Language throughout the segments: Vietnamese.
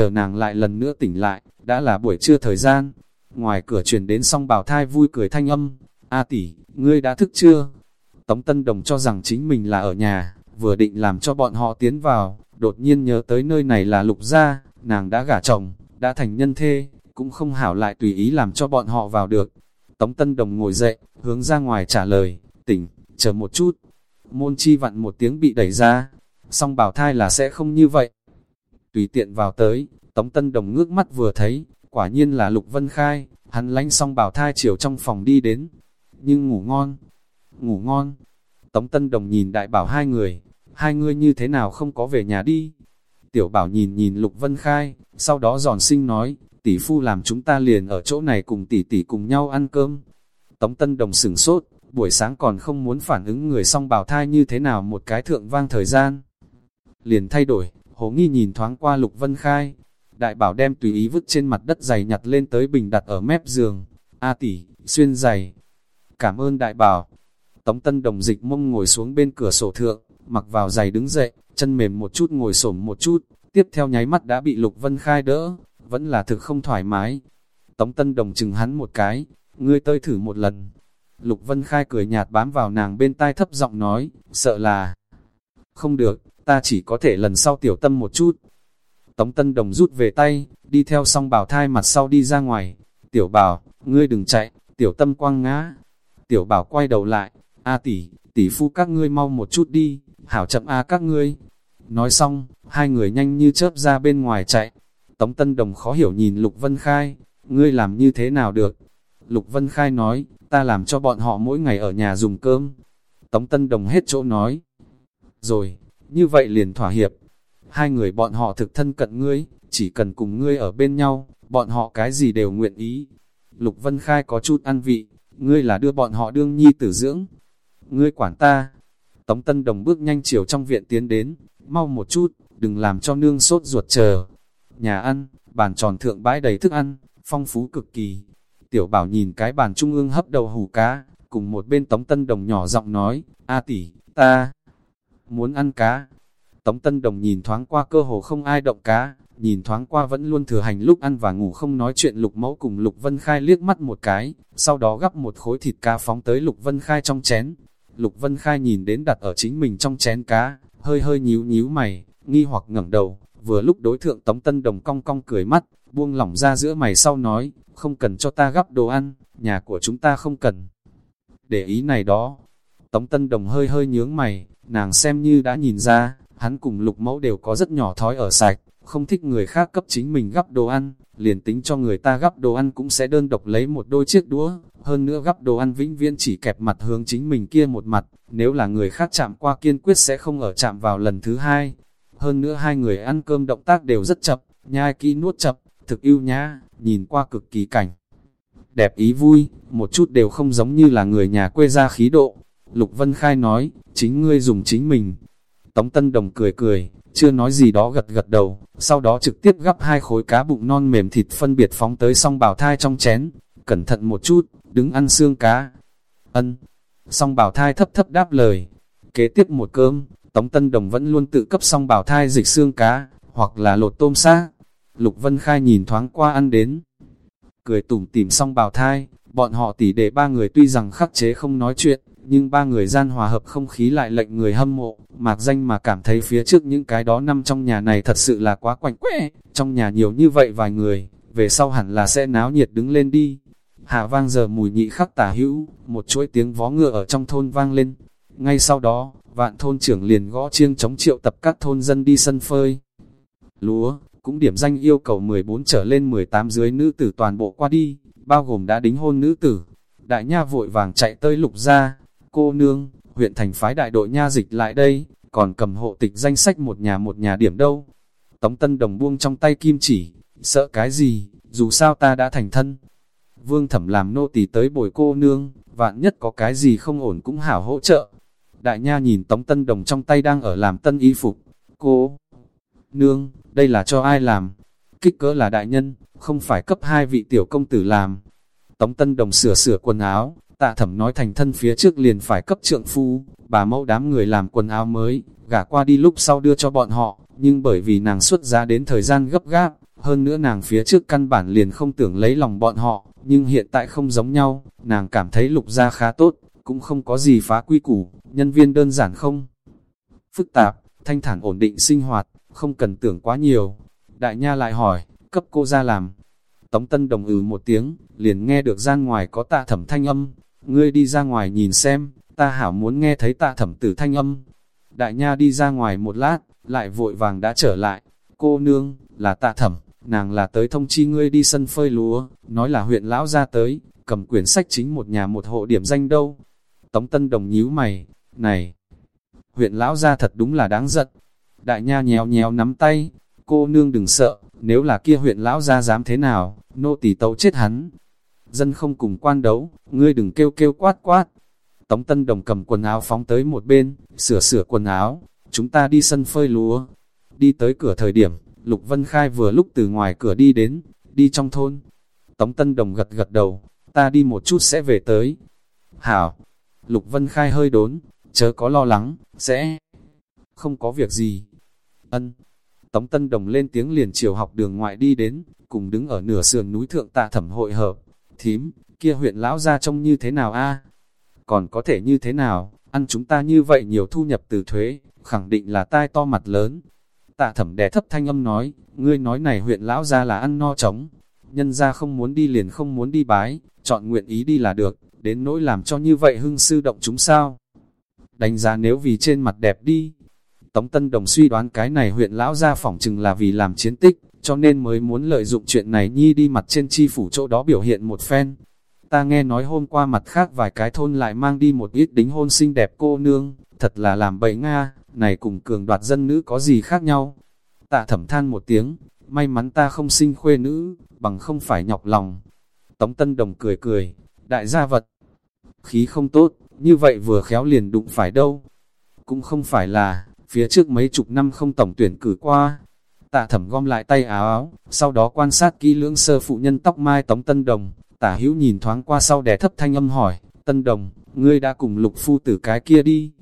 chờ nàng lại lần nữa tỉnh lại, đã là buổi trưa thời gian. Ngoài cửa truyền đến song bảo thai vui cười thanh âm, A tỷ, ngươi đã thức chưa? Tống Tân Đồng cho rằng chính mình là ở nhà, vừa định làm cho bọn họ tiến vào, đột nhiên nhớ tới nơi này là lục gia, nàng đã gả chồng, đã thành nhân thê, cũng không hảo lại tùy ý làm cho bọn họ vào được. Tống Tân Đồng ngồi dậy, hướng ra ngoài trả lời, tỉnh, chờ một chút. Môn chi vặn một tiếng bị đẩy ra, song bảo thai là sẽ không như vậy. Tùy tiện vào tới, Tống Tân Đồng ngước mắt vừa thấy, quả nhiên là Lục Vân Khai, hắn lánh song bảo thai chiều trong phòng đi đến. Nhưng ngủ ngon, ngủ ngon. Tống Tân Đồng nhìn đại bảo hai người, hai người như thế nào không có về nhà đi. Tiểu bảo nhìn nhìn Lục Vân Khai, sau đó giòn sinh nói, tỷ phu làm chúng ta liền ở chỗ này cùng tỷ tỷ cùng nhau ăn cơm. Tống Tân Đồng sửng sốt, buổi sáng còn không muốn phản ứng người song bảo thai như thế nào một cái thượng vang thời gian. Liền thay đổi, hồ nghi nhìn thoáng qua Lục Vân Khai, đại bảo đem tùy ý vứt trên mặt đất dày nhặt lên tới bình đặt ở mép giường. A tỷ, xuyên giày. Cảm ơn đại bảo. Tống Tân Đồng dịch mông ngồi xuống bên cửa sổ thượng, mặc vào giày đứng dậy, chân mềm một chút ngồi xổm một chút, tiếp theo nháy mắt đã bị Lục Vân Khai đỡ, vẫn là thực không thoải mái. Tống Tân Đồng chừng hắn một cái, ngươi tơi thử một lần. Lục Vân Khai cười nhạt bám vào nàng bên tai thấp giọng nói, sợ là không được, ta chỉ có thể lần sau tiểu tâm một chút. Tống Tân Đồng rút về tay, đi theo song bảo thai mặt sau đi ra ngoài. Tiểu bảo, ngươi đừng chạy, tiểu tâm quăng ngã. Tiểu bảo quay đầu lại, a tỷ, tỷ phu các ngươi mau một chút đi, hảo chậm a các ngươi. Nói xong, hai người nhanh như chớp ra bên ngoài chạy. Tống Tân Đồng khó hiểu nhìn Lục Vân Khai, ngươi làm như thế nào được? Lục Vân Khai nói, ta làm cho bọn họ mỗi ngày ở nhà dùng cơm. Tống Tân Đồng hết chỗ nói. Rồi, như vậy liền thỏa hiệp. Hai người bọn họ thực thân cận ngươi, chỉ cần cùng ngươi ở bên nhau, bọn họ cái gì đều nguyện ý. Lục Vân Khai có chút ăn vị, ngươi là đưa bọn họ đương nhi tử dưỡng. Ngươi quản ta. Tống Tân Đồng bước nhanh chiều trong viện tiến đến, mau một chút, đừng làm cho nương sốt ruột chờ. Nhà ăn, bàn tròn thượng bãi đầy thức ăn, phong phú cực kỳ. Tiểu bảo nhìn cái bàn trung ương hấp đầu hủ cá, cùng một bên Tống Tân Đồng nhỏ giọng nói, A tỷ, ta muốn ăn cá. Tống Tân Đồng nhìn thoáng qua cơ hồ không ai động cá, nhìn thoáng qua vẫn luôn thừa hành lúc ăn và ngủ không nói chuyện Lục Mẫu cùng Lục Vân Khai liếc mắt một cái, sau đó gắp một khối thịt cá phóng tới Lục Vân Khai trong chén. Lục Vân Khai nhìn đến đặt ở chính mình trong chén cá, hơi hơi nhíu nhíu mày, nghi hoặc ngẩng đầu, vừa lúc đối thượng Tống Tân Đồng cong cong cười mắt, buông lỏng ra giữa mày sau nói, không cần cho ta gắp đồ ăn, nhà của chúng ta không cần. Để ý này đó, Tống Tân Đồng hơi hơi nhướng mày, nàng xem như đã nhìn ra, hắn cùng lục mẫu đều có rất nhỏ thói ở sạch, không thích người khác cấp chính mình gắp đồ ăn, liền tính cho người ta gắp đồ ăn cũng sẽ đơn độc lấy một đôi chiếc đũa, hơn nữa gắp đồ ăn vĩnh viễn chỉ kẹp mặt hướng chính mình kia một mặt, nếu là người khác chạm qua kiên quyết sẽ không ở chạm vào lần thứ hai. Hơn nữa hai người ăn cơm động tác đều rất chậm, nhai kỹ nuốt chậm, thực yêu nhá, nhìn qua cực kỳ cảnh. Đẹp ý vui, một chút đều không giống như là người nhà quê ra khí độ. Lục Vân Khai nói, chính ngươi dùng chính mình. Tống Tân Đồng cười cười, chưa nói gì đó gật gật đầu, sau đó trực tiếp gắp hai khối cá bụng non mềm thịt phân biệt phóng tới song bảo thai trong chén. Cẩn thận một chút, đứng ăn xương cá. Ân. Song bảo thai thấp thấp đáp lời. Kế tiếp một cơm, Tống Tân Đồng vẫn luôn tự cấp song bảo thai dịch xương cá, hoặc là lột tôm xác Lục Vân Khai nhìn thoáng qua ăn đến. Cười tủm tìm Song Bảo thai, bọn họ tỉ để ba người tuy rằng khắc chế không nói chuyện, nhưng ba người gian hòa hợp không khí lại lệnh người hâm mộ, mạc danh mà cảm thấy phía trước những cái đó năm trong nhà này thật sự là quá quạnh quẽ, trong nhà nhiều như vậy vài người, về sau hẳn là sẽ náo nhiệt đứng lên đi. Hạ vang giờ mùi nhị khắc tả hữu, một chuỗi tiếng vó ngựa ở trong thôn vang lên. Ngay sau đó, vạn thôn trưởng liền gõ chiêng chống triệu tập các thôn dân đi sân phơi. Lúa, cũng điểm danh yêu cầu 14 trở lên 18 dưới nữ tử toàn bộ qua đi, bao gồm đã đính hôn nữ tử. Đại nha vội vàng chạy tới lục ra, cô nương, huyện thành phái đại đội nha dịch lại đây, còn cầm hộ tịch danh sách một nhà một nhà điểm đâu. Tống Tân Đồng buông trong tay kim chỉ, sợ cái gì, dù sao ta đã thành thân. Vương thẩm làm nô tỳ tới bồi cô nương, vạn nhất có cái gì không ổn cũng hảo hỗ trợ. Đại nha nhìn Tống Tân Đồng trong tay đang ở làm tân y phục. Cô, nương, đây là cho ai làm? Kích cỡ là đại nhân, không phải cấp hai vị tiểu công tử làm. Tống Tân Đồng sửa sửa quần áo, tạ thẩm nói thành thân phía trước liền phải cấp trượng phu, bà mẫu đám người làm quần áo mới, gả qua đi lúc sau đưa cho bọn họ, nhưng bởi vì nàng xuất giá đến thời gian gấp gáp, Hơn nữa nàng phía trước căn bản liền không tưởng lấy lòng bọn họ, nhưng hiện tại không giống nhau, nàng cảm thấy lục gia khá tốt, cũng không có gì phá quy củ, nhân viên đơn giản không. Phức tạp, thanh thản ổn định sinh hoạt, không cần tưởng quá nhiều. Đại nha lại hỏi, cấp cô ra làm. Tống Tân đồng ừ một tiếng, liền nghe được gian ngoài có tạ thẩm thanh âm. Ngươi đi ra ngoài nhìn xem, ta hảo muốn nghe thấy tạ thẩm tử thanh âm. Đại nha đi ra ngoài một lát, lại vội vàng đã trở lại. Cô nương, là tạ thẩm, nàng là tới thông chi ngươi đi sân phơi lúa, nói là huyện lão ra tới, cầm quyển sách chính một nhà một hộ điểm danh đâu. Tống Tân Đồng nhíu mày, này, huyện lão ra thật đúng là đáng giận. Đại nha nhéo nhéo nắm tay, cô nương đừng sợ, nếu là kia huyện lão ra dám thế nào, nô tỳ tấu chết hắn. Dân không cùng quan đấu, ngươi đừng kêu kêu quát quát. Tống Tân Đồng cầm quần áo phóng tới một bên, sửa sửa quần áo, chúng ta đi sân phơi lúa. Đi tới cửa thời điểm, Lục Vân Khai vừa lúc từ ngoài cửa đi đến, đi trong thôn. Tống Tân Đồng gật gật đầu, ta đi một chút sẽ về tới. Hảo, Lục Vân Khai hơi đốn, chớ có lo lắng, sẽ không có việc gì. Ân. Tống Tân Đồng lên tiếng liền chiều học đường ngoại đi đến, cùng đứng ở nửa sườn núi thượng tạ thẩm hội hợp. Thím, kia huyện lão ra trông như thế nào a? Còn có thể như thế nào, ăn chúng ta như vậy nhiều thu nhập từ thuế, khẳng định là tai to mặt lớn. Tạ thẩm đè thấp thanh âm nói, ngươi nói này huyện lão ra là ăn no trống. Nhân ra không muốn đi liền không muốn đi bái, chọn nguyện ý đi là được, đến nỗi làm cho như vậy hưng sư động chúng sao. Đánh giá nếu vì trên mặt đẹp đi. Tống Tân Đồng suy đoán cái này huyện lão ra phỏng chừng là vì làm chiến tích, cho nên mới muốn lợi dụng chuyện này nhi đi mặt trên chi phủ chỗ đó biểu hiện một phen. Ta nghe nói hôm qua mặt khác vài cái thôn lại mang đi một ít đính hôn xinh đẹp cô nương, thật là làm bậy Nga, này cùng cường đoạt dân nữ có gì khác nhau. Tạ thẩm than một tiếng, may mắn ta không sinh khuê nữ, bằng không phải nhọc lòng. Tống Tân Đồng cười cười, đại gia vật, khí không tốt, như vậy vừa khéo liền đụng phải đâu. Cũng không phải là, phía trước mấy chục năm không tổng tuyển cử qua. Tạ thẩm gom lại tay áo áo, sau đó quan sát kỹ lưỡng sơ phụ nhân tóc mai Tống Tân Đồng, tả hữu nhìn thoáng qua sau đè thấp thanh âm hỏi, Tân Đồng, ngươi đã cùng lục phu tử cái kia đi.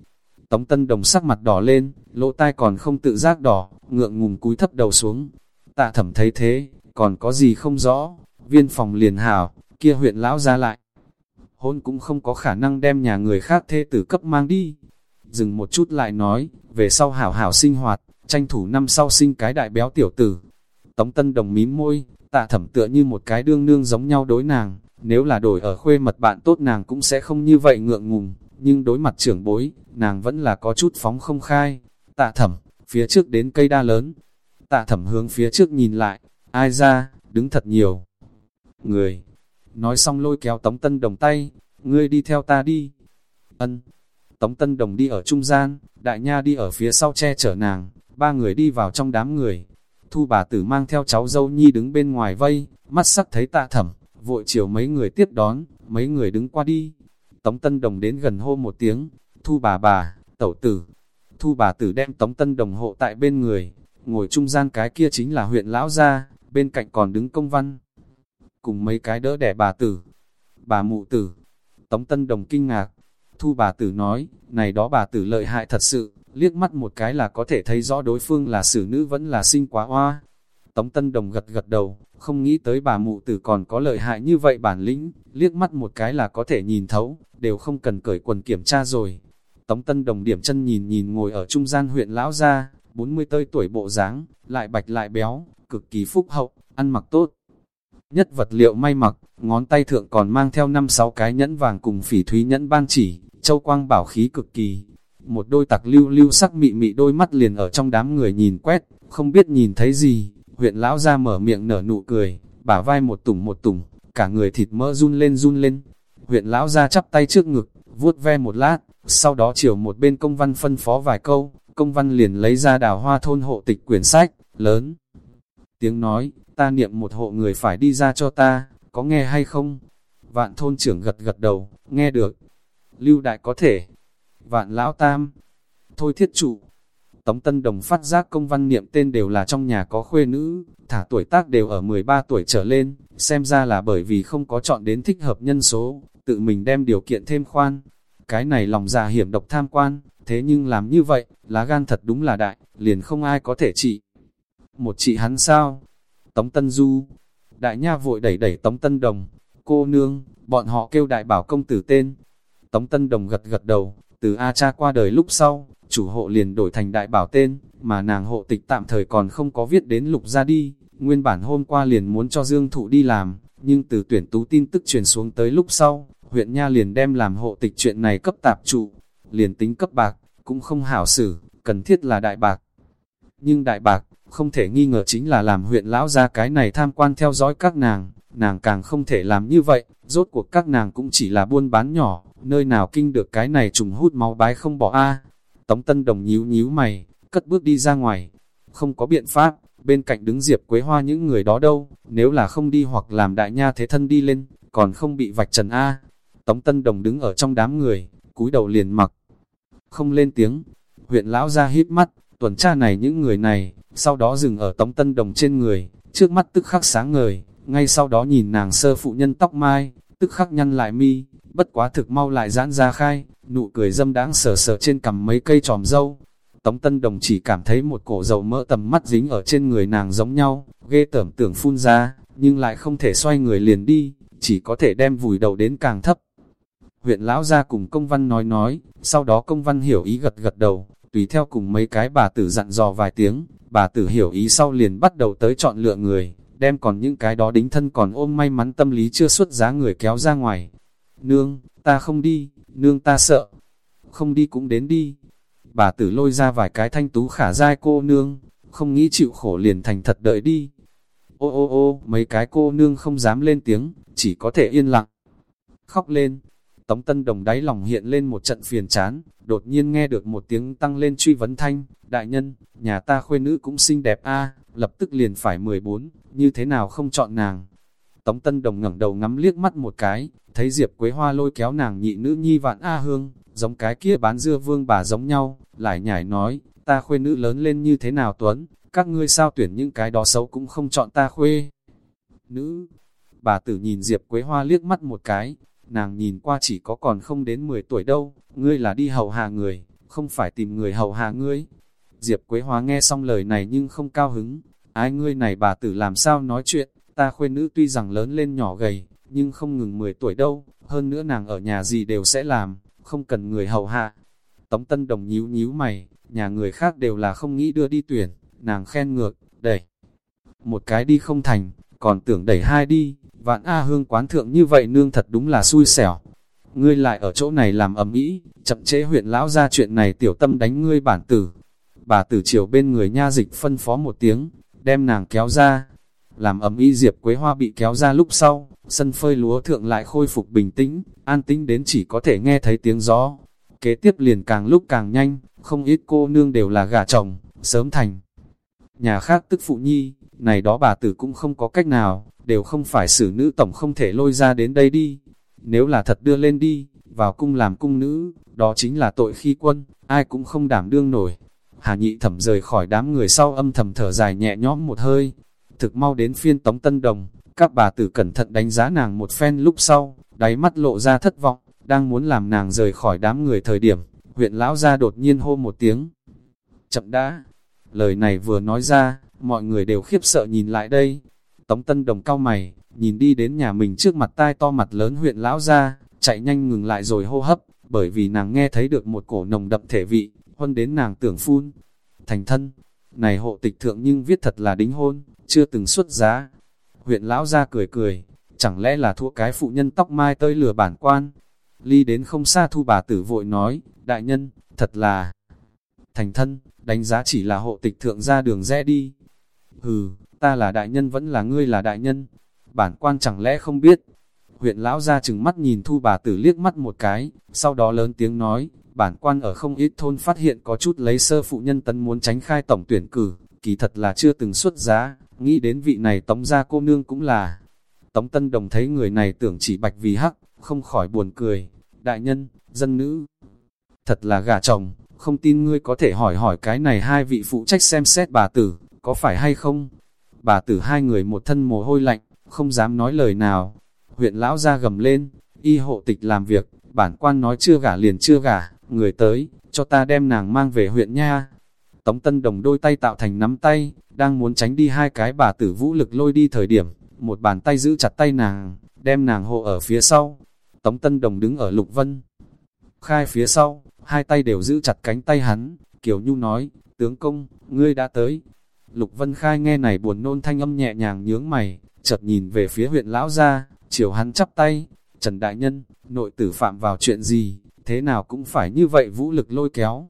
Tống Tân Đồng sắc mặt đỏ lên, lỗ tai còn không tự giác đỏ, ngượng ngùng cúi thấp đầu xuống. Tạ thẩm thấy thế, còn có gì không rõ, viên phòng liền hảo, kia huyện lão ra lại. Hôn cũng không có khả năng đem nhà người khác thê tử cấp mang đi. Dừng một chút lại nói, về sau hảo hảo sinh hoạt, tranh thủ năm sau sinh cái đại béo tiểu tử. Tống Tân Đồng mím môi, tạ thẩm tựa như một cái đương nương giống nhau đối nàng, nếu là đổi ở khuê mật bạn tốt nàng cũng sẽ không như vậy ngượng ngùng, nhưng đối mặt trưởng bối, nàng vẫn là có chút phóng không khai. Tạ thẩm, phía trước đến cây đa lớn, tạ thẩm hướng phía trước nhìn lại, ai ra, đứng thật nhiều. Người, nói xong lôi kéo Tống Tân Đồng tay, ngươi đi theo ta đi. Ân, Tống Tân Đồng đi ở trung gian, Đại Nha đi ở phía sau che chở nàng, ba người đi vào trong đám người. Thu bà tử mang theo cháu dâu nhi đứng bên ngoài vây, mắt sắc thấy tạ thẩm, vội chiều mấy người tiếp đón, mấy người đứng qua đi. Tống Tân Đồng đến gần hô một tiếng, thu bà bà, tẩu tử. Thu bà tử đem Tống Tân Đồng hộ tại bên người, ngồi trung gian cái kia chính là huyện lão gia, bên cạnh còn đứng công văn. Cùng mấy cái đỡ đẻ bà tử, bà mụ tử. Tống Tân Đồng kinh ngạc, thu bà tử nói, này đó bà tử lợi hại thật sự, liếc mắt một cái là có thể thấy rõ đối phương là xử nữ vẫn là sinh quá hoa. Tống Tân Đồng gật gật đầu, không nghĩ tới bà mụ tử còn có lợi hại như vậy bản lĩnh, liếc mắt một cái là có thể nhìn thấu, đều không cần cởi quần kiểm tra rồi. Tống Tân Đồng điểm chân nhìn nhìn ngồi ở trung gian huyện lão gia, 40 tơi tuổi bộ dáng, lại bạch lại béo, cực kỳ phúc hậu, ăn mặc tốt. Nhất vật liệu may mặc, ngón tay thượng còn mang theo năm sáu cái nhẫn vàng cùng phỉ thúy nhẫn ban chỉ, châu quang bảo khí cực kỳ. Một đôi tặc lưu lưu sắc mị mị đôi mắt liền ở trong đám người nhìn quét, không biết nhìn thấy gì, huyện lão ra mở miệng nở nụ cười, bả vai một tủng một tủng, cả người thịt mỡ run lên run lên. Huyện lão ra chắp tay trước ngực, vuốt ve một lát, sau đó chiều một bên công văn phân phó vài câu, công văn liền lấy ra đào hoa thôn hộ tịch quyển sách, lớn. Tiếng nói, ta niệm một hộ người phải đi ra cho ta, có nghe hay không? Vạn thôn trưởng gật gật đầu, nghe được. Lưu đại có thể. Vạn lão tam. Thôi thiết trụ. Tống Tân Đồng phát giác công văn niệm tên đều là trong nhà có khuê nữ, thả tuổi tác đều ở 13 tuổi trở lên, xem ra là bởi vì không có chọn đến thích hợp nhân số, tự mình đem điều kiện thêm khoan. Cái này lòng già hiểm độc tham quan, thế nhưng làm như vậy, lá gan thật đúng là đại, liền không ai có thể trị. Một chị hắn sao? Tống Tân Du. Đại nha vội đẩy đẩy Tống Tân Đồng, cô nương, bọn họ kêu đại bảo công tử tên. Tống Tân Đồng gật gật đầu, từ A cha qua đời lúc sau, chủ hộ liền đổi thành đại bảo tên, mà nàng hộ tịch tạm thời còn không có viết đến lục ra đi. Nguyên bản hôm qua liền muốn cho Dương Thụ đi làm, nhưng từ tuyển tú tin tức truyền xuống tới lúc sau, huyện Nha liền đem làm hộ tịch chuyện này cấp tạp trụ, liền tính cấp bạc, cũng không hảo xử, cần thiết là đại bạc. Nhưng đại bạc, không thể nghi ngờ chính là làm huyện lão ra cái này tham quan theo dõi các nàng, nàng càng không thể làm như vậy, rốt cuộc các nàng cũng chỉ là buôn bán nhỏ, nơi nào kinh được cái này trùng hút máu bái không bỏ a. Tống Tân Đồng nhíu nhíu mày, cất bước đi ra ngoài, không có biện pháp, bên cạnh đứng Diệp Quế Hoa những người đó đâu, nếu là không đi hoặc làm đại nha thế thân đi lên, còn không bị vạch trần A. Tống Tân Đồng đứng ở trong đám người, cúi đầu liền mặc, không lên tiếng, huyện lão ra hít mắt, tuần tra này những người này, sau đó dừng ở Tống Tân Đồng trên người, trước mắt tức khắc sáng ngời, ngay sau đó nhìn nàng sơ phụ nhân tóc mai, tức khắc nhăn lại mi, bất quá thực mau lại giãn ra khai, nụ cười dâm đáng sờ sờ trên cằm mấy cây tròm dâu. Tống Tân Đồng chỉ cảm thấy một cổ dầu mỡ tầm mắt dính ở trên người nàng giống nhau, ghê tởm tưởng phun ra, nhưng lại không thể xoay người liền đi, chỉ có thể đem vùi đầu đến càng thấp. Huyện lão ra cùng công văn nói nói, sau đó công văn hiểu ý gật gật đầu, tùy theo cùng mấy cái bà tử dặn dò vài tiếng, bà tử hiểu ý sau liền bắt đầu tới chọn lựa người, đem còn những cái đó đính thân còn ôm may mắn tâm lý chưa xuất giá người kéo ra ngoài. Nương, ta không đi, nương ta sợ, không đi cũng đến đi. Bà tử lôi ra vài cái thanh tú khả dai cô nương, không nghĩ chịu khổ liền thành thật đợi đi. Ô ô ô, mấy cái cô nương không dám lên tiếng, chỉ có thể yên lặng. Khóc lên, Tống Tân Đồng đáy lòng hiện lên một trận phiền chán, đột nhiên nghe được một tiếng tăng lên truy vấn thanh, đại nhân, nhà ta khuê nữ cũng xinh đẹp a lập tức liền phải 14, như thế nào không chọn nàng. Tống Tân Đồng ngẩng đầu ngắm liếc mắt một cái, thấy Diệp Quế Hoa lôi kéo nàng nhị nữ nhi vạn A Hương, giống cái kia bán dưa vương bà giống nhau, lại nhảy nói, ta khuê nữ lớn lên như thế nào Tuấn, các ngươi sao tuyển những cái đó xấu cũng không chọn ta khuê. Nữ, bà tử nhìn Diệp Quế Hoa liếc mắt một cái, nàng nhìn qua chỉ có còn không đến 10 tuổi đâu, ngươi là đi hầu hạ người, không phải tìm người hầu hạ ngươi. Diệp Quế Hoa nghe xong lời này nhưng không cao hứng, ai ngươi này bà tử làm sao nói chuyện, ta khuê nữ tuy rằng lớn lên nhỏ gầy, nhưng không ngừng 10 tuổi đâu, hơn nữa nàng ở nhà gì đều sẽ làm, không cần người hầu hạ. Tống Tân Đồng nhíu nhíu mày, nhà người khác đều là không nghĩ đưa đi tuyển, nàng khen ngược, đẩy. Một cái đi không thành, còn tưởng đẩy hai đi, Vạn A Hương quán thượng như vậy nương thật đúng là xui xẻo. Ngươi lại ở chỗ này làm ầm ĩ, chậm chế huyện lão ra chuyện này tiểu tâm đánh ngươi bản tử. Bà tử chiều bên người nha dịch phân phó một tiếng, đem nàng kéo ra. Làm ấm y Diệp Quế Hoa bị kéo ra lúc sau, sân phơi lúa thượng lại khôi phục bình tĩnh, an tĩnh đến chỉ có thể nghe thấy tiếng gió. Kế tiếp liền càng lúc càng nhanh, không ít cô nương đều là gà chồng, sớm thành. Nhà khác tức phụ nhi, này đó bà tử cũng không có cách nào, đều không phải xử nữ tổng không thể lôi ra đến đây đi. Nếu là thật đưa lên đi, vào cung làm cung nữ, đó chính là tội khi quân, ai cũng không đảm đương nổi. Hà nhị thẩm rời khỏi đám người sau âm thầm thở dài nhẹ nhõm một hơi. Thực mau đến phiên tống tân đồng, các bà tử cẩn thận đánh giá nàng một phen lúc sau, đáy mắt lộ ra thất vọng, đang muốn làm nàng rời khỏi đám người thời điểm, huyện lão ra đột nhiên hô một tiếng. Chậm đã, lời này vừa nói ra, mọi người đều khiếp sợ nhìn lại đây, Tống Tân Đồng cao mày, nhìn đi đến nhà mình trước mặt tai to mặt lớn huyện lão ra, chạy nhanh ngừng lại rồi hô hấp, bởi vì nàng nghe thấy được một cổ nồng đậm thể vị, huân đến nàng tưởng phun. Thành thân, này hộ tịch thượng nhưng viết thật là đính hôn, chưa từng xuất giá. Huyện lão ra cười cười, chẳng lẽ là thua cái phụ nhân tóc mai tơi lừa bản quan. Ly đến không xa thu bà tử vội nói, đại nhân, thật là thành thân, đánh giá chỉ là hộ tịch thượng ra đường rẽ đi. Hừ, ta là đại nhân vẫn là ngươi là đại nhân, bản quan chẳng lẽ không biết. Huyện lão ra chừng mắt nhìn thu bà tử liếc mắt một cái, sau đó lớn tiếng nói, bản quan ở không ít thôn phát hiện có chút lấy sơ phụ nhân tấn muốn tránh khai tổng tuyển cử, kỳ thật là chưa từng xuất giá, nghĩ đến vị này tống gia cô nương cũng là. Tống Tân Đồng thấy người này tưởng chỉ bạch vì hắc, không khỏi buồn cười, đại nhân, dân nữ. Thật là gà chồng, không tin ngươi có thể hỏi hỏi cái này hai vị phụ trách xem xét bà tử, có phải hay không? bà tử hai người một thân mồ hôi lạnh, không dám nói lời nào. Huyện lão ra gầm lên, y hộ tịch làm việc, bản quan nói chưa gả liền chưa gả, người tới, cho ta đem nàng mang về huyện nha. Tống Tân Đồng đôi tay tạo thành nắm tay, đang muốn tránh đi hai cái bà tử vũ lực lôi đi thời điểm, một bàn tay giữ chặt tay nàng, đem nàng hộ ở phía sau. Tống Tân Đồng đứng ở Lục Vân. Khai phía sau, hai tay đều giữ chặt cánh tay hắn, Kiều Nhu nói, tướng công, ngươi đã tới. Lục Vân Khai nghe này buồn nôn thanh âm nhẹ nhàng nhướng mày, chợt nhìn về phía huyện lão ra, chiều hắn chắp tay, Trần Đại Nhân, nội tử phạm vào chuyện gì, thế nào cũng phải như vậy vũ lực lôi kéo.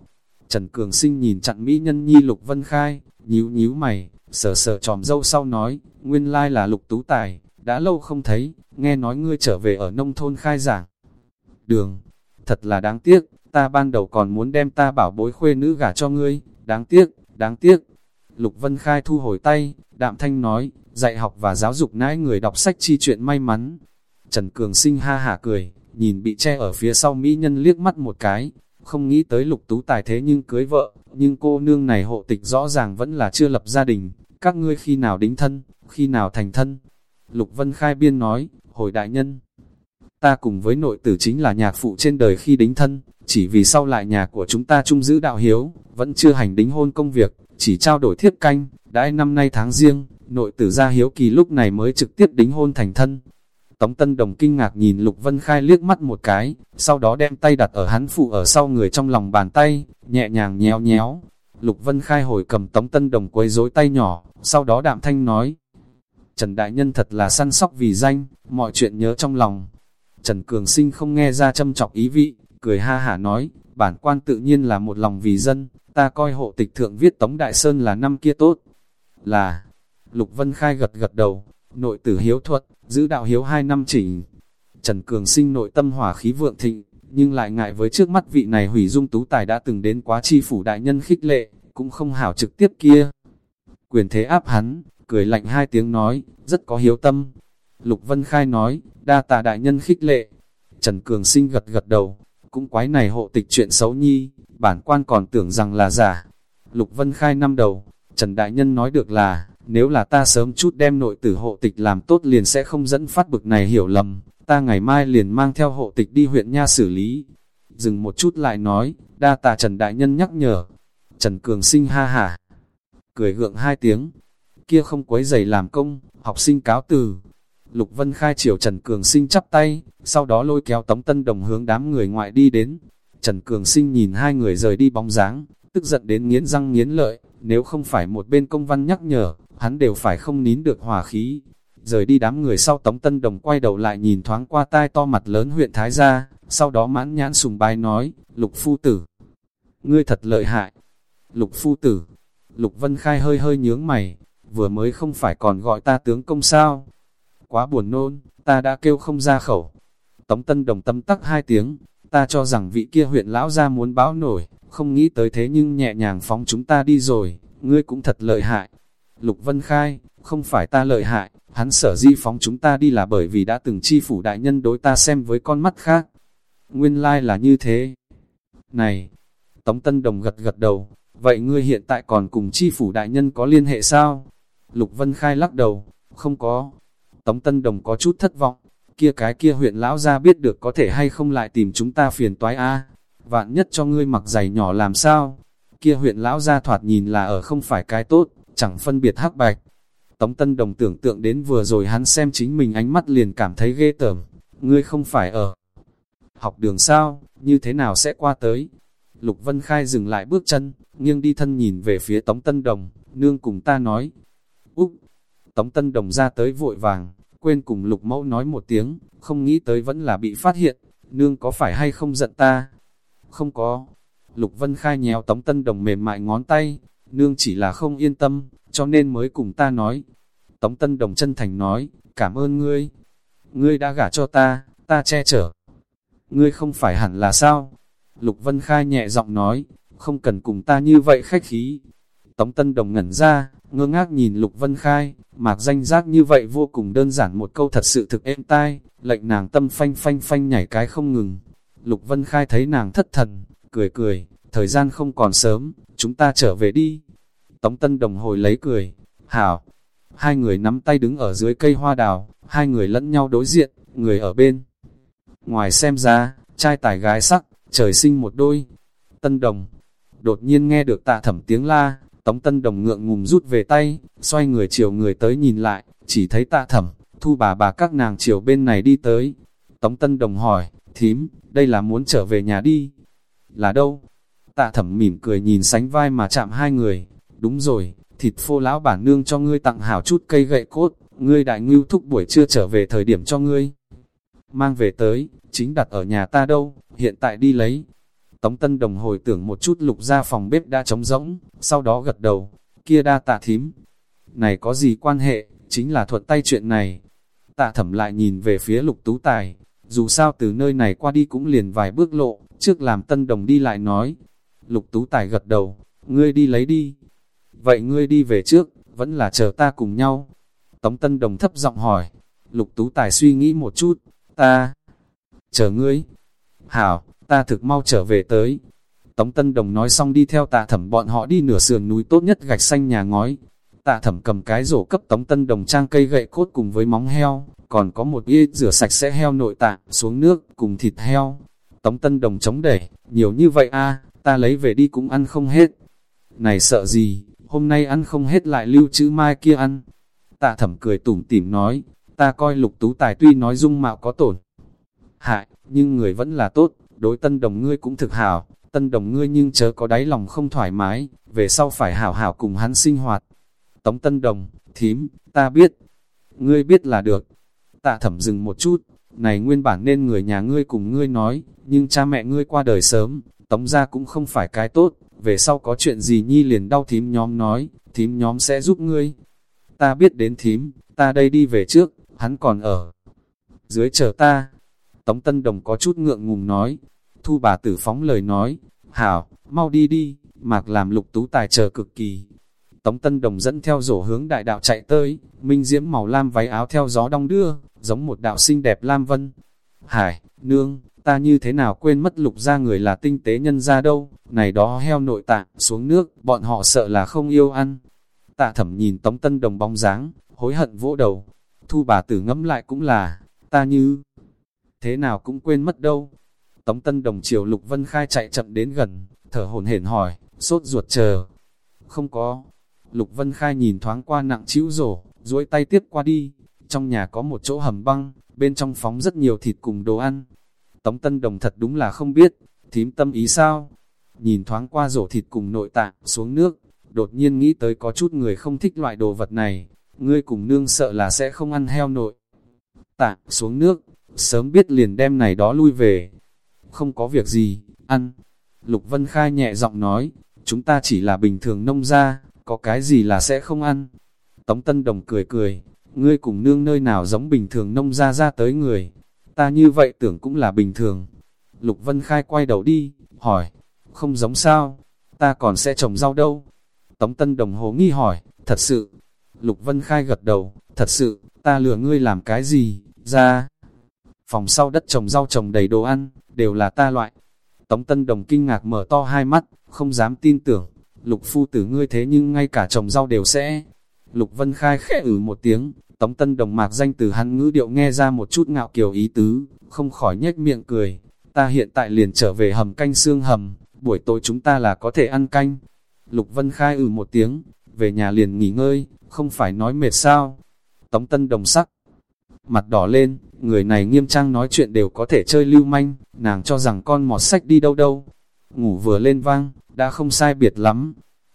Trần Cường Sinh nhìn chặn Mỹ Nhân Nhi Lục Vân Khai, nhíu nhíu mày, sờ sờ tròm dâu sau nói, nguyên lai là Lục Tú Tài, đã lâu không thấy, nghe nói ngươi trở về ở nông thôn khai giảng. Đường, thật là đáng tiếc, ta ban đầu còn muốn đem ta bảo bối khuê nữ gả cho ngươi, đáng tiếc, đáng tiếc. Lục Vân Khai thu hồi tay, đạm thanh nói, dạy học và giáo dục nãi người đọc sách chi chuyện may mắn. Trần Cường Sinh ha hả cười, nhìn bị che ở phía sau Mỹ nhân liếc mắt một cái, không nghĩ tới lục tú tài thế nhưng cưới vợ, nhưng cô nương này hộ tịch rõ ràng vẫn là chưa lập gia đình, các ngươi khi nào đính thân, khi nào thành thân. Lục Vân Khai biên nói, hồi đại nhân, ta cùng với nội tử chính là nhạc phụ trên đời khi đính thân, chỉ vì sau lại nhà của chúng ta chung giữ đạo hiếu, vẫn chưa hành đính hôn công việc, chỉ trao đổi thiếp canh, đãi năm nay tháng riêng, nội tử ra hiếu kỳ lúc này mới trực tiếp đính hôn thành thân. Tống Tân Đồng kinh ngạc nhìn Lục Vân Khai liếc mắt một cái, sau đó đem tay đặt ở hắn phụ ở sau người trong lòng bàn tay, nhẹ nhàng nhéo nhéo. Lục Vân Khai hồi cầm Tống Tân Đồng quấy rối tay nhỏ, sau đó đạm thanh nói. Trần Đại Nhân thật là săn sóc vì danh, mọi chuyện nhớ trong lòng. Trần Cường Sinh không nghe ra châm chọc ý vị, cười ha hả nói, bản quan tự nhiên là một lòng vì dân, ta coi hộ tịch thượng viết Tống Đại Sơn là năm kia tốt. Là, Lục Vân Khai gật gật đầu, nội tử hiếu thuật, giữ đạo hiếu hai năm chỉnh. Trần Cường sinh nội tâm hỏa khí vượng thịnh, nhưng lại ngại với trước mắt vị này hủy dung tú tài đã từng đến quá chi phủ đại nhân khích lệ, cũng không hảo trực tiếp kia. Quyền thế áp hắn, cười lạnh hai tiếng nói, rất có hiếu tâm. Lục Vân Khai nói, đa tà đại nhân khích lệ. Trần Cường sinh gật gật đầu, cũng quái này hộ tịch chuyện xấu nhi, bản quan còn tưởng rằng là giả. Lục Vân Khai năm đầu, Trần Đại Nhân nói được là, nếu là ta sớm chút đem nội tử hộ tịch làm tốt liền sẽ không dẫn phát bực này hiểu lầm, ta ngày mai liền mang theo hộ tịch đi huyện Nha xử lý. Dừng một chút lại nói, đa tạ Trần Đại Nhân nhắc nhở. Trần Cường sinh ha hả, cười gượng hai tiếng, kia không quấy giày làm công, học sinh cáo từ. Lục Vân Khai chiều Trần Cường Sinh chắp tay, sau đó lôi kéo Tống Tân Đồng hướng đám người ngoại đi đến. Trần Cường Sinh nhìn hai người rời đi bóng dáng, tức giận đến nghiến răng nghiến lợi, nếu không phải một bên công văn nhắc nhở, hắn đều phải không nín được hòa khí. Rời đi đám người sau Tống Tân Đồng quay đầu lại nhìn thoáng qua tai to mặt lớn huyện Thái Gia, sau đó mãn nhãn sùng bái nói, Lục Phu Tử, ngươi thật lợi hại. Lục Phu Tử, Lục Vân Khai hơi hơi nhướng mày, vừa mới không phải còn gọi ta tướng công sao. Quá buồn nôn, ta đã kêu không ra khẩu. Tống Tân Đồng tâm tắc hai tiếng, ta cho rằng vị kia huyện lão ra muốn báo nổi, không nghĩ tới thế nhưng nhẹ nhàng phóng chúng ta đi rồi, ngươi cũng thật lợi hại. Lục Vân Khai, không phải ta lợi hại, hắn sở di phóng chúng ta đi là bởi vì đã từng chi phủ đại nhân đối ta xem với con mắt khác. Nguyên lai là như thế. Này, Tống Tân Đồng gật gật đầu, vậy ngươi hiện tại còn cùng chi phủ đại nhân có liên hệ sao? Lục Vân Khai lắc đầu, không có. Tống Tân Đồng có chút thất vọng, kia cái kia huyện lão ra biết được có thể hay không lại tìm chúng ta phiền toái a Vạn nhất cho ngươi mặc giày nhỏ làm sao? Kia huyện lão ra thoạt nhìn là ở không phải cái tốt, chẳng phân biệt hắc bạch. Tống Tân Đồng tưởng tượng đến vừa rồi hắn xem chính mình ánh mắt liền cảm thấy ghê tởm. Ngươi không phải ở học đường sao, như thế nào sẽ qua tới? Lục Vân Khai dừng lại bước chân, nghiêng đi thân nhìn về phía Tống Tân Đồng, nương cùng ta nói. Úc! Tống Tân Đồng ra tới vội vàng, quên cùng Lục Mẫu nói một tiếng, không nghĩ tới vẫn là bị phát hiện, nương có phải hay không giận ta? Không có. Lục Vân Khai nhéo Tống Tân Đồng mềm mại ngón tay, nương chỉ là không yên tâm, cho nên mới cùng ta nói. Tống Tân Đồng chân thành nói, cảm ơn ngươi. Ngươi đã gả cho ta, ta che chở. Ngươi không phải hẳn là sao? Lục Vân Khai nhẹ giọng nói, không cần cùng ta như vậy khách khí. Tống Tân Đồng ngẩn ra, ngơ ngác nhìn Lục Vân Khai, mạc danh giác như vậy vô cùng đơn giản một câu thật sự thực êm tai, lệnh nàng tâm phanh phanh phanh nhảy cái không ngừng. Lục Vân Khai thấy nàng thất thần, cười cười, thời gian không còn sớm, chúng ta trở về đi. Tống Tân Đồng hồi lấy cười, hảo. Hai người nắm tay đứng ở dưới cây hoa đào, hai người lẫn nhau đối diện, người ở bên. Ngoài xem ra, trai tài gái sắc, trời sinh một đôi. Tân Đồng, đột nhiên nghe được tạ thẩm tiếng la, Tống Tân Đồng ngượng ngùng rút về tay, xoay người chiều người tới nhìn lại, chỉ thấy tạ thẩm, thu bà bà các nàng chiều bên này đi tới. Tống Tân Đồng hỏi, thím, đây là muốn trở về nhà đi. Là đâu? Tạ thẩm mỉm cười nhìn sánh vai mà chạm hai người. Đúng rồi, thịt phô lão bản nương cho ngươi tặng hảo chút cây gậy cốt, ngươi đại ngưu thúc buổi trưa trở về thời điểm cho ngươi. Mang về tới, chính đặt ở nhà ta đâu, hiện tại đi lấy. Tống Tân Đồng hồi tưởng một chút lục ra phòng bếp đã trống rỗng, sau đó gật đầu, kia đa tạ thím. Này có gì quan hệ, chính là thuận tay chuyện này. Tạ thẩm lại nhìn về phía lục tú tài, dù sao từ nơi này qua đi cũng liền vài bước lộ, trước làm Tân Đồng đi lại nói. Lục tú tài gật đầu, ngươi đi lấy đi. Vậy ngươi đi về trước, vẫn là chờ ta cùng nhau. Tống Tân Đồng thấp giọng hỏi, lục tú tài suy nghĩ một chút, ta, chờ ngươi. Hảo, ta thực mau trở về tới. Tống Tân Đồng nói xong đi theo tạ thẩm bọn họ đi nửa sườn núi tốt nhất gạch xanh nhà ngói. Tạ thẩm cầm cái rổ cấp Tống Tân Đồng trang cây gậy cốt cùng với móng heo, còn có một ít rửa sạch sẽ heo nội tạng xuống nước cùng thịt heo. Tống Tân Đồng chống đẩy, nhiều như vậy a ta lấy về đi cũng ăn không hết. Này sợ gì, hôm nay ăn không hết lại lưu trữ mai kia ăn. Tạ thẩm cười tủm tỉm nói, ta coi lục tú tài tuy nói dung mạo có tổn. Hại, nhưng người vẫn là tốt, đối tân đồng ngươi cũng thực hảo, tân đồng ngươi nhưng chớ có đáy lòng không thoải mái, về sau phải hảo hảo cùng hắn sinh hoạt. Tống tân đồng, thím, ta biết, ngươi biết là được. Tạ thẩm dừng một chút, này nguyên bản nên người nhà ngươi cùng ngươi nói, nhưng cha mẹ ngươi qua đời sớm, tống ra cũng không phải cái tốt, về sau có chuyện gì nhi liền đau thím nhóm nói, thím nhóm sẽ giúp ngươi. Ta biết đến thím, ta đây đi về trước, hắn còn ở dưới chờ ta. Tống Tân Đồng có chút ngượng ngùng nói, thu bà tử phóng lời nói, hảo, mau đi đi, mạc làm lục tú tài chờ cực kỳ. Tống Tân Đồng dẫn theo rổ hướng đại đạo chạy tới, minh diễm màu lam váy áo theo gió đong đưa, giống một đạo xinh đẹp lam vân. Hải, nương, ta như thế nào quên mất lục ra người là tinh tế nhân ra đâu, này đó heo nội tạng, xuống nước, bọn họ sợ là không yêu ăn. Tạ thẩm nhìn Tống Tân Đồng bóng dáng, hối hận vỗ đầu. Thu bà tử ngẫm lại cũng là, ta như thế nào cũng quên mất đâu. Tống Tân Đồng chiều Lục Vân Khai chạy chậm đến gần, thở hồn hển hỏi, sốt ruột chờ. Không có. Lục Vân Khai nhìn thoáng qua nặng chịu rổ, duỗi tay tiếp qua đi. Trong nhà có một chỗ hầm băng, bên trong phóng rất nhiều thịt cùng đồ ăn. Tống Tân Đồng thật đúng là không biết, thím tâm ý sao? Nhìn thoáng qua rổ thịt cùng nội tạng xuống nước, đột nhiên nghĩ tới có chút người không thích loại đồ vật này. Ngươi cùng nương sợ là sẽ không ăn heo nội. Tạng xuống nước, sớm biết liền đem này đó lui về. Không có việc gì, ăn. Lục Vân Khai nhẹ giọng nói, chúng ta chỉ là bình thường nông gia, có cái gì là sẽ không ăn. Tống Tân Đồng cười cười, ngươi cùng nương nơi nào giống bình thường nông gia ra tới người. Ta như vậy tưởng cũng là bình thường. Lục Vân Khai quay đầu đi, hỏi, không giống sao, ta còn sẽ trồng rau đâu. Tống Tân Đồng hồ nghi hỏi, thật sự. Lục Vân Khai gật đầu, thật sự, ta lừa ngươi làm cái gì, ra phòng sau đất trồng rau trồng đầy đồ ăn, đều là ta loại. Tống Tân Đồng kinh ngạc mở to hai mắt, không dám tin tưởng, lục phu tử ngươi thế nhưng ngay cả trồng rau đều sẽ. Lục Vân Khai khẽ ử một tiếng, Tống Tân Đồng mạc danh từ hắn ngữ điệu nghe ra một chút ngạo kiều ý tứ, không khỏi nhếch miệng cười. Ta hiện tại liền trở về hầm canh xương hầm, buổi tối chúng ta là có thể ăn canh. Lục Vân Khai ử một tiếng, về nhà liền nghỉ ngơi, không phải nói mệt sao. Tống Tân Đồng sắc, mặt đỏ lên, người này nghiêm trang nói chuyện đều có thể chơi lưu manh, nàng cho rằng con mọt sách đi đâu đâu. Ngủ vừa lên vang, đã không sai biệt lắm.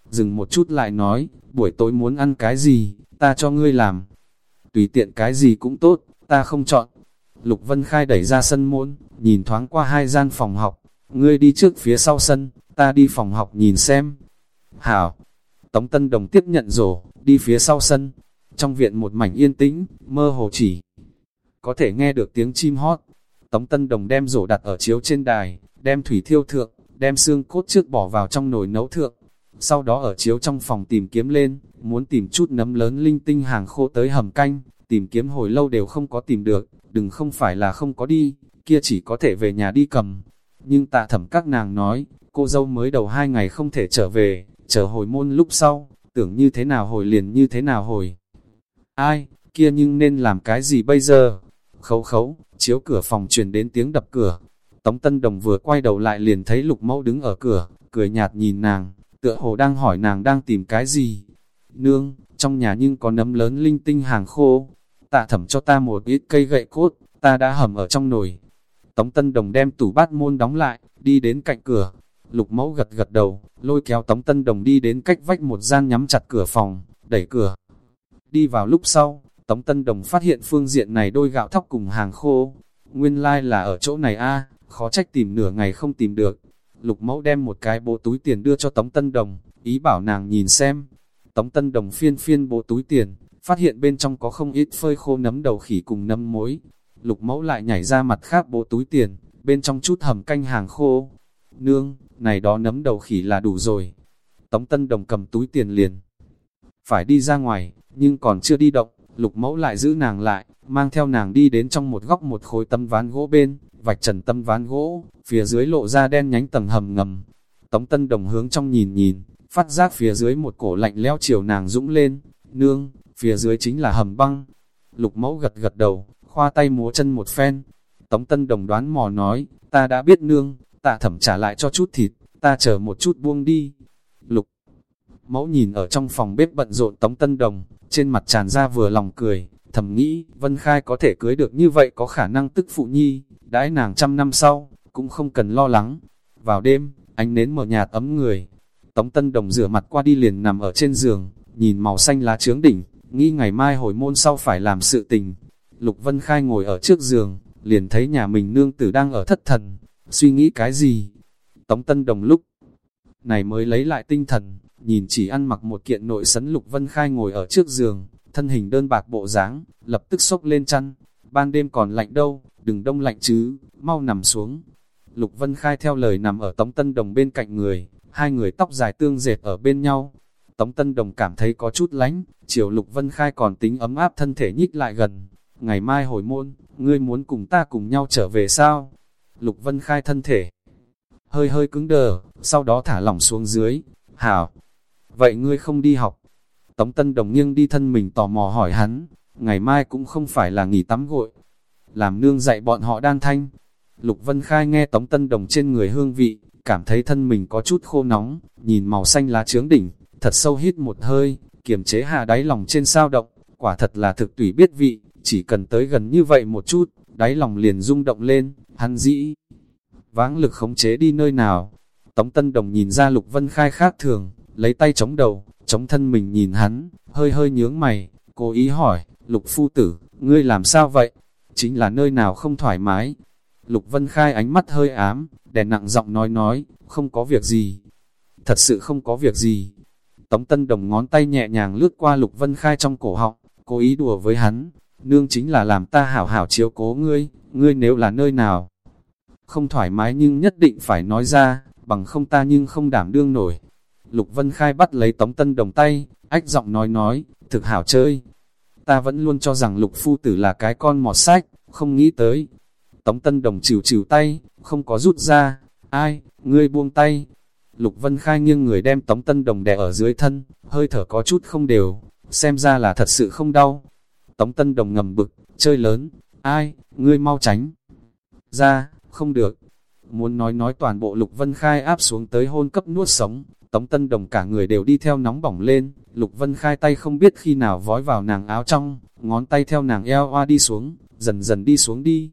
Dừng một chút lại nói, buổi tối muốn ăn cái gì, ta cho ngươi làm. Tùy tiện cái gì cũng tốt, ta không chọn. Lục Vân Khai đẩy ra sân môn, nhìn thoáng qua hai gian phòng học. Ngươi đi trước phía sau sân, ta đi phòng học nhìn xem. Hảo! Tống Tân Đồng tiếp nhận rổ, đi phía sau sân. Trong viện một mảnh yên tĩnh, mơ hồ chỉ có thể nghe được tiếng chim hót. Tống Tân Đồng đem rổ đặt ở chiếu trên đài, đem thủy thiêu thượng, đem xương cốt trước bỏ vào trong nồi nấu thượng. Sau đó ở chiếu trong phòng tìm kiếm lên, muốn tìm chút nấm lớn linh tinh hàng khô tới hầm canh, tìm kiếm hồi lâu đều không có tìm được, đừng không phải là không có đi, kia chỉ có thể về nhà đi cầm. Nhưng tạ thẩm các nàng nói, cô dâu mới đầu hai ngày không thể trở về, chờ hồi môn lúc sau, tưởng như thế nào hồi liền như thế nào hồi. Ai, kia nhưng nên làm cái gì bây giờ? khấu khấu, chiếu cửa phòng truyền đến tiếng đập cửa. Tống Tân Đồng vừa quay đầu lại liền thấy lục mẫu đứng ở cửa, cười nhạt nhìn nàng, tựa hồ đang hỏi nàng đang tìm cái gì. Nương, trong nhà nhưng có nấm lớn linh tinh hàng khô, tạ thẩm cho ta một ít cây gậy cốt, ta đã hầm ở trong nồi. Tống Tân Đồng đem tủ bát môn đóng lại, đi đến cạnh cửa. Lục mẫu gật gật đầu, lôi kéo Tống Tân Đồng đi đến cách vách một gian nhắm chặt cửa phòng, đẩy cửa. Đi vào lúc sau, Tống Tân Đồng phát hiện phương diện này đôi gạo thóc cùng hàng khô. Nguyên lai like là ở chỗ này a khó trách tìm nửa ngày không tìm được. Lục mẫu đem một cái bộ túi tiền đưa cho Tống Tân Đồng, ý bảo nàng nhìn xem. Tống Tân Đồng phiên phiên bộ túi tiền, phát hiện bên trong có không ít phơi khô nấm đầu khỉ cùng nấm mối. Lục mẫu lại nhảy ra mặt khác bộ túi tiền, bên trong chút hầm canh hàng khô. Nương, này đó nấm đầu khỉ là đủ rồi. Tống Tân Đồng cầm túi tiền liền. Phải đi ra ngoài, nhưng còn chưa đi động, lục mẫu lại giữ nàng lại, mang theo nàng đi đến trong một góc một khối tấm ván gỗ bên, vạch trần tâm ván gỗ, phía dưới lộ ra đen nhánh tầng hầm ngầm. Tống Tân Đồng hướng trong nhìn nhìn, phát giác phía dưới một cổ lạnh leo chiều nàng dũng lên, nương, phía dưới chính là hầm băng. Lục mẫu gật gật đầu, khoa tay múa chân một phen. Tống Tân Đồng đoán mò nói, ta đã biết nương, tạ thẩm trả lại cho chút thịt, ta chờ một chút buông đi. Lục mẫu nhìn ở trong phòng bếp bận rộn Tống Tân Đồng, trên mặt tràn ra vừa lòng cười, thầm nghĩ, Vân Khai có thể cưới được như vậy có khả năng tức phụ nhi, đãi nàng trăm năm sau, cũng không cần lo lắng. Vào đêm, ánh nến mở nhạt ấm người, Tống Tân Đồng rửa mặt qua đi liền nằm ở trên giường, nhìn màu xanh lá trướng đỉnh, nghĩ ngày mai hồi môn sau phải làm sự tình. Lục Vân Khai ngồi ở trước giường, liền thấy nhà mình nương tử đang ở thất thần, suy nghĩ cái gì. Tống Tân Đồng lúc này mới lấy lại tinh thần, nhìn chỉ ăn mặc một kiện nội sấn Lục Vân Khai ngồi ở trước giường, thân hình đơn bạc bộ dáng, lập tức sốc lên chăn, ban đêm còn lạnh đâu, đừng đông lạnh chứ, mau nằm xuống. Lục Vân Khai theo lời nằm ở Tống Tân Đồng bên cạnh người, hai người tóc dài tương dệt ở bên nhau. Tống Tân Đồng cảm thấy có chút lánh, chiều Lục Vân Khai còn tính ấm áp thân thể nhích lại gần. Ngày mai hồi môn, ngươi muốn cùng ta cùng nhau trở về sao? Lục Vân Khai thân thể hơi hơi cứng đờ, sau đó thả lỏng xuống dưới. Hảo, vậy ngươi không đi học. Tống Tân Đồng nghiêng đi thân mình tò mò hỏi hắn, ngày mai cũng không phải là nghỉ tắm gội. Làm nương dạy bọn họ đan thanh. Lục Vân Khai nghe Tống Tân Đồng trên người hương vị, cảm thấy thân mình có chút khô nóng, nhìn màu xanh lá trướng đỉnh, thật sâu hít một hơi, kiềm chế hạ đáy lòng trên sao động, quả thật là thực tùy biết vị, chỉ cần tới gần như vậy một chút, đáy lòng liền rung động lên, hắn dĩ. Vãng lực khống chế đi nơi nào, Tống Tân Đồng nhìn ra Lục Vân Khai khác thường, lấy tay chống đầu, chống thân mình nhìn hắn, hơi hơi nhướng mày, cố ý hỏi, Lục Phu Tử, ngươi làm sao vậy? Chính là nơi nào không thoải mái? Lục Vân Khai ánh mắt hơi ám, đè nặng giọng nói nói, không có việc gì. Thật sự không có việc gì. Tống Tân Đồng ngón tay nhẹ nhàng lướt qua Lục Vân Khai trong cổ họng, cố ý đùa với hắn. Nương chính là làm ta hảo hảo chiếu cố ngươi, ngươi nếu là nơi nào. Không thoải mái nhưng nhất định phải nói ra, bằng không ta nhưng không đảm đương nổi. Lục Vân Khai bắt lấy Tống Tân Đồng tay, ách giọng nói nói, thực hảo chơi. Ta vẫn luôn cho rằng Lục Phu Tử là cái con mọt sách, không nghĩ tới. Tống Tân Đồng chịu chịu tay, không có rút ra. Ai, ngươi buông tay. Lục Vân Khai nghiêng người đem Tống Tân Đồng đè ở dưới thân, hơi thở có chút không đều, xem ra là thật sự không đau. Tống Tân Đồng ngầm bực, chơi lớn, ai, ngươi mau tránh. Ra, không được. Muốn nói nói toàn bộ Lục Vân Khai áp xuống tới hôn cấp nuốt sống, Tống Tân Đồng cả người đều đi theo nóng bỏng lên, Lục Vân Khai tay không biết khi nào vói vào nàng áo trong, ngón tay theo nàng eo hoa đi xuống, dần dần đi xuống đi.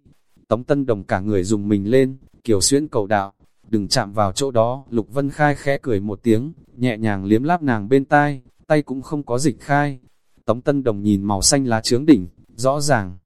Tống Tân Đồng cả người dùng mình lên, kiểu xuyên cầu đạo, đừng chạm vào chỗ đó. Lục Vân Khai khẽ cười một tiếng, nhẹ nhàng liếm láp nàng bên tai, tay cũng không có dịch khai. Tống Tân Đồng nhìn màu xanh lá trướng đỉnh, rõ ràng.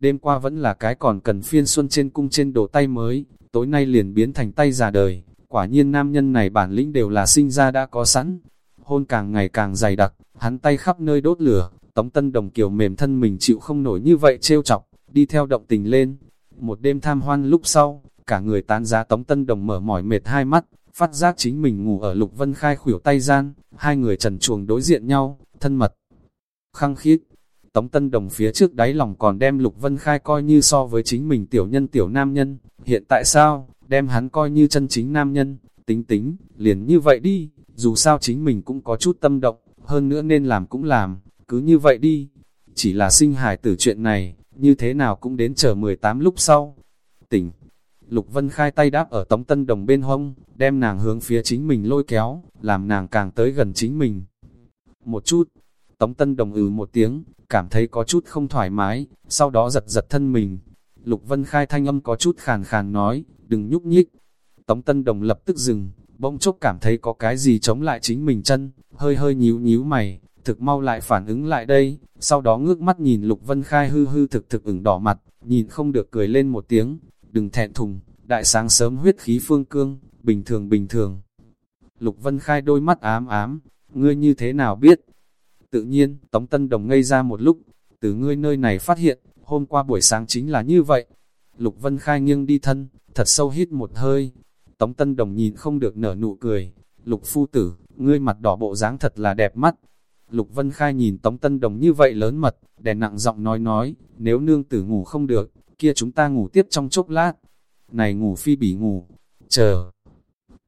Đêm qua vẫn là cái còn cần phiên xuân trên cung trên đồ tay mới, tối nay liền biến thành tay già đời. Quả nhiên nam nhân này bản lĩnh đều là sinh ra đã có sẵn. Hôn càng ngày càng dày đặc, hắn tay khắp nơi đốt lửa, Tống Tân Đồng kiều mềm thân mình chịu không nổi như vậy trêu chọc, đi theo động tình lên. Một đêm tham hoan lúc sau, cả người tán giá Tống Tân Đồng mở mỏi mệt hai mắt, phát giác chính mình ngủ ở Lục Vân Khai khuỷu tay gian, hai người trần chuồng đối diện nhau, thân mật. Khăng khít Tống Tân Đồng phía trước đáy lòng còn đem Lục Vân Khai coi như so với chính mình tiểu nhân tiểu nam nhân, hiện tại sao, đem hắn coi như chân chính nam nhân, tính tính, liền như vậy đi, dù sao chính mình cũng có chút tâm động, hơn nữa nên làm cũng làm, cứ như vậy đi. Chỉ là sinh hài tử chuyện này, như thế nào cũng đến chờ 18 lúc sau. Tỉnh, Lục Vân Khai tay đáp ở Tống Tân Đồng bên hông, đem nàng hướng phía chính mình lôi kéo, làm nàng càng tới gần chính mình. Một chút, Tống Tân Đồng ừ một tiếng, cảm thấy có chút không thoải mái, sau đó giật giật thân mình. Lục Vân Khai thanh âm có chút khàn khàn nói, đừng nhúc nhích. Tống Tân Đồng lập tức dừng, bỗng chốc cảm thấy có cái gì chống lại chính mình chân, hơi hơi nhíu nhíu mày, thực mau lại phản ứng lại đây, sau đó ngước mắt nhìn Lục Vân Khai hư hư thực thực ửng đỏ mặt, nhìn không được cười lên một tiếng, đừng thẹn thùng, đại sáng sớm huyết khí phương cương, bình thường bình thường. Lục Vân Khai đôi mắt ám ám, ngươi như thế nào biết? Tự nhiên, Tống Tân Đồng ngây ra một lúc, từ ngươi nơi này phát hiện, hôm qua buổi sáng chính là như vậy. Lục Vân Khai nghiêng đi thân, thật sâu hít một hơi. Tống Tân Đồng nhìn không được nở nụ cười. Lục Phu Tử, ngươi mặt đỏ bộ dáng thật là đẹp mắt. Lục Vân Khai nhìn Tống Tân Đồng như vậy lớn mật, đè nặng giọng nói nói, nếu nương tử ngủ không được, kia chúng ta ngủ tiếp trong chốc lát. Này ngủ phi bỉ ngủ, chờ.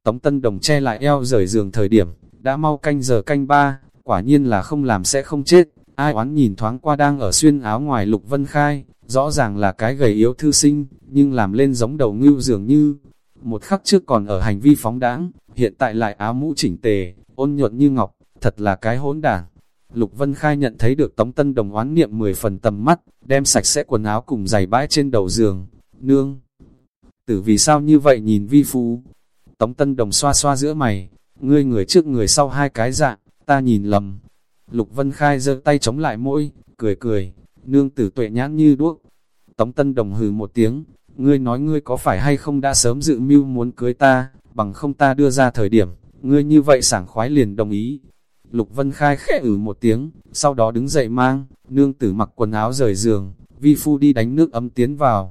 Tống Tân Đồng che lại eo rời giường thời điểm, đã mau canh giờ canh ba, quả nhiên là không làm sẽ không chết. Ai oán nhìn thoáng qua đang ở xuyên áo ngoài Lục Vân Khai, rõ ràng là cái gầy yếu thư sinh, nhưng làm lên giống đầu ngưu dường như. Một khắc trước còn ở hành vi phóng đãng, hiện tại lại áo mũ chỉnh tề, ôn nhuận như ngọc, thật là cái hỗn đảng. Lục Vân Khai nhận thấy được Tống Tân Đồng oán niệm 10 phần tầm mắt, đem sạch sẽ quần áo cùng giày bãi trên đầu giường. Nương! Tử vì sao như vậy nhìn vi Phú. Tống Tân Đồng xoa xoa giữa mày, ngươi người trước người sau hai cái dạng, ta nhìn lầm. Lục Vân Khai giơ tay chống lại mũi, cười cười, nương tử tuệ nhãn như đuốc. Tống Tân Đồng hừ một tiếng, ngươi nói ngươi có phải hay không đã sớm dự mưu muốn cưới ta, bằng không ta đưa ra thời điểm, ngươi như vậy sảng khoái liền đồng ý. Lục Vân Khai khẽ ử một tiếng, sau đó đứng dậy mang, nương tử mặc quần áo rời giường, vi phu đi đánh nước ấm tiến vào.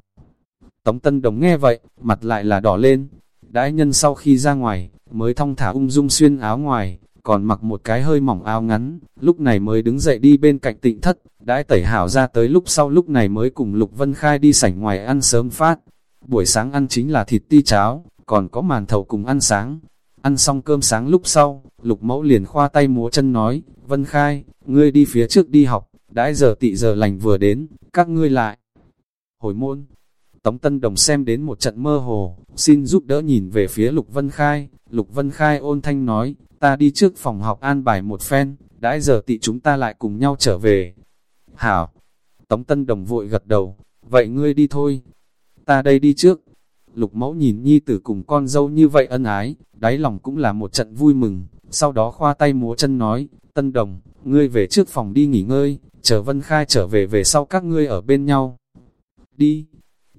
Tống Tân Đồng nghe vậy, mặt lại là đỏ lên. Đãi nhân sau khi ra ngoài, mới thong thả ung dung xuyên áo ngoài, còn mặc một cái hơi mỏng áo ngắn, lúc này mới đứng dậy đi bên cạnh tịnh thất, đãi tẩy hảo ra tới lúc sau lúc này mới cùng Lục Vân Khai đi sảnh ngoài ăn sớm phát. Buổi sáng ăn chính là thịt ti cháo, còn có màn thầu cùng ăn sáng. Ăn xong cơm sáng lúc sau, Lục Mẫu liền khoa tay múa chân nói, Vân Khai, ngươi đi phía trước đi học, đãi giờ tị giờ lành vừa đến, các ngươi lại. Hồi môn, Tống Tân Đồng xem đến một trận mơ hồ, xin giúp đỡ nhìn về phía Lục Vân Khai. Lục Vân Khai ôn thanh nói, ta đi trước phòng học an bài một phen, đãi giờ tị chúng ta lại cùng nhau trở về. Hảo! Tống Tân Đồng vội gật đầu, vậy ngươi đi thôi. Ta đây đi trước. Lục mẫu nhìn nhi tử cùng con dâu như vậy ân ái, đáy lòng cũng là một trận vui mừng. Sau đó khoa tay múa chân nói, Tân Đồng, ngươi về trước phòng đi nghỉ ngơi, chờ Vân Khai trở về về sau các ngươi ở bên nhau. Đi!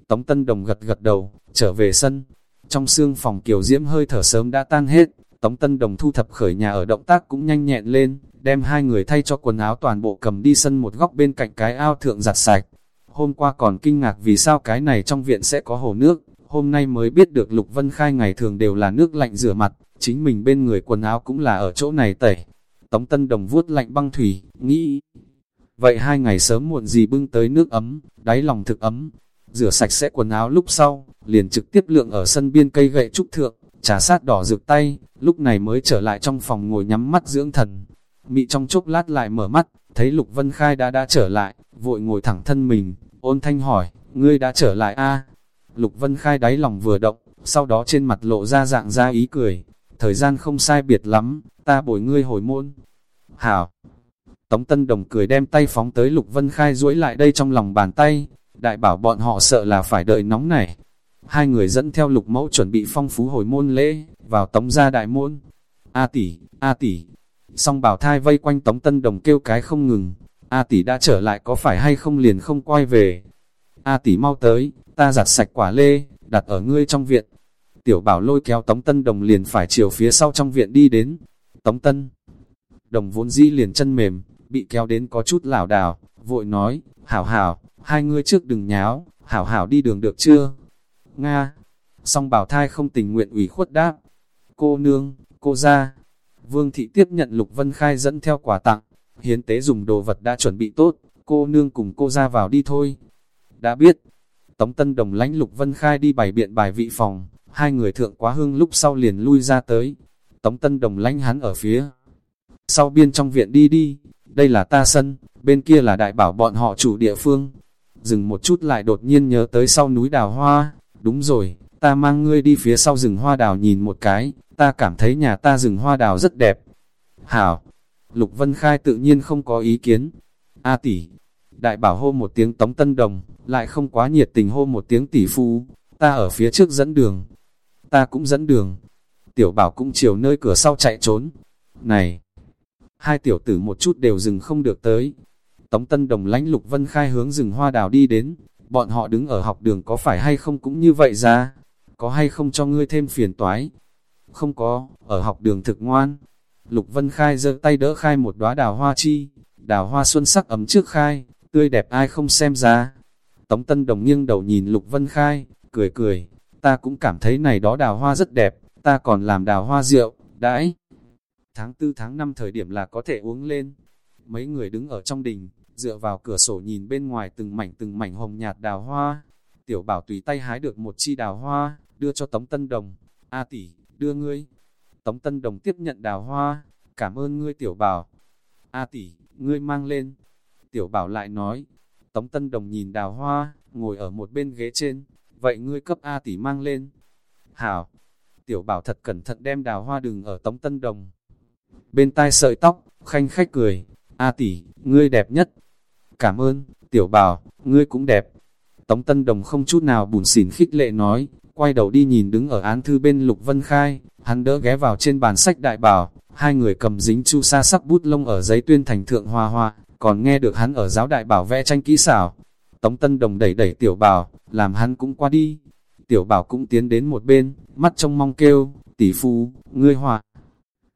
Tống Tân Đồng gật gật đầu, trở về sân. Trong xương phòng kiều diễm hơi thở sớm đã tan hết, Tống Tân Đồng thu thập khởi nhà ở động tác cũng nhanh nhẹn lên, đem hai người thay cho quần áo toàn bộ cầm đi sân một góc bên cạnh cái ao thượng giặt sạch. Hôm qua còn kinh ngạc vì sao cái này trong viện sẽ có hồ nước, hôm nay mới biết được Lục Vân Khai ngày thường đều là nước lạnh rửa mặt, chính mình bên người quần áo cũng là ở chỗ này tẩy. Tống Tân Đồng vuốt lạnh băng thủy, nghĩ, vậy hai ngày sớm muộn gì bưng tới nước ấm, đáy lòng thực ấm, rửa sạch sẽ quần áo lúc sau, liền trực tiếp lượng ở sân biên cây gậy trúc thượng, trà sát đỏ rực tay, lúc này mới trở lại trong phòng ngồi nhắm mắt dưỡng thần. Mị trong chốc lát lại mở mắt, thấy Lục Vân Khai đã đã trở lại, vội ngồi thẳng thân mình, ôn thanh hỏi, ngươi đã trở lại a Lục Vân Khai đáy lòng vừa động, sau đó trên mặt lộ ra dạng ra ý cười, thời gian không sai biệt lắm, ta bồi ngươi hồi môn. Hảo! Tống Tân Đồng cười đem tay phóng tới Lục Vân Khai duỗi lại đây trong lòng bàn tay, đại bảo bọn họ sợ là phải đợi nóng này. Hai người dẫn theo lục mẫu chuẩn bị phong phú hồi môn lễ, vào tống gia đại môn. A tỷ, A tỷ. Song bảo thai vây quanh tống tân đồng kêu cái không ngừng. A tỷ đã trở lại có phải hay không liền không quay về. A tỷ mau tới, ta giặt sạch quả lê, đặt ở ngươi trong viện. Tiểu bảo lôi kéo tống tân đồng liền phải chiều phía sau trong viện đi đến. Tống tân đồng vốn dĩ liền chân mềm, bị kéo đến có chút lảo đảo, vội nói, hảo hảo, hai ngươi trước đừng nháo, hảo hảo đi đường được chưa? Nga, song bảo thai không tình nguyện ủy khuất đáp. Cô nương, cô ra. Vương thị tiếp nhận Lục Vân Khai dẫn theo quà tặng, hiến tế dùng đồ vật đã chuẩn bị tốt, cô nương cùng cô ra vào đi thôi. Đã biết, Tống Tân Đồng lãnh Lục Vân Khai đi bày biện bài vị phòng, hai người thượng quá hương lúc sau liền lui ra tới. Tống Tân Đồng lãnh hắn ở phía sau biên trong viện đi đi, đây là ta sân, bên kia là đại bảo bọn họ chủ địa phương, dừng một chút lại đột nhiên nhớ tới sau núi đào hoa, đúng rồi, ta mang ngươi đi phía sau rừng hoa đào nhìn một cái, ta cảm thấy nhà ta rừng hoa đào rất đẹp. Hảo, Lục Vân Khai tự nhiên không có ý kiến. A tỷ, đại bảo hô một tiếng tống tân đồng, lại không quá nhiệt tình hô một tiếng tỷ phu, ta ở phía trước dẫn đường. Ta cũng dẫn đường. Tiểu bảo cũng chiều nơi cửa sau chạy trốn. Này, hai tiểu tử một chút đều dừng không được tới. Tống Tân Đồng lánh Lục Vân Khai hướng rừng hoa đào đi đến, bọn họ đứng ở học đường có phải hay không cũng như vậy ra, có hay không cho ngươi thêm phiền toái. Không có, ở học đường thực ngoan. Lục Vân Khai giơ tay đỡ khai một đóa đào hoa chi, đào hoa xuân sắc ấm trước khai, tươi đẹp ai không xem ra. Tống Tân Đồng nghiêng đầu nhìn Lục Vân Khai, cười cười, ta cũng cảm thấy này đó đào hoa rất đẹp, ta còn làm đào hoa rượu, đãi. Tháng tư tháng năm thời điểm là có thể uống lên. Mấy người đứng ở trong đình, dựa vào cửa sổ nhìn bên ngoài từng mảnh từng mảnh hồng nhạt đào hoa. Tiểu bảo tùy tay hái được một chi đào hoa, đưa cho Tống Tân Đồng. A tỷ, đưa ngươi. Tống Tân Đồng tiếp nhận đào hoa, cảm ơn ngươi tiểu bảo. A tỷ, ngươi mang lên. Tiểu bảo lại nói, Tống Tân Đồng nhìn đào hoa, ngồi ở một bên ghế trên, vậy ngươi cấp A tỷ mang lên. Hảo, tiểu bảo thật cẩn thận đem đào hoa đừng ở Tống Tân Đồng. Bên tai sợi tóc, khanh khách cười, A tỷ, ngươi đẹp nhất. Cảm ơn, tiểu bảo, ngươi cũng đẹp. Tống Tân Đồng không chút nào bùn xỉn khích lệ nói, quay đầu đi nhìn đứng ở án thư bên Lục Vân Khai, hắn đỡ ghé vào trên bàn sách đại bảo, hai người cầm dính chu sa sắc bút lông ở giấy tuyên thành thượng hòa hòa còn nghe được hắn ở giáo đại bảo vẽ tranh kỹ xảo. Tống Tân Đồng đẩy đẩy tiểu bảo, làm hắn cũng qua đi. Tiểu bảo cũng tiến đến một bên, mắt trông mong kêu, tỷ phu, ngươi hòa.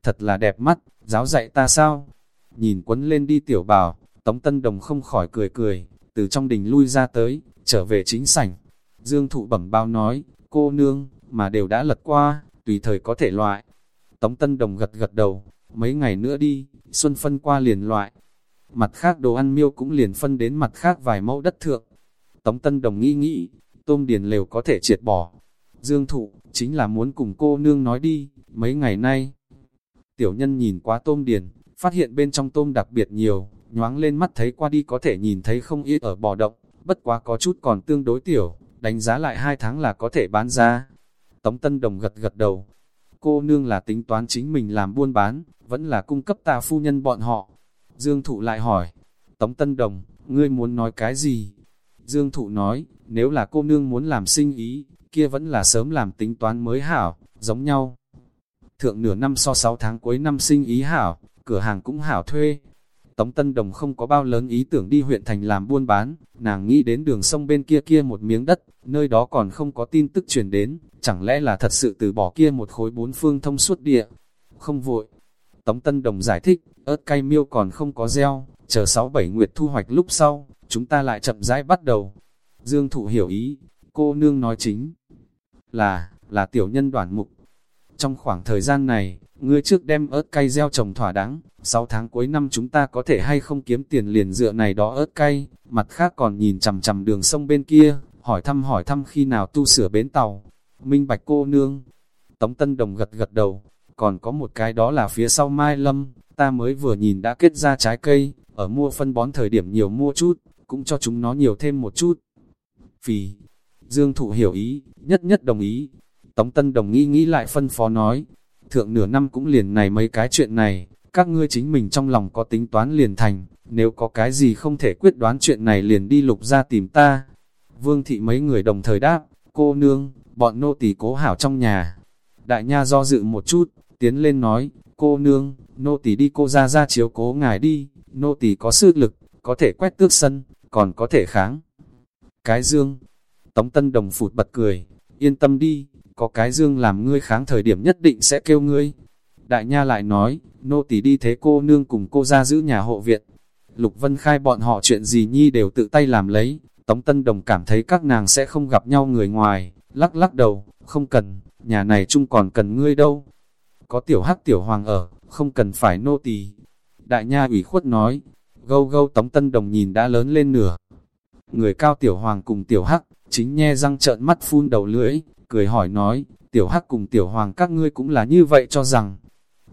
Thật là đẹp mắt, giáo dạy ta sao? Nhìn quấn lên đi tiểu bảo, Tống Tân Đồng không khỏi cười cười, từ trong đình lui ra tới, trở về chính sảnh. Dương thụ bẩm bao nói, cô nương, mà đều đã lật qua, tùy thời có thể loại. Tống Tân Đồng gật gật đầu, mấy ngày nữa đi, xuân phân qua liền loại. Mặt khác đồ ăn miêu cũng liền phân đến mặt khác vài mẫu đất thượng. Tống Tân Đồng nghĩ nghĩ, tôm điền lều có thể triệt bỏ. Dương thụ, chính là muốn cùng cô nương nói đi, mấy ngày nay. Tiểu nhân nhìn qua tôm điền, phát hiện bên trong tôm đặc biệt nhiều, nhoáng lên mắt thấy qua đi có thể nhìn thấy không ít ở bò động, bất quá có chút còn tương đối tiểu, đánh giá lại hai tháng là có thể bán ra. Tống Tân Đồng gật gật đầu, cô nương là tính toán chính mình làm buôn bán, vẫn là cung cấp ta phu nhân bọn họ. Dương Thụ lại hỏi, Tống Tân Đồng, ngươi muốn nói cái gì? Dương Thụ nói, nếu là cô nương muốn làm sinh ý, kia vẫn là sớm làm tính toán mới hảo, giống nhau. Thượng nửa năm so 6 tháng cuối năm sinh ý hảo, cửa hàng cũng hảo thuê, Tống Tân Đồng không có bao lớn ý tưởng đi huyện thành làm buôn bán, nàng nghĩ đến đường sông bên kia kia một miếng đất, nơi đó còn không có tin tức truyền đến, chẳng lẽ là thật sự từ bỏ kia một khối bốn phương thông suốt địa. Không vội. Tống Tân Đồng giải thích, ớt cay miêu còn không có gieo, chờ 6-7 nguyệt thu hoạch lúc sau, chúng ta lại chậm rãi bắt đầu. Dương Thụ hiểu ý, cô nương nói chính là, là tiểu nhân đoàn mục. Trong khoảng thời gian này, ngươi trước đem ớt cay gieo trồng thỏa đáng, 6 tháng cuối năm chúng ta có thể hay không kiếm tiền liền dựa này đó ớt cay, mặt khác còn nhìn chằm chằm đường sông bên kia, hỏi thăm hỏi thăm khi nào tu sửa bến tàu. Minh Bạch cô nương, Tống Tân Đồng gật gật đầu, còn có một cái đó là phía sau Mai Lâm, ta mới vừa nhìn đã kết ra trái cây, ở mua phân bón thời điểm nhiều mua chút, cũng cho chúng nó nhiều thêm một chút. Vì, Dương Thụ hiểu ý, nhất nhất đồng ý, Tống Tân Đồng nghĩ nghĩ lại phân phó nói, thượng nửa năm cũng liền này mấy cái chuyện này, các ngươi chính mình trong lòng có tính toán liền thành, nếu có cái gì không thể quyết đoán chuyện này liền đi lục ra tìm ta. Vương thị mấy người đồng thời đáp, cô nương, bọn nô tỳ cố hảo trong nhà. Đại nha do dự một chút, tiến lên nói, cô nương, nô tỳ đi cô ra ra chiếu cố ngài đi, nô tỳ có sức lực, có thể quét tước sân, còn có thể kháng. Cái dương, Tống Tân Đồng phụt bật cười, yên tâm đi, có cái dương làm ngươi kháng thời điểm nhất định sẽ kêu ngươi. Đại nha lại nói, nô tỳ đi thế cô nương cùng cô ra giữ nhà hộ viện. Lục Vân Khai bọn họ chuyện gì nhi đều tự tay làm lấy, Tống Tân Đồng cảm thấy các nàng sẽ không gặp nhau người ngoài, lắc lắc đầu, không cần, nhà này chung còn cần ngươi đâu. Có tiểu hắc tiểu hoàng ở, không cần phải nô tỳ. Đại nha ủy khuất nói, gâu gâu Tống Tân Đồng nhìn đã lớn lên nửa. Người cao tiểu hoàng cùng tiểu hắc, chính nhe răng trợn mắt phun đầu lưỡi, cười hỏi nói, tiểu hắc cùng tiểu hoàng các ngươi cũng là như vậy cho rằng.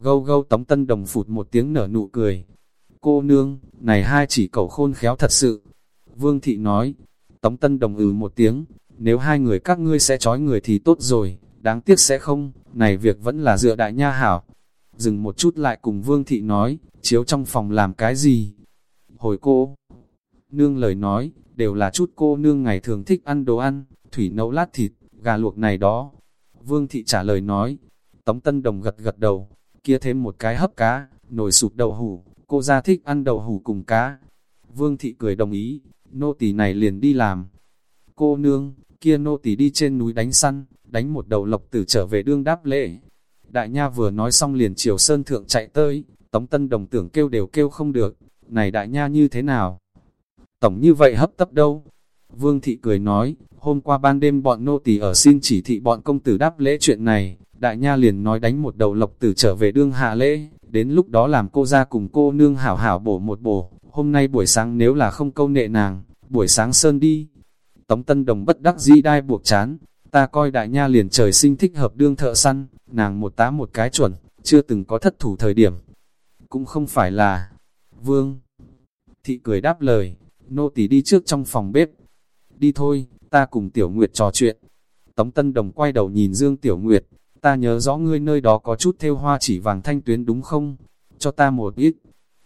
Gâu gâu tống tân đồng phụt một tiếng nở nụ cười. Cô nương, này hai chỉ cẩu khôn khéo thật sự. Vương thị nói, tống tân đồng ừ một tiếng, nếu hai người các ngươi sẽ trói người thì tốt rồi, đáng tiếc sẽ không, này việc vẫn là dựa đại nha hảo. Dừng một chút lại cùng Vương Thị nói, chiếu trong phòng làm cái gì? Hồi cô, nương lời nói, đều là chút cô nương ngày thường thích ăn đồ ăn, thủy nấu lát thịt, gà luộc này đó. Vương Thị trả lời nói, Tống Tân Đồng gật gật đầu, kia thêm một cái hấp cá, nồi sụp đậu hủ, cô ra thích ăn đậu hủ cùng cá. Vương Thị cười đồng ý, nô tỳ này liền đi làm. Cô nương, kia nô tỳ đi trên núi đánh săn, đánh một đầu lộc tử trở về đương đáp lễ. Đại nha vừa nói xong liền chiều sơn thượng chạy tới, Tống Tân Đồng tưởng kêu đều kêu không được, này đại nha như thế nào? Tổng như vậy hấp tấp đâu? Vương Thị cười nói, hôm qua ban đêm bọn nô tỳ ở xin chỉ thị bọn công tử đáp lễ chuyện này, đại nha liền nói đánh một đầu lộc tử trở về đương hạ lễ, đến lúc đó làm cô ra cùng cô nương hảo hảo bổ một bổ, hôm nay buổi sáng nếu là không câu nệ nàng, buổi sáng sơn đi. Tống Tân Đồng bất đắc dĩ đai buộc chán, ta coi đại nha liền trời sinh thích hợp đương thợ săn, nàng một tá một cái chuẩn, chưa từng có thất thủ thời điểm. Cũng không phải là, vương. Thị cười đáp lời, nô tỳ đi trước trong phòng bếp. Đi thôi, ta cùng Tiểu Nguyệt trò chuyện. Tống Tân Đồng quay đầu nhìn Dương Tiểu Nguyệt, ta nhớ rõ ngươi nơi đó có chút theo hoa chỉ vàng thanh tuyến đúng không? Cho ta một ít.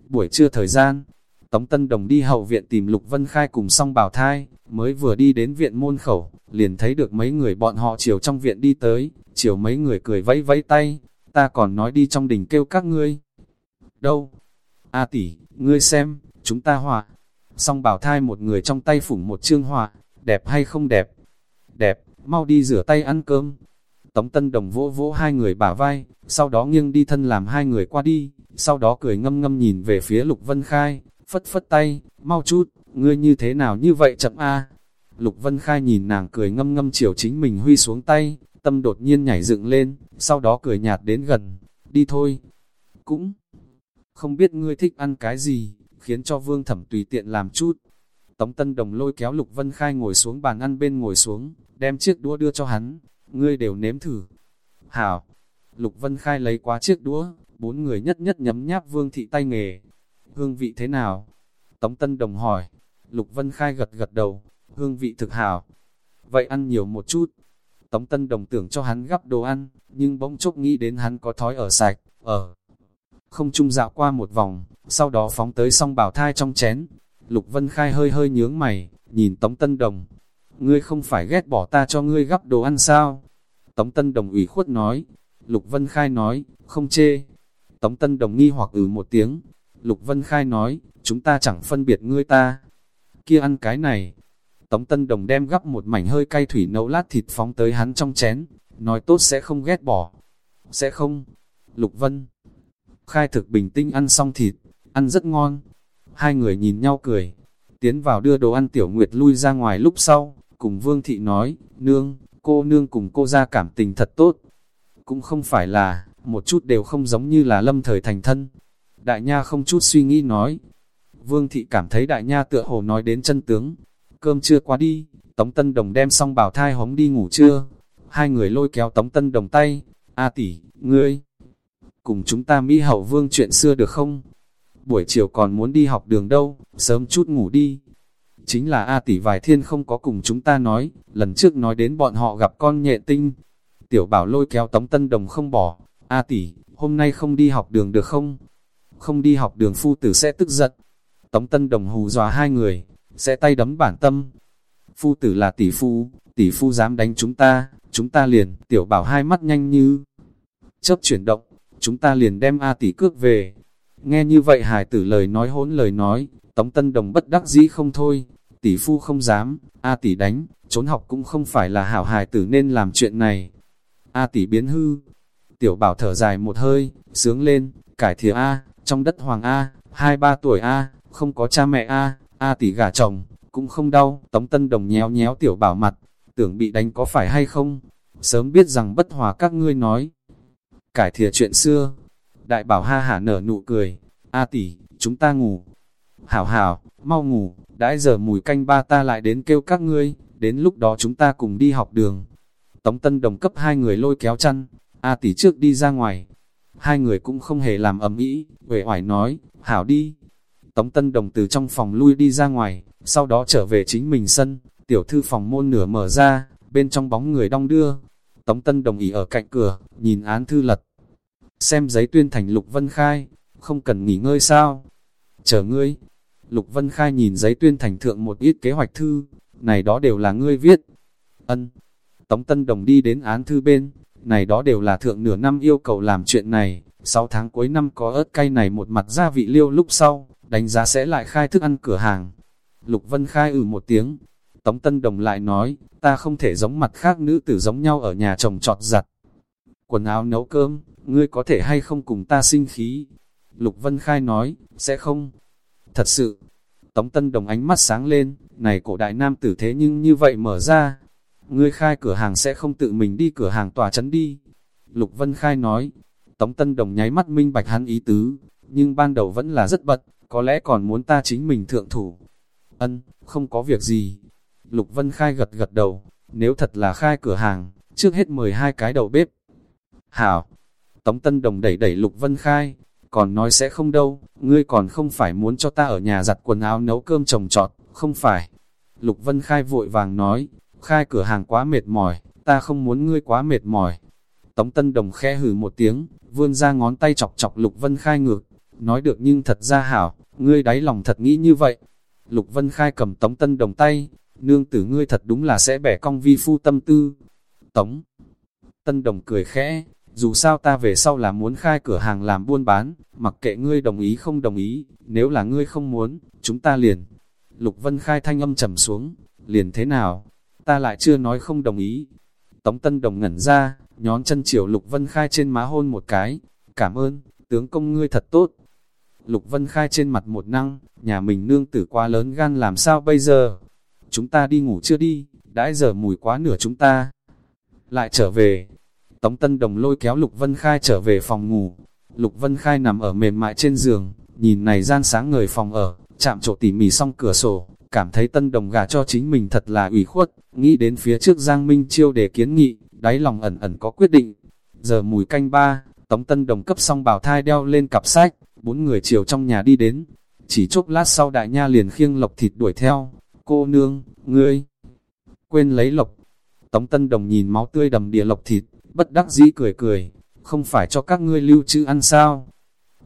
Buổi trưa thời gian, Tống Tân Đồng đi hậu viện tìm Lục Vân Khai cùng song bảo thai, mới vừa đi đến viện môn khẩu, liền thấy được mấy người bọn họ chiều trong viện đi tới, chiều mấy người cười vẫy vẫy tay, ta còn nói đi trong đình kêu các ngươi. Đâu? A tỷ, ngươi xem, chúng ta hòa. Song bảo thai một người trong tay phủng một chương họa, đẹp hay không đẹp? Đẹp, mau đi rửa tay ăn cơm. Tống Tân Đồng vỗ vỗ hai người bả vai, sau đó nghiêng đi thân làm hai người qua đi, sau đó cười ngâm ngâm nhìn về phía Lục Vân Khai, phất phất tay, mau chút, ngươi như thế nào như vậy chậm a Lục Vân Khai nhìn nàng cười ngâm ngâm chiều chính mình huy xuống tay, tâm đột nhiên nhảy dựng lên, sau đó cười nhạt đến gần, đi thôi. Cũng không biết ngươi thích ăn cái gì, khiến cho vương thẩm tùy tiện làm chút. Tống Tân Đồng lôi kéo Lục Vân Khai ngồi xuống bàn ăn bên ngồi xuống, đem chiếc đũa đưa cho hắn, ngươi đều nếm thử. Hảo, Lục Vân Khai lấy quá chiếc đũa, bốn người nhất nhất nhấm nháp vương thị tay nghề. Hương vị thế nào? Tống Tân Đồng hỏi. Lục Vân Khai gật gật đầu, hương vị thực hảo. Vậy ăn nhiều một chút. Tống Tân Đồng tưởng cho hắn gắp đồ ăn, nhưng bỗng chốc nghĩ đến hắn có thói ở sạch, ở. Không trung dạo qua một vòng, sau đó phóng tới song bảo thai trong chén. Lục Vân Khai hơi hơi nhướng mày, nhìn Tống Tân Đồng. Ngươi không phải ghét bỏ ta cho ngươi gắp đồ ăn sao? Tống Tân Đồng ủy khuất nói. Lục Vân Khai nói, không chê. Tống Tân Đồng nghi hoặc ừ một tiếng. Lục Vân Khai nói, chúng ta chẳng phân biệt ngươi ta. Kia ăn cái này. Tống Tân Đồng đem gắp một mảnh hơi cay thủy nấu lát thịt phóng tới hắn trong chén. Nói tốt sẽ không ghét bỏ. Sẽ không. Lục Vân. Khai thực bình tĩnh ăn xong thịt, ăn rất ngon. Hai người nhìn nhau cười, tiến vào đưa đồ ăn tiểu nguyệt lui ra ngoài lúc sau, cùng Vương Thị nói, nương, cô nương cùng cô ra cảm tình thật tốt. Cũng không phải là, một chút đều không giống như là lâm thời thành thân. Đại Nha không chút suy nghĩ nói. Vương Thị cảm thấy Đại Nha tựa hồ nói đến chân tướng. Cơm chưa qua đi, Tống Tân Đồng đem xong bảo thai hống đi ngủ trưa. Hai người lôi kéo Tống Tân Đồng tay. A tỷ, ngươi, cùng chúng ta Mỹ Hậu Vương chuyện xưa được không? Buổi chiều còn muốn đi học đường đâu, sớm chút ngủ đi. Chính là A tỷ vài thiên không có cùng chúng ta nói, lần trước nói đến bọn họ gặp con nhện tinh. Tiểu bảo lôi kéo Tống Tân Đồng không bỏ. A tỷ, hôm nay không đi học đường được không? Không đi học đường phu tử sẽ tức giận. Tống Tân Đồng hù dọa hai người, sẽ tay đấm bản tâm. Phu tử là tỷ phu, tỷ phu dám đánh chúng ta, chúng ta liền, tiểu bảo hai mắt nhanh như chớp chuyển động, chúng ta liền đem A tỷ cước về. Nghe như vậy hải tử lời nói hỗn lời nói, Tống Tân Đồng bất đắc dĩ không thôi, tỷ phu không dám, A tỷ đánh, trốn học cũng không phải là hảo hài tử nên làm chuyện này. A tỷ biến hư, tiểu bảo thở dài một hơi, sướng lên, cải thìa A, trong đất hoàng A, hai ba tuổi A, không có cha mẹ A, A tỷ gả chồng, cũng không đau, Tống Tân Đồng nhéo nhéo tiểu bảo mặt, tưởng bị đánh có phải hay không, sớm biết rằng bất hòa các ngươi nói cải thìa chuyện xưa. Đại bảo ha hả nở nụ cười, A tỷ, chúng ta ngủ. Hảo hảo, mau ngủ, đãi giờ mùi canh ba ta lại đến kêu các ngươi, đến lúc đó chúng ta cùng đi học đường. Tống Tân Đồng cấp hai người lôi kéo chăn, A tỷ trước đi ra ngoài. Hai người cũng không hề làm ầm ĩ, uể hoài nói, hảo đi. Tống Tân Đồng từ trong phòng lui đi ra ngoài, sau đó trở về chính mình sân, Tiểu thư phòng môn nửa mở ra, bên trong bóng người đong đưa. Tống Tân đồng ý ở cạnh cửa, nhìn án thư lật. Xem giấy tuyên thành Lục Vân Khai, không cần nghỉ ngơi sao? Chờ ngươi. Lục Vân Khai nhìn giấy tuyên thành thượng một ít kế hoạch thư, này đó đều là ngươi viết. Ân. Tống Tân Đồng đi đến án thư bên, này đó đều là thượng nửa năm yêu cầu làm chuyện này, 6 tháng cuối năm có ớt cay này một mặt gia vị liêu lúc sau, đánh giá sẽ lại khai thức ăn cửa hàng. Lục Vân Khai ừ một tiếng, Tống Tân Đồng lại nói, ta không thể giống mặt khác nữ tử giống nhau ở nhà chồng trọt giặt. Quần áo nấu cơm, ngươi có thể hay không cùng ta sinh khí? Lục Vân Khai nói, sẽ không. Thật sự, Tống Tân Đồng ánh mắt sáng lên, này cổ đại nam tử thế nhưng như vậy mở ra. Ngươi khai cửa hàng sẽ không tự mình đi cửa hàng tòa chấn đi. Lục Vân Khai nói, Tống Tân Đồng nháy mắt minh bạch hắn ý tứ, nhưng ban đầu vẫn là rất bận, có lẽ còn muốn ta chính mình thượng thủ. Ân, không có việc gì. Lục Vân Khai gật gật đầu, nếu thật là khai cửa hàng, trước hết mời hai cái đầu bếp. Hảo, Tống Tân Đồng đẩy đẩy Lục Vân Khai, còn nói sẽ không đâu, ngươi còn không phải muốn cho ta ở nhà giặt quần áo nấu cơm trồng trọt, không phải. Lục Vân Khai vội vàng nói, khai cửa hàng quá mệt mỏi, ta không muốn ngươi quá mệt mỏi. Tống Tân Đồng khe hừ một tiếng, vươn ra ngón tay chọc chọc Lục Vân Khai ngược, nói được nhưng thật ra hảo, ngươi đáy lòng thật nghĩ như vậy. Lục Vân Khai cầm Tống Tân Đồng tay, nương tử ngươi thật đúng là sẽ bẻ cong vi phu tâm tư. Tống Tân Đồng cười khẽ, dù sao ta về sau là muốn khai cửa hàng làm buôn bán, mặc kệ ngươi đồng ý không đồng ý, nếu là ngươi không muốn, chúng ta liền. Lục Vân Khai thanh âm trầm xuống, liền thế nào, ta lại chưa nói không đồng ý. Tống Tân Đồng ngẩn ra, nhón chân chiều Lục Vân Khai trên má hôn một cái, cảm ơn, tướng công ngươi thật tốt. Lục Vân Khai trên mặt một năng, nhà mình nương tử quá lớn gan làm sao bây giờ? Chúng ta đi ngủ chưa đi, đãi giờ mùi quá nửa chúng ta. Lại trở về, Tống Tân Đồng lôi kéo Lục Vân Khai trở về phòng ngủ. Lục Vân Khai nằm ở mềm mại trên giường, nhìn này gian sáng người phòng ở, chạm trộn tỉ mỉ xong cửa sổ, cảm thấy Tân Đồng gả cho chính mình thật là ủy khuất, nghĩ đến phía trước Giang Minh Chiêu để kiến nghị, đáy lòng ẩn ẩn có quyết định. Giờ mùi canh ba, Tống Tân Đồng cấp xong bảo thai đeo lên cặp sách, bốn người chiều trong nhà đi đến. Chỉ chốc lát sau đại nha liền khiêng lộc thịt đuổi theo, cô nương, ngươi, quên lấy lộc. Tống Tân Đồng nhìn máu tươi đầm đìa lộc thịt, bất đắc dĩ cười cười, không phải cho các ngươi lưu trữ ăn sao?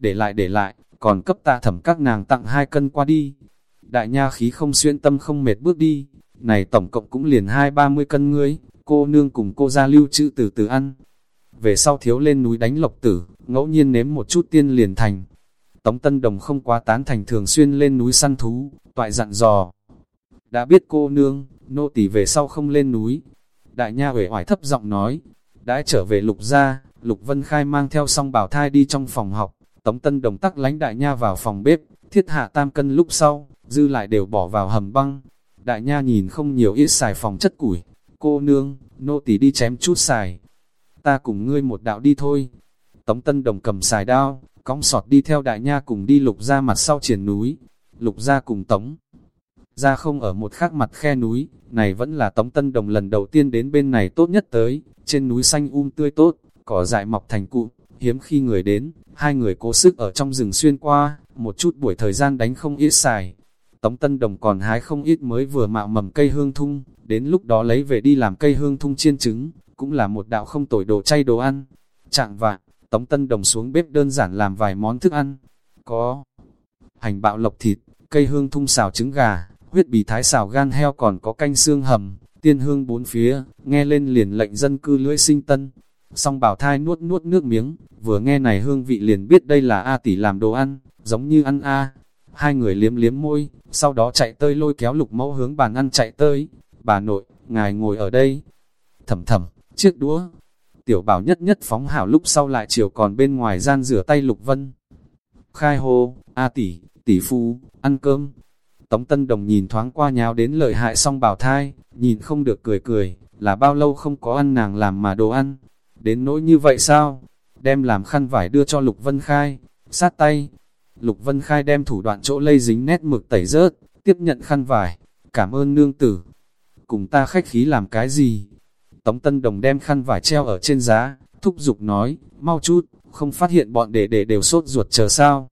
Để lại để lại, còn cấp ta thẩm các nàng tặng hai cân qua đi. Đại nha khí không xuyên tâm không mệt bước đi, này tổng cộng cũng liền hai ba mươi cân ngươi, cô nương cùng cô ra lưu trữ từ từ ăn. Về sau thiếu lên núi đánh lộc tử, ngẫu nhiên nếm một chút tiên liền thành. Tống Tân Đồng không quá tán thành thường xuyên lên núi săn thú, toại dặn dò. Đã biết cô nương, nô tỳ về sau không lên núi. Đại nha uể oải thấp giọng nói, đã trở về lục gia, lục vân khai mang theo song bảo thai đi trong phòng học, tống tân đồng tắc lánh đại nha vào phòng bếp, thiết hạ tam cân lúc sau, dư lại đều bỏ vào hầm băng. Đại nha nhìn không nhiều ít xài phòng chất củi, cô nương, nô tỳ đi chém chút xài. Ta cùng ngươi một đạo đi thôi. Tống tân đồng cầm xài đao, cong sọt đi theo đại nha cùng đi lục ra mặt sau triển núi. Lục ra cùng tống. Ra không ở một khác mặt khe núi, này vẫn là tống tân đồng lần đầu tiên đến bên này tốt nhất tới, trên núi xanh um tươi tốt, cỏ dại mọc thành cụ, hiếm khi người đến, hai người cố sức ở trong rừng xuyên qua, một chút buổi thời gian đánh không ít xài. Tống Tân Đồng còn hái không ít mới vừa mạo mầm cây hương thung, đến lúc đó lấy về đi làm cây hương thung chiên trứng, cũng là một đạo không tồi đồ chay đồ ăn. Trạng vạn, Tống Tân Đồng xuống bếp đơn giản làm vài món thức ăn. Có hành bạo lộc thịt, cây hương thung xào trứng gà, huyết bì thái xào gan heo còn có canh xương hầm, tiên hương bốn phía, nghe lên liền lệnh dân cư lưỡi sinh tân. Song bảo thai nuốt nuốt nước miếng, vừa nghe này hương vị liền biết đây là A tỷ làm đồ ăn, giống như ăn A. Hai người liếm liếm môi, sau đó chạy tơi lôi kéo lục mẫu hướng bàn ăn chạy tới. Bà nội, ngài ngồi ở đây. Thầm thầm, chiếc đũa. Tiểu bảo nhất nhất phóng hảo lúc sau lại chiều còn bên ngoài gian rửa tay lục vân. Khai hô, A tỷ, tỷ phu, ăn cơm, Tống Tân Đồng nhìn thoáng qua nháo đến lợi hại song bảo thai, nhìn không được cười cười, là bao lâu không có ăn nàng làm mà đồ ăn. Đến nỗi như vậy sao? Đem làm khăn vải đưa cho Lục Vân Khai, sát tay. Lục Vân Khai đem thủ đoạn chỗ lây dính nét mực tẩy rớt, tiếp nhận khăn vải, cảm ơn nương tử. Cùng ta khách khí làm cái gì? Tống Tân Đồng đem khăn vải treo ở trên giá, thúc giục nói, mau chút, không phát hiện bọn đệ đệ đều sốt ruột chờ sao.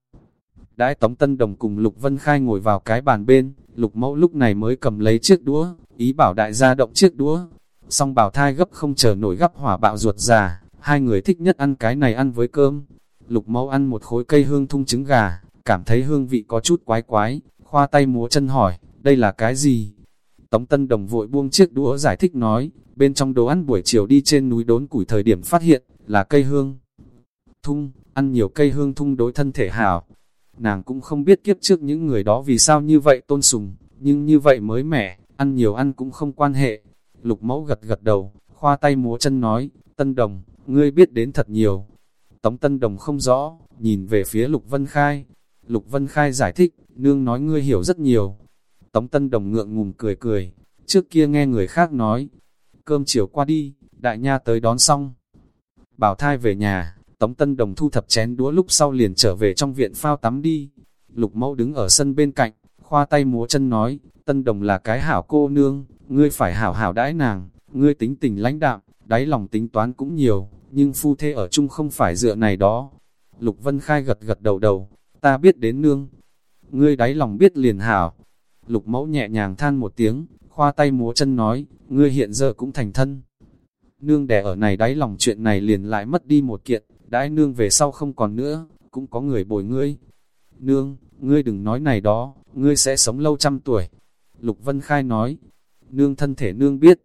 Đãi Tống Tân Đồng cùng Lục Vân Khai ngồi vào cái bàn bên, Lục Mẫu lúc này mới cầm lấy chiếc đũa, ý bảo đại gia động chiếc đũa. Song bảo thai gấp không chờ nổi gấp hỏa bạo ruột già, hai người thích nhất ăn cái này ăn với cơm. Lục mẫu ăn một khối cây hương thung trứng gà, cảm thấy hương vị có chút quái quái, khoa tay múa chân hỏi, đây là cái gì? Tống Tân Đồng vội buông chiếc đũa giải thích nói, bên trong đồ ăn buổi chiều đi trên núi đốn củi thời điểm phát hiện, là cây hương. Thung, ăn nhiều cây hương thung đối thân thể hảo. Nàng cũng không biết kiếp trước những người đó vì sao như vậy tôn sùng, nhưng như vậy mới mẻ, ăn nhiều ăn cũng không quan hệ. Lục mẫu gật gật đầu, khoa tay múa chân nói, Tân Đồng, ngươi biết đến thật nhiều. Tống Tân Đồng không rõ, nhìn về phía Lục Vân Khai. Lục Vân Khai giải thích, nương nói ngươi hiểu rất nhiều. Tống Tân Đồng ngượng ngùng cười cười, trước kia nghe người khác nói. Cơm chiều qua đi, đại nha tới đón xong. Bảo thai về nhà, Tống Tân Đồng thu thập chén đũa lúc sau liền trở về trong viện phao tắm đi. Lục mẫu đứng ở sân bên cạnh, khoa tay múa chân nói, Tân Đồng là cái hảo cô nương, ngươi phải hảo hảo đãi nàng, ngươi tính tình lãnh đạm, đáy lòng tính toán cũng nhiều, nhưng phu thê ở chung không phải dựa này đó. Lục Vân Khai gật gật đầu đầu, ta biết đến nương. Ngươi đáy lòng biết liền hảo. Lục mẫu nhẹ nhàng than một tiếng, khoa tay múa chân nói, ngươi hiện giờ cũng thành thân. Nương đẻ ở này đáy lòng chuyện này liền lại mất đi một kiện, đãi nương về sau không còn nữa, cũng có người bồi ngươi. Nương, ngươi đừng nói này đó, ngươi sẽ sống lâu trăm tuổi. Lục Vân Khai nói, nương thân thể nương biết.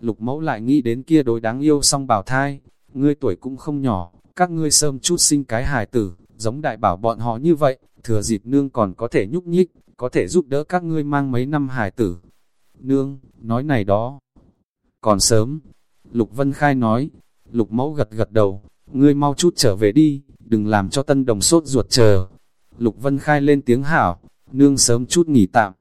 Lục mẫu lại nghĩ đến kia đối đáng yêu song bảo thai, ngươi tuổi cũng không nhỏ, các ngươi sớm chút sinh cái hài tử, giống đại bảo bọn họ như vậy, thừa dịp nương còn có thể nhúc nhích, có thể giúp đỡ các ngươi mang mấy năm hài tử. Nương, nói này đó. Còn sớm, Lục Vân Khai nói, Lục mẫu gật gật đầu, ngươi mau chút trở về đi, đừng làm cho tân đồng sốt ruột chờ. Lục Vân Khai lên tiếng hảo, nương sớm chút nghỉ tạm.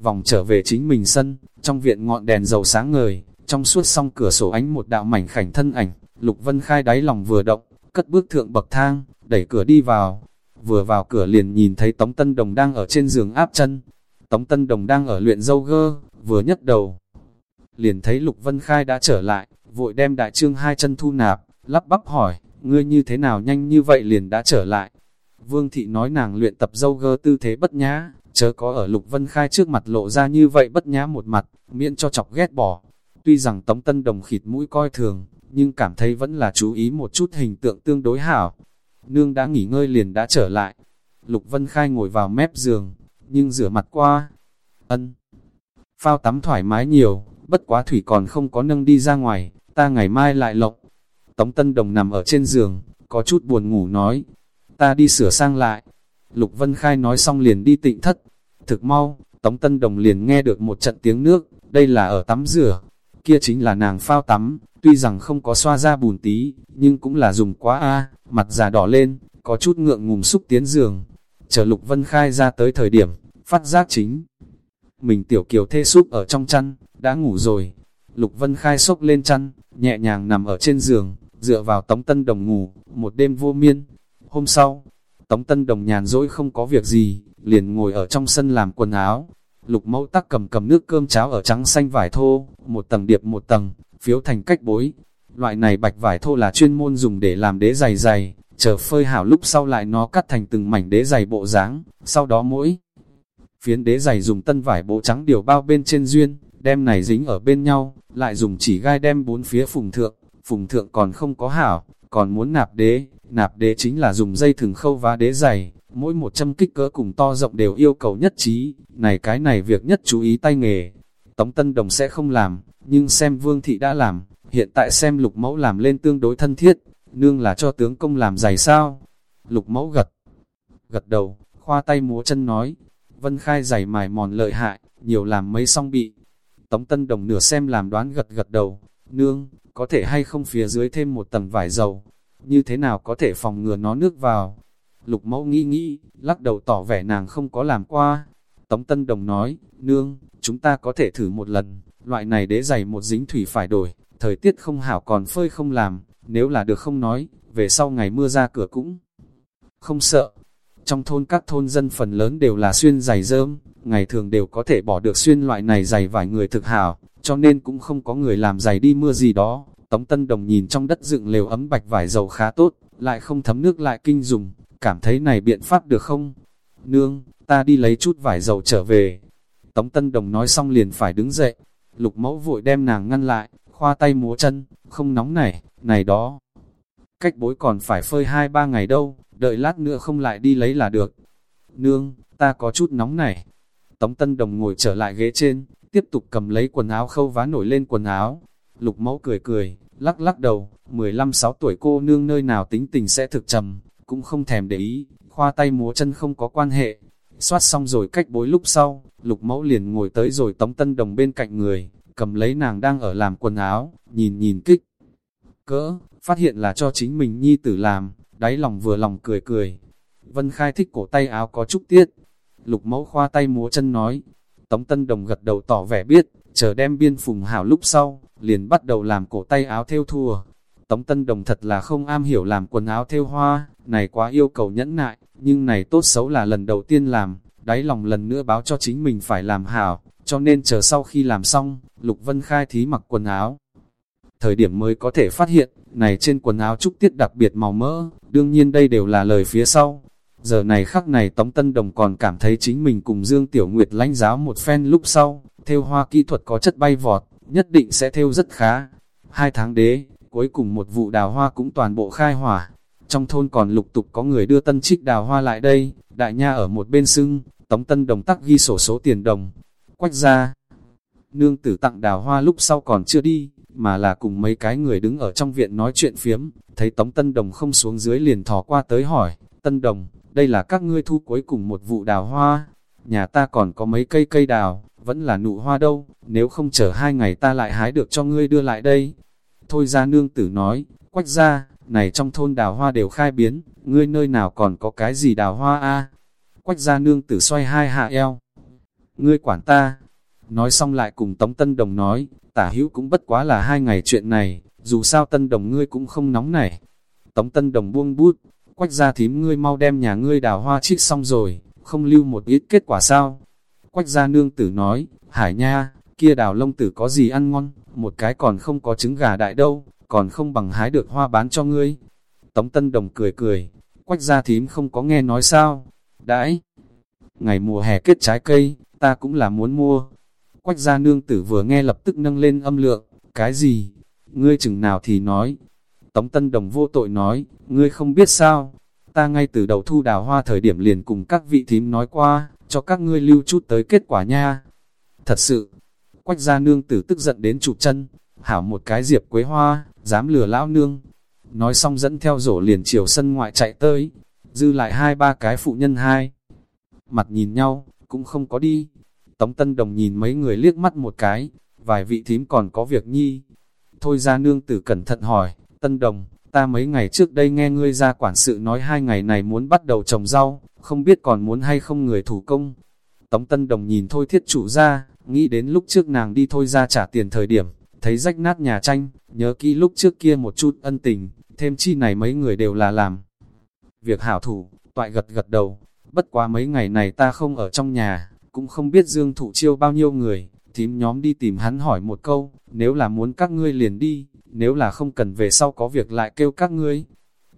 Vòng trở về chính mình sân, trong viện ngọn đèn dầu sáng ngời, trong suốt song cửa sổ ánh một đạo mảnh khảnh thân ảnh, Lục Vân Khai đáy lòng vừa động, cất bước thượng bậc thang, đẩy cửa đi vào. Vừa vào cửa liền nhìn thấy Tống Tân Đồng đang ở trên giường áp chân. Tống Tân Đồng đang ở luyện dâu gơ, vừa nhấc đầu. Liền thấy Lục Vân Khai đã trở lại, vội đem đại trương hai chân thu nạp, lắp bắp hỏi, ngươi như thế nào nhanh như vậy liền đã trở lại. Vương thị nói nàng luyện tập dâu gơ tư thế bất nhã, chớ có ở Lục Vân Khai trước mặt lộ ra như vậy bất nhã một mặt, miễn cho chọc ghét bỏ. Tuy rằng Tống Tân Đồng khịt mũi coi thường, nhưng cảm thấy vẫn là chú ý một chút hình tượng tương đối hảo. Nương đã nghỉ ngơi liền đã trở lại. Lục Vân Khai ngồi vào mép giường, nhưng rửa mặt qua. Ân. Phao tắm thoải mái nhiều, bất quá thủy còn không có nâng đi ra ngoài, ta ngày mai lại lộng. Tống Tân Đồng nằm ở trên giường, có chút buồn ngủ nói, ta đi sửa sang lại. Lục Vân Khai nói xong liền đi tịnh thất. Thực mau, Tống Tân Đồng liền nghe được một trận tiếng nước, đây là ở tắm rửa. Kia chính là nàng phao tắm, tuy rằng không có xoa ra bùn tí, nhưng cũng là dùng quá a mặt già đỏ lên, có chút ngượng ngùng xúc tiến giường. Chờ Lục Vân Khai ra tới thời điểm, phát giác chính. Mình tiểu kiều thê súp ở trong chăn, đã ngủ rồi. Lục Vân Khai sốc lên chăn, nhẹ nhàng nằm ở trên giường, dựa vào Tống Tân Đồng ngủ, một đêm vô miên. Hôm sau, Tống Tân Đồng nhàn rỗi không có việc gì, liền ngồi ở trong sân làm quần áo. Lục mẫu tắc cầm cầm nước cơm cháo ở trắng xanh vải thô, một tầng điệp một tầng, phiếu thành cách bối. Loại này bạch vải thô là chuyên môn dùng để làm đế dày dày, chờ phơi hảo lúc sau lại nó cắt thành từng mảnh đế dày bộ dáng, sau đó mỗi phiến đế dày dùng tân vải bộ trắng điều bao bên trên duyên, đem này dính ở bên nhau, lại dùng chỉ gai đem bốn phía phùng thượng, phùng thượng còn không có hảo, còn muốn nạp đế, nạp đế chính là dùng dây thừng khâu vá đế dày, mỗi một châm kích cỡ cùng to rộng đều yêu cầu nhất trí, này cái này việc nhất chú ý tay nghề. Tống Tân Đồng sẽ không làm, nhưng xem Vương Thị đã làm, hiện tại xem lục mẫu làm lên tương đối thân thiết, nương là cho tướng công làm giày sao. Lục mẫu gật, gật đầu, khoa tay múa chân nói, Vân Khai giày mài mòn lợi hại, nhiều làm mấy song bị. Tống Tân Đồng nửa xem làm đoán gật gật đầu, nương, có thể hay không phía dưới thêm một tầng vải dầu, như thế nào có thể phòng ngừa nó nước vào. Lục mẫu nghĩ nghĩ, lắc đầu tỏ vẻ nàng không có làm qua. Tống Tân Đồng nói, nương, chúng ta có thể thử một lần, loại này đế giày một dính thủy phải đổi, thời tiết không hảo còn phơi không làm, nếu là được không nói, về sau ngày mưa ra cửa cũng không sợ. Trong thôn các thôn dân phần lớn đều là xuyên giày dơm, ngày thường đều có thể bỏ được xuyên loại này giày vài người thực hảo, cho nên cũng không có người làm giày đi mưa gì đó. Tống Tân Đồng nhìn trong đất dựng lều ấm bạch vải dầu khá tốt, lại không thấm nước lại kinh dùng, cảm thấy này biện pháp được không? Nương, ta đi lấy chút vải dầu trở về. Tống Tân Đồng nói xong liền phải đứng dậy. Lục mẫu vội đem nàng ngăn lại, khoa tay múa chân, không nóng này, này đó. Cách bối còn phải phơi hai ba ngày đâu, đợi lát nữa không lại đi lấy là được. Nương, ta có chút nóng này. Tống Tân Đồng ngồi trở lại ghế trên, tiếp tục cầm lấy quần áo khâu vá nổi lên quần áo. Lục mẫu cười cười, lắc lắc đầu, 15-6 tuổi cô nương nơi nào tính tình sẽ thực trầm, cũng không thèm để ý, khoa tay múa chân không có quan hệ. Xoát xong rồi cách bối lúc sau, lục mẫu liền ngồi tới rồi tống tân đồng bên cạnh người, cầm lấy nàng đang ở làm quần áo, nhìn nhìn kích. Cỡ, phát hiện là cho chính mình nhi tử làm, đáy lòng vừa lòng cười cười. Vân Khai thích cổ tay áo có chút tiết. Lục mẫu khoa tay múa chân nói. Tống Tân Đồng gật đầu tỏ vẻ biết, chờ đem biên phùng hảo lúc sau, liền bắt đầu làm cổ tay áo theo thùa. Tống Tân Đồng thật là không am hiểu làm quần áo theo hoa, này quá yêu cầu nhẫn nại, nhưng này tốt xấu là lần đầu tiên làm, đáy lòng lần nữa báo cho chính mình phải làm hảo, cho nên chờ sau khi làm xong, Lục Vân Khai thí mặc quần áo. Thời điểm mới có thể phát hiện, này trên quần áo trúc tiết đặc biệt màu mỡ, đương nhiên đây đều là lời phía sau. Giờ này khắc này Tống Tân Đồng còn cảm thấy chính mình cùng Dương Tiểu Nguyệt lãnh giáo một phen lúc sau, theo hoa kỹ thuật có chất bay vọt, nhất định sẽ theo rất khá. Hai tháng đế, cuối cùng một vụ đào hoa cũng toàn bộ khai hỏa. Trong thôn còn lục tục có người đưa tân trích đào hoa lại đây, đại nha ở một bên sưng, Tống Tân Đồng tắc ghi sổ số tiền đồng. Quách ra, nương tử tặng đào hoa lúc sau còn chưa đi, mà là cùng mấy cái người đứng ở trong viện nói chuyện phiếm, thấy Tống Tân Đồng không xuống dưới liền thò qua tới hỏi, Tân Đồng, đây là các ngươi thu cuối cùng một vụ đào hoa, nhà ta còn có mấy cây cây đào, vẫn là nụ hoa đâu, nếu không chờ hai ngày ta lại hái được cho ngươi đưa lại đây. Thôi ra nương tử nói, quách ra, này trong thôn đào hoa đều khai biến, ngươi nơi nào còn có cái gì đào hoa a Quách ra nương tử xoay hai hạ eo. Ngươi quản ta. Nói xong lại cùng Tống Tân Đồng nói, tả hữu cũng bất quá là hai ngày chuyện này, dù sao Tân Đồng ngươi cũng không nóng này. Tống Tân Đồng buông bút, quách ra thím ngươi mau đem nhà ngươi đào hoa trích xong rồi, không lưu một ít kết quả sao. Quách gia nương tử nói, hải nha, kia đào lông tử có gì ăn ngon, một cái còn không có trứng gà đại đâu, còn không bằng hái được hoa bán cho ngươi. Tống Tân Đồng cười cười, quách gia thím không có nghe nói sao, đãi. Ngày mùa hè kết trái cây, ta cũng là muốn mua. Quách gia nương tử vừa nghe lập tức nâng lên âm lượng, cái gì? Ngươi chừng nào thì nói. Tống Tân Đồng vô tội nói, ngươi không biết sao. Ta ngay từ đầu thu đào hoa thời điểm liền cùng các vị thím nói qua, cho các ngươi lưu chút tới kết quả nha. Thật sự, quách gia nương tử tức giận đến chụp chân, hảo một cái diệp quế hoa, dám lừa lão nương. Nói xong dẫn theo rổ liền chiều sân ngoại chạy tới, dư lại hai ba cái phụ nhân hai. Mặt nhìn nhau, cũng không có đi. Tống Tân Đồng nhìn mấy người liếc mắt một cái, vài vị thím còn có việc nhi. Thôi ra nương tử cẩn thận hỏi, Tân Đồng, ta mấy ngày trước đây nghe ngươi ra quản sự nói hai ngày này muốn bắt đầu trồng rau, không biết còn muốn hay không người thủ công. Tống Tân Đồng nhìn thôi thiết chủ ra, nghĩ đến lúc trước nàng đi thôi ra trả tiền thời điểm, thấy rách nát nhà tranh, nhớ kỹ lúc trước kia một chút ân tình, thêm chi này mấy người đều là làm. Việc hảo thủ, toại gật gật đầu, bất quá mấy ngày này ta không ở trong nhà, cũng không biết Dương Thụ chiêu bao nhiêu người, thím nhóm đi tìm hắn hỏi một câu, nếu là muốn các ngươi liền đi, nếu là không cần về sau có việc lại kêu các ngươi.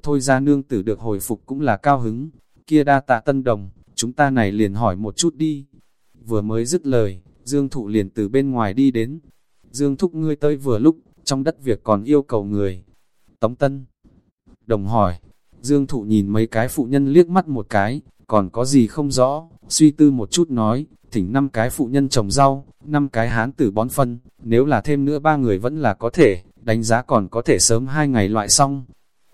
Thôi ra nương tử được hồi phục cũng là cao hứng, kia đa tạ tân đồng, chúng ta này liền hỏi một chút đi. Vừa mới dứt lời, Dương Thụ liền từ bên ngoài đi đến. Dương Thúc ngươi tới vừa lúc, trong đất việc còn yêu cầu người. Tống Tân Đồng hỏi, Dương Thụ nhìn mấy cái phụ nhân liếc mắt một cái, còn có gì không rõ, suy tư một chút nói, thỉnh năm cái phụ nhân trồng rau, năm cái hán tử bón phân, nếu là thêm nữa ba người vẫn là có thể, đánh giá còn có thể sớm hai ngày loại xong.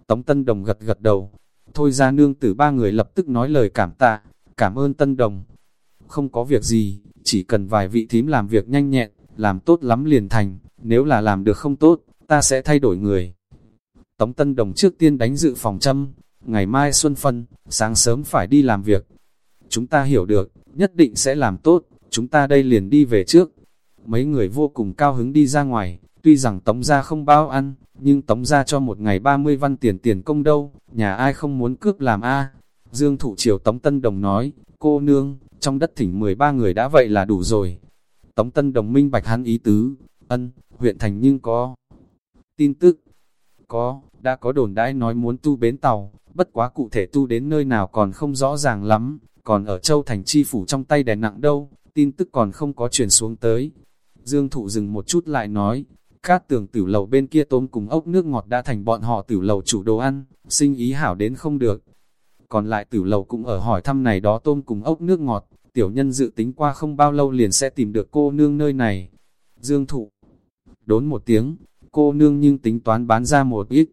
Tống Tân Đồng gật gật đầu, thôi ra nương tử ba người lập tức nói lời cảm tạ, cảm ơn Tân Đồng. Không có việc gì, chỉ cần vài vị thím làm việc nhanh nhẹn, làm tốt lắm liền thành, nếu là làm được không tốt, ta sẽ thay đổi người. Tống Tân Đồng trước tiên đánh dự phòng châm, ngày mai xuân phân, sáng sớm phải đi làm việc. Chúng ta hiểu được, nhất định sẽ làm tốt, chúng ta đây liền đi về trước. Mấy người vô cùng cao hứng đi ra ngoài, tuy rằng tống gia không bao ăn, nhưng tống gia cho một ngày 30 văn tiền tiền công đâu, nhà ai không muốn cướp làm a Dương thủ triều tống tân đồng nói, cô nương, trong đất thỉnh 13 người đã vậy là đủ rồi. Tống tân đồng minh bạch hắn ý tứ, ân, huyện thành nhưng có. Tin tức, có, đã có đồn đãi nói muốn tu bến tàu, bất quá cụ thể tu đến nơi nào còn không rõ ràng lắm, còn ở châu thành chi phủ trong tay đè nặng đâu, tin tức còn không có truyền xuống tới. Dương thụ dừng một chút lại nói, cát tường tử lầu bên kia tôm cùng ốc nước ngọt đã thành bọn họ tử lầu chủ đồ ăn, sinh ý hảo đến không được. Còn lại tử lầu cũng ở hỏi thăm này đó tôm cùng ốc nước ngọt, tiểu nhân dự tính qua không bao lâu liền sẽ tìm được cô nương nơi này. Dương thụ đốn một tiếng, cô nương nhưng tính toán bán ra một ít.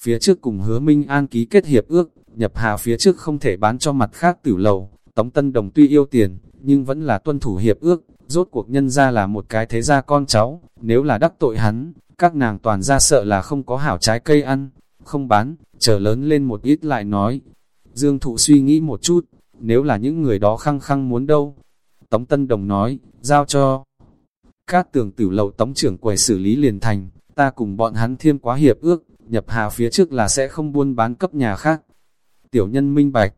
Phía trước cùng hứa Minh An ký kết hiệp ước, nhập hà phía trước không thể bán cho mặt khác tử lầu. Tống Tân Đồng tuy yêu tiền, nhưng vẫn là tuân thủ hiệp ước, rốt cuộc nhân ra là một cái thế gia con cháu, nếu là đắc tội hắn, các nàng toàn ra sợ là không có hảo trái cây ăn, không bán, chờ lớn lên một ít lại nói. Dương Thụ suy nghĩ một chút, nếu là những người đó khăng khăng muốn đâu. Tống Tân Đồng nói, giao cho. Cát tường tử lầu tống trưởng quầy xử lý liền thành, ta cùng bọn hắn thiêm quá hiệp ước, nhập hà phía trước là sẽ không buôn bán cấp nhà khác. Tiểu nhân minh bạch,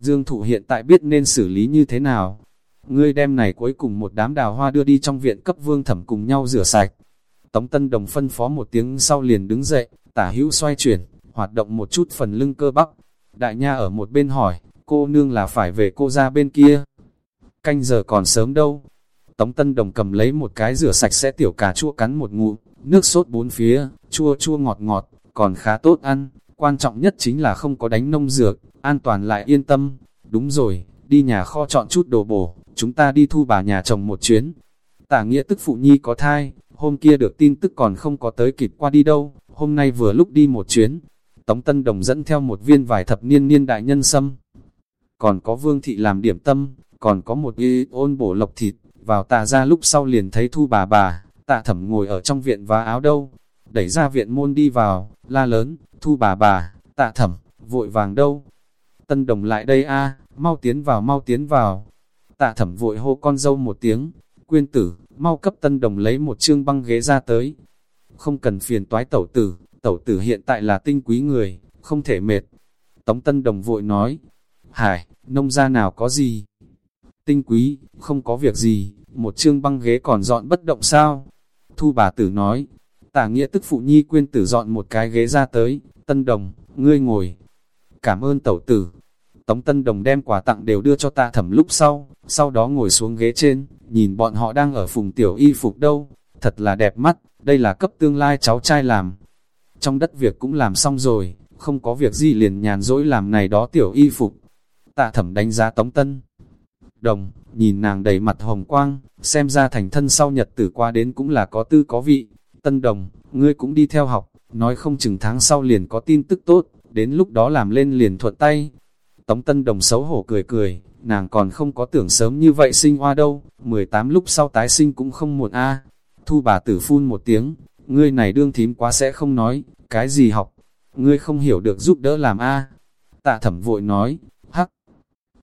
Dương Thụ hiện tại biết nên xử lý như thế nào. Ngươi đem này cuối cùng một đám đào hoa đưa đi trong viện cấp vương thẩm cùng nhau rửa sạch. Tống Tân Đồng phân phó một tiếng sau liền đứng dậy, tả hữu xoay chuyển, hoạt động một chút phần lưng cơ bắp. Đại nha ở một bên hỏi, cô nương là phải về cô ra bên kia. Canh giờ còn sớm đâu. Tống Tân Đồng cầm lấy một cái rửa sạch sẽ tiểu cà chua cắn một ngụm, nước sốt bốn phía, chua chua ngọt ngọt, còn khá tốt ăn. Quan trọng nhất chính là không có đánh nông dược, an toàn lại yên tâm. Đúng rồi, đi nhà kho chọn chút đồ bổ, chúng ta đi thu bà nhà chồng một chuyến. Tả nghĩa tức phụ nhi có thai, hôm kia được tin tức còn không có tới kịp qua đi đâu, hôm nay vừa lúc đi một chuyến. Tống Tân Đồng dẫn theo một viên vài thập niên niên đại nhân sâm. Còn có vương thị làm điểm tâm, còn có một y ôn bổ lộc thịt, vào tà ra lúc sau liền thấy thu bà bà, tạ thẩm ngồi ở trong viện và áo đâu. Đẩy ra viện môn đi vào, la lớn, thu bà bà, tạ thẩm, vội vàng đâu. Tân Đồng lại đây a mau tiến vào mau tiến vào. Tạ thẩm vội hô con dâu một tiếng, quyên tử, mau cấp tân đồng lấy một chương băng ghế ra tới. Không cần phiền toái tẩu tử, tẩu tử hiện tại là tinh quý người, không thể mệt. Tống tân đồng vội nói, hải, nông gia nào có gì? Tinh quý, không có việc gì, một chương băng ghế còn dọn bất động sao? Thu bà tử nói, tả nghĩa tức phụ nhi quyên tử dọn một cái ghế ra tới, tân đồng, ngươi ngồi. Cảm ơn tẩu tử, Tống Tân Đồng đem quà tặng đều đưa cho tạ thẩm lúc sau, sau đó ngồi xuống ghế trên, nhìn bọn họ đang ở phùng tiểu y phục đâu, thật là đẹp mắt, đây là cấp tương lai cháu trai làm. Trong đất việc cũng làm xong rồi, không có việc gì liền nhàn dỗi làm này đó tiểu y phục. Tạ thẩm đánh giá Tống Tân Đồng, nhìn nàng đầy mặt hồng quang, xem ra thành thân sau nhật tử qua đến cũng là có tư có vị. Tân Đồng, ngươi cũng đi theo học, nói không chừng tháng sau liền có tin tức tốt, đến lúc đó làm lên liền thuận tay. Tống Tân Đồng xấu hổ cười cười, nàng còn không có tưởng sớm như vậy sinh hoa đâu, 18 lúc sau tái sinh cũng không muộn a. Thu bà tử phun một tiếng, ngươi này đương thím quá sẽ không nói, cái gì học, ngươi không hiểu được giúp đỡ làm a. Tạ thẩm vội nói, hắc,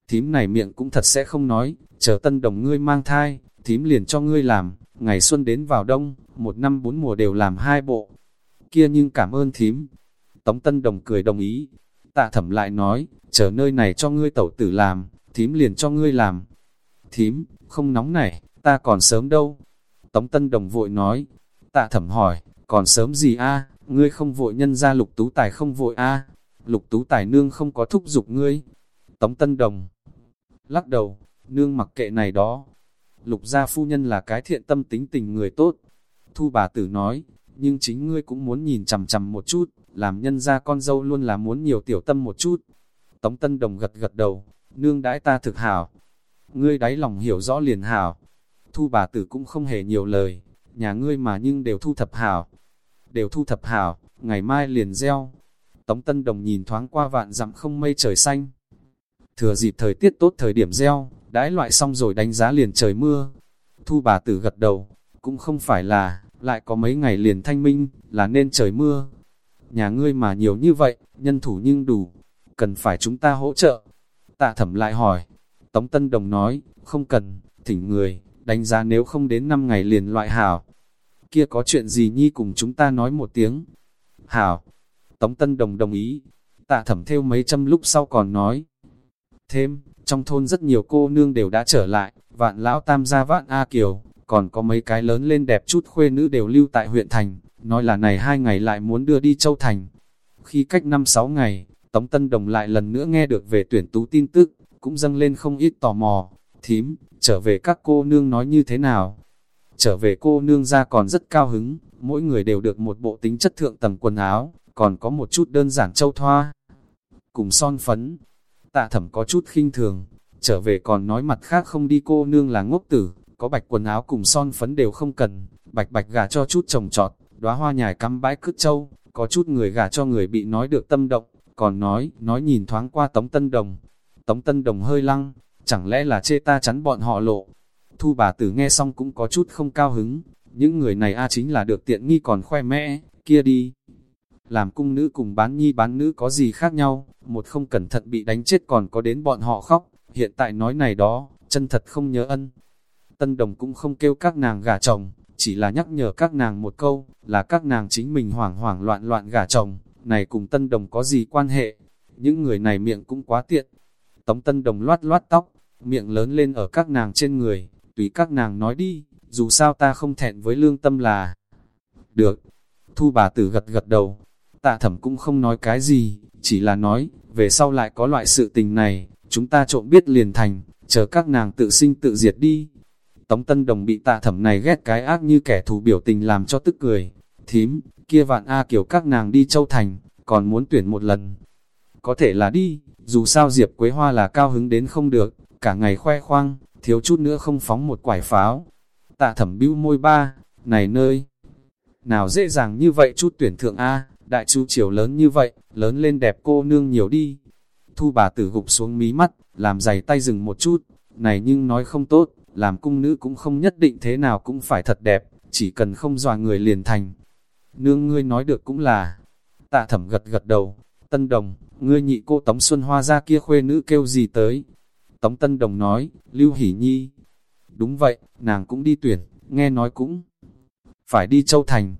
thím này miệng cũng thật sẽ không nói, chờ Tân Đồng ngươi mang thai, thím liền cho ngươi làm, ngày xuân đến vào đông, một năm bốn mùa đều làm hai bộ. Kia nhưng cảm ơn thím. Tống Tân Đồng cười đồng ý, Tạ thẩm lại nói, chờ nơi này cho ngươi tẩu tử làm, thím liền cho ngươi làm. Thím, không nóng này, ta còn sớm đâu. Tống Tân Đồng vội nói, tạ thẩm hỏi, còn sớm gì a ngươi không vội nhân ra lục tú tài không vội a lục tú tài nương không có thúc giục ngươi. Tống Tân Đồng lắc đầu, nương mặc kệ này đó. Lục gia phu nhân là cái thiện tâm tính tình người tốt. Thu bà tử nói, nhưng chính ngươi cũng muốn nhìn chằm chằm một chút, làm nhân ra con dâu luôn là muốn nhiều tiểu tâm một chút. Tống Tân Đồng gật gật đầu, nương đãi ta thực hảo. Ngươi đáy lòng hiểu rõ liền hảo. Thu bà tử cũng không hề nhiều lời, nhà ngươi mà nhưng đều thu thập hảo. Đều thu thập hảo, ngày mai liền gieo. Tống Tân Đồng nhìn thoáng qua vạn dặm không mây trời xanh. Thừa dịp thời tiết tốt thời điểm gieo, đãi loại xong rồi đánh giá liền trời mưa. Thu bà tử gật đầu, cũng không phải là, lại có mấy ngày liền thanh minh, là nên trời mưa. Nhà ngươi mà nhiều như vậy, nhân thủ nhưng đủ, cần phải chúng ta hỗ trợ. Tạ thẩm lại hỏi, Tống Tân Đồng nói, không cần, thỉnh người, đánh giá nếu không đến 5 ngày liền loại hảo. Kia có chuyện gì nhi cùng chúng ta nói một tiếng. Hảo, Tống Tân Đồng đồng ý, tạ thẩm theo mấy trăm lúc sau còn nói. Thêm, trong thôn rất nhiều cô nương đều đã trở lại, vạn lão tam gia vạn A Kiều, còn có mấy cái lớn lên đẹp chút khuê nữ đều lưu tại huyện thành, nói là này hai ngày lại muốn đưa đi Châu Thành. Khi cách năm sáu ngày, Tống Tân Đồng lại lần nữa nghe được về tuyển tú tin tức, cũng dâng lên không ít tò mò. Thím, trở về các cô nương nói như thế nào? trở về cô nương ra còn rất cao hứng, mỗi người đều được một bộ tính chất thượng tầng quần áo, còn có một chút đơn giản châu thoa, cùng son phấn. Tạ thẩm có chút khinh thường, trở về còn nói mặt khác không đi cô nương là ngốc tử, có bạch quần áo cùng son phấn đều không cần, bạch bạch gà cho chút trồng trọt, đóa hoa nhài cắm bãi cứt châu, có chút người gà cho người bị nói được tâm động, còn nói, nói nhìn thoáng qua Tống Tân Đồng. Tống Tân Đồng hơi lăng, chẳng lẽ là chê ta chắn bọn họ lộ. Thu bà tử nghe xong cũng có chút không cao hứng, những người này a chính là được tiện nghi còn khoe mẽ, kia đi. Làm cung nữ cùng bán nhi bán nữ có gì khác nhau, một không cẩn thận bị đánh chết còn có đến bọn họ khóc, hiện tại nói này đó, chân thật không nhớ ân. Tân đồng cũng không kêu các nàng gả chồng, chỉ là nhắc nhở các nàng một câu, là các nàng chính mình hoảng hoảng loạn loạn gả chồng, này cùng tân đồng có gì quan hệ, những người này miệng cũng quá tiện. Tống tân đồng loát loát tóc, miệng lớn lên ở các nàng trên người, tùy các nàng nói đi, dù sao ta không thẹn với lương tâm là. Được, thu bà tử gật gật đầu, tạ thẩm cũng không nói cái gì, chỉ là nói, về sau lại có loại sự tình này, chúng ta trộm biết liền thành, chờ các nàng tự sinh tự diệt đi. Tống Tân Đồng bị tạ thẩm này ghét cái ác như kẻ thù biểu tình làm cho tức cười. Thím, kia vạn A kiểu các nàng đi châu thành, còn muốn tuyển một lần. Có thể là đi, dù sao Diệp Quế Hoa là cao hứng đến không được, cả ngày khoe khoang, thiếu chút nữa không phóng một quải pháo. Tạ thẩm bĩu môi ba, này nơi, nào dễ dàng như vậy chút tuyển thượng A, đại chu chiều lớn như vậy, lớn lên đẹp cô nương nhiều đi. Thu bà tử gục xuống mí mắt, làm giày tay dừng một chút, này nhưng nói không tốt, làm cung nữ cũng không nhất định thế nào cũng phải thật đẹp, chỉ cần không dọa người liền thành. Nương ngươi nói được cũng là, tạ thẩm gật gật đầu, tân đồng, ngươi nhị cô Tống Xuân Hoa ra kia khuê nữ kêu gì tới. Tống Tân Đồng nói, Lưu Hỷ Nhi. Đúng vậy, nàng cũng đi tuyển, nghe nói cũng phải đi Châu Thành.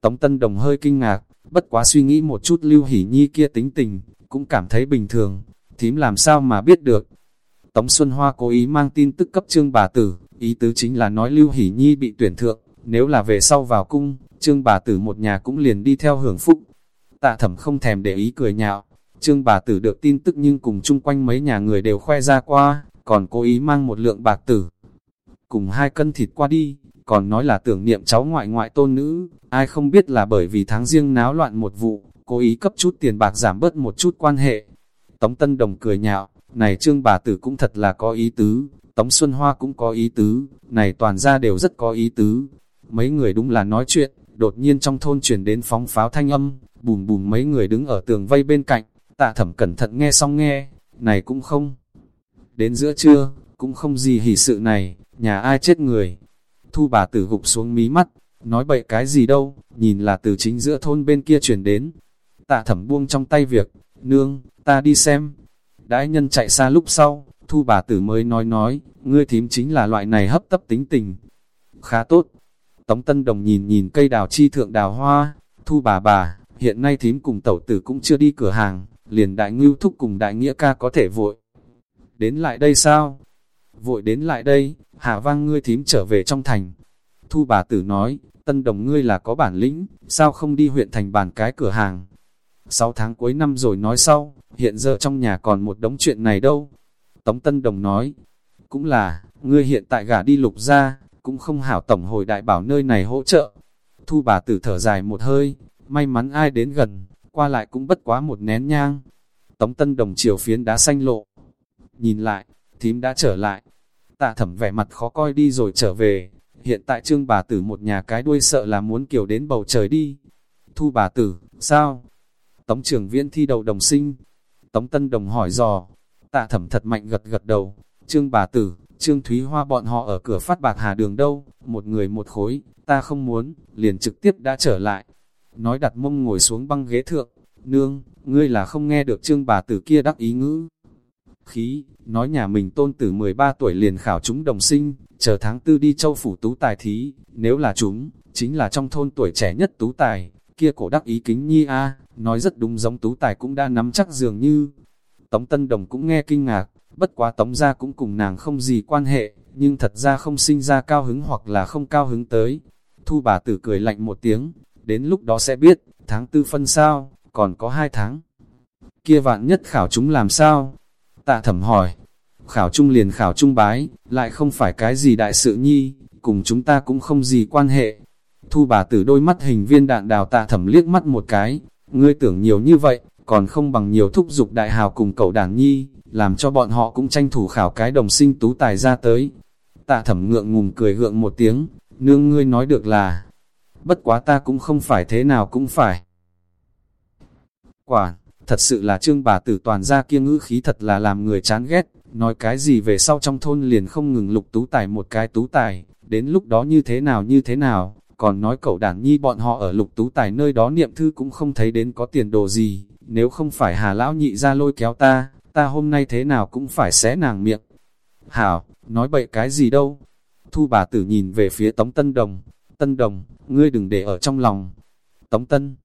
Tống Tân Đồng hơi kinh ngạc, bất quá suy nghĩ một chút Lưu Hỷ Nhi kia tính tình, cũng cảm thấy bình thường, thím làm sao mà biết được. Tống Xuân Hoa cố ý mang tin tức cấp trương bà tử, ý tứ chính là nói Lưu Hỷ Nhi bị tuyển thượng, nếu là về sau vào cung, trương bà tử một nhà cũng liền đi theo hưởng phúc. Tạ thẩm không thèm để ý cười nhạo, trương bà tử được tin tức nhưng cùng chung quanh mấy nhà người đều khoe ra qua, còn cố ý mang một lượng bạc tử. Cùng hai cân thịt qua đi, còn nói là tưởng niệm cháu ngoại ngoại tôn nữ, ai không biết là bởi vì tháng riêng náo loạn một vụ, cố ý cấp chút tiền bạc giảm bớt một chút quan hệ. Tống Tân Đồng cười nhạo, này trương bà tử cũng thật là có ý tứ, Tống Xuân Hoa cũng có ý tứ, này toàn ra đều rất có ý tứ. Mấy người đúng là nói chuyện, đột nhiên trong thôn chuyển đến phóng pháo thanh âm, bùm bùm mấy người đứng ở tường vây bên cạnh, tạ thẩm cẩn thận nghe xong nghe, này cũng không. Đến giữa trưa, cũng không gì hỉ sự này, nhà ai chết người. Thu bà tử gục xuống mí mắt, nói bậy cái gì đâu, nhìn là từ chính giữa thôn bên kia chuyển đến. Tạ thẩm buông trong tay việc, nương, ta đi xem. Đãi nhân chạy xa lúc sau, thu bà tử mới nói nói, ngươi thím chính là loại này hấp tấp tính tình. Khá tốt. Tống Tân Đồng nhìn nhìn cây đào chi thượng đào hoa, thu bà bà, hiện nay thím cùng tẩu tử cũng chưa đi cửa hàng, liền đại ngưu thúc cùng đại nghĩa ca có thể vội. Đến lại đây sao? Vội đến lại đây, hạ vang ngươi thím trở về trong thành. Thu bà tử nói, tân đồng ngươi là có bản lĩnh, sao không đi huyện thành bàn cái cửa hàng? 6 tháng cuối năm rồi nói sau, hiện giờ trong nhà còn một đống chuyện này đâu. Tống Tân Đồng nói, cũng là, ngươi hiện tại gả đi lục ra, cũng không hảo tổng hồi đại bảo nơi này hỗ trợ. Thu bà tử thở dài một hơi, may mắn ai đến gần, qua lại cũng bất quá một nén nhang. Tống Tân Đồng chiều phiến đá xanh lộ. Nhìn lại, thím đã trở lại. Tạ thẩm vẻ mặt khó coi đi rồi trở về. Hiện tại trương bà tử một nhà cái đuôi sợ là muốn kiểu đến bầu trời đi. Thu bà tử, sao? Tống trưởng viên thi đầu đồng sinh. Tống Tân Đồng hỏi dò. Tạ thẩm thật mạnh gật gật đầu. Trương bà tử, Trương Thúy Hoa bọn họ ở cửa phát bạc hà đường đâu, một người một khối, ta không muốn, liền trực tiếp đã trở lại. Nói đặt mông ngồi xuống băng ghế thượng, nương, ngươi là không nghe được trương bà tử kia đắc ý ngữ. Khí, nói nhà mình tôn tử 13 tuổi liền khảo chúng đồng sinh, chờ tháng tư đi châu phủ tú tài thí, nếu là chúng, chính là trong thôn tuổi trẻ nhất tú tài, kia cổ đắc ý kính nhi a nói rất đúng giống tú tài cũng đã nắm chắc dường như. Tống Tân Đồng cũng nghe kinh ngạc, bất quá Tống gia cũng cùng nàng không gì quan hệ, nhưng thật ra không sinh ra cao hứng hoặc là không cao hứng tới. Thu bà tử cười lạnh một tiếng, đến lúc đó sẽ biết, tháng tư phân sao, còn có hai tháng. Kia vạn nhất khảo chúng làm sao? Tạ thẩm hỏi, khảo trung liền khảo trung bái, lại không phải cái gì đại sự nhi, cùng chúng ta cũng không gì quan hệ. Thu bà tử đôi mắt hình viên đạn đào tạ thẩm liếc mắt một cái, ngươi tưởng nhiều như vậy, còn không bằng nhiều thúc dục đại hào cùng cậu đảng nhi, làm cho bọn họ cũng tranh thủ khảo cái đồng sinh tú tài ra tới. Tạ thẩm ngượng ngùng cười gượng một tiếng, nương ngươi nói được là, bất quá ta cũng không phải thế nào cũng phải. Quả, thật sự là trương bà tử toàn ra kia ngữ khí thật là làm người chán ghét, nói cái gì về sau trong thôn liền không ngừng lục tú tài một cái tú tài, đến lúc đó như thế nào như thế nào, còn nói cậu đản nhi bọn họ ở lục tú tài nơi đó niệm thư cũng không thấy đến có tiền đồ gì, nếu không phải hà lão nhị ra lôi kéo ta, ta hôm nay thế nào cũng phải xé nàng miệng. Hảo, nói bậy cái gì đâu. Thu bà tử nhìn về phía Tống Tân Đồng. Tân Đồng, ngươi đừng để ở trong lòng. Tống Tân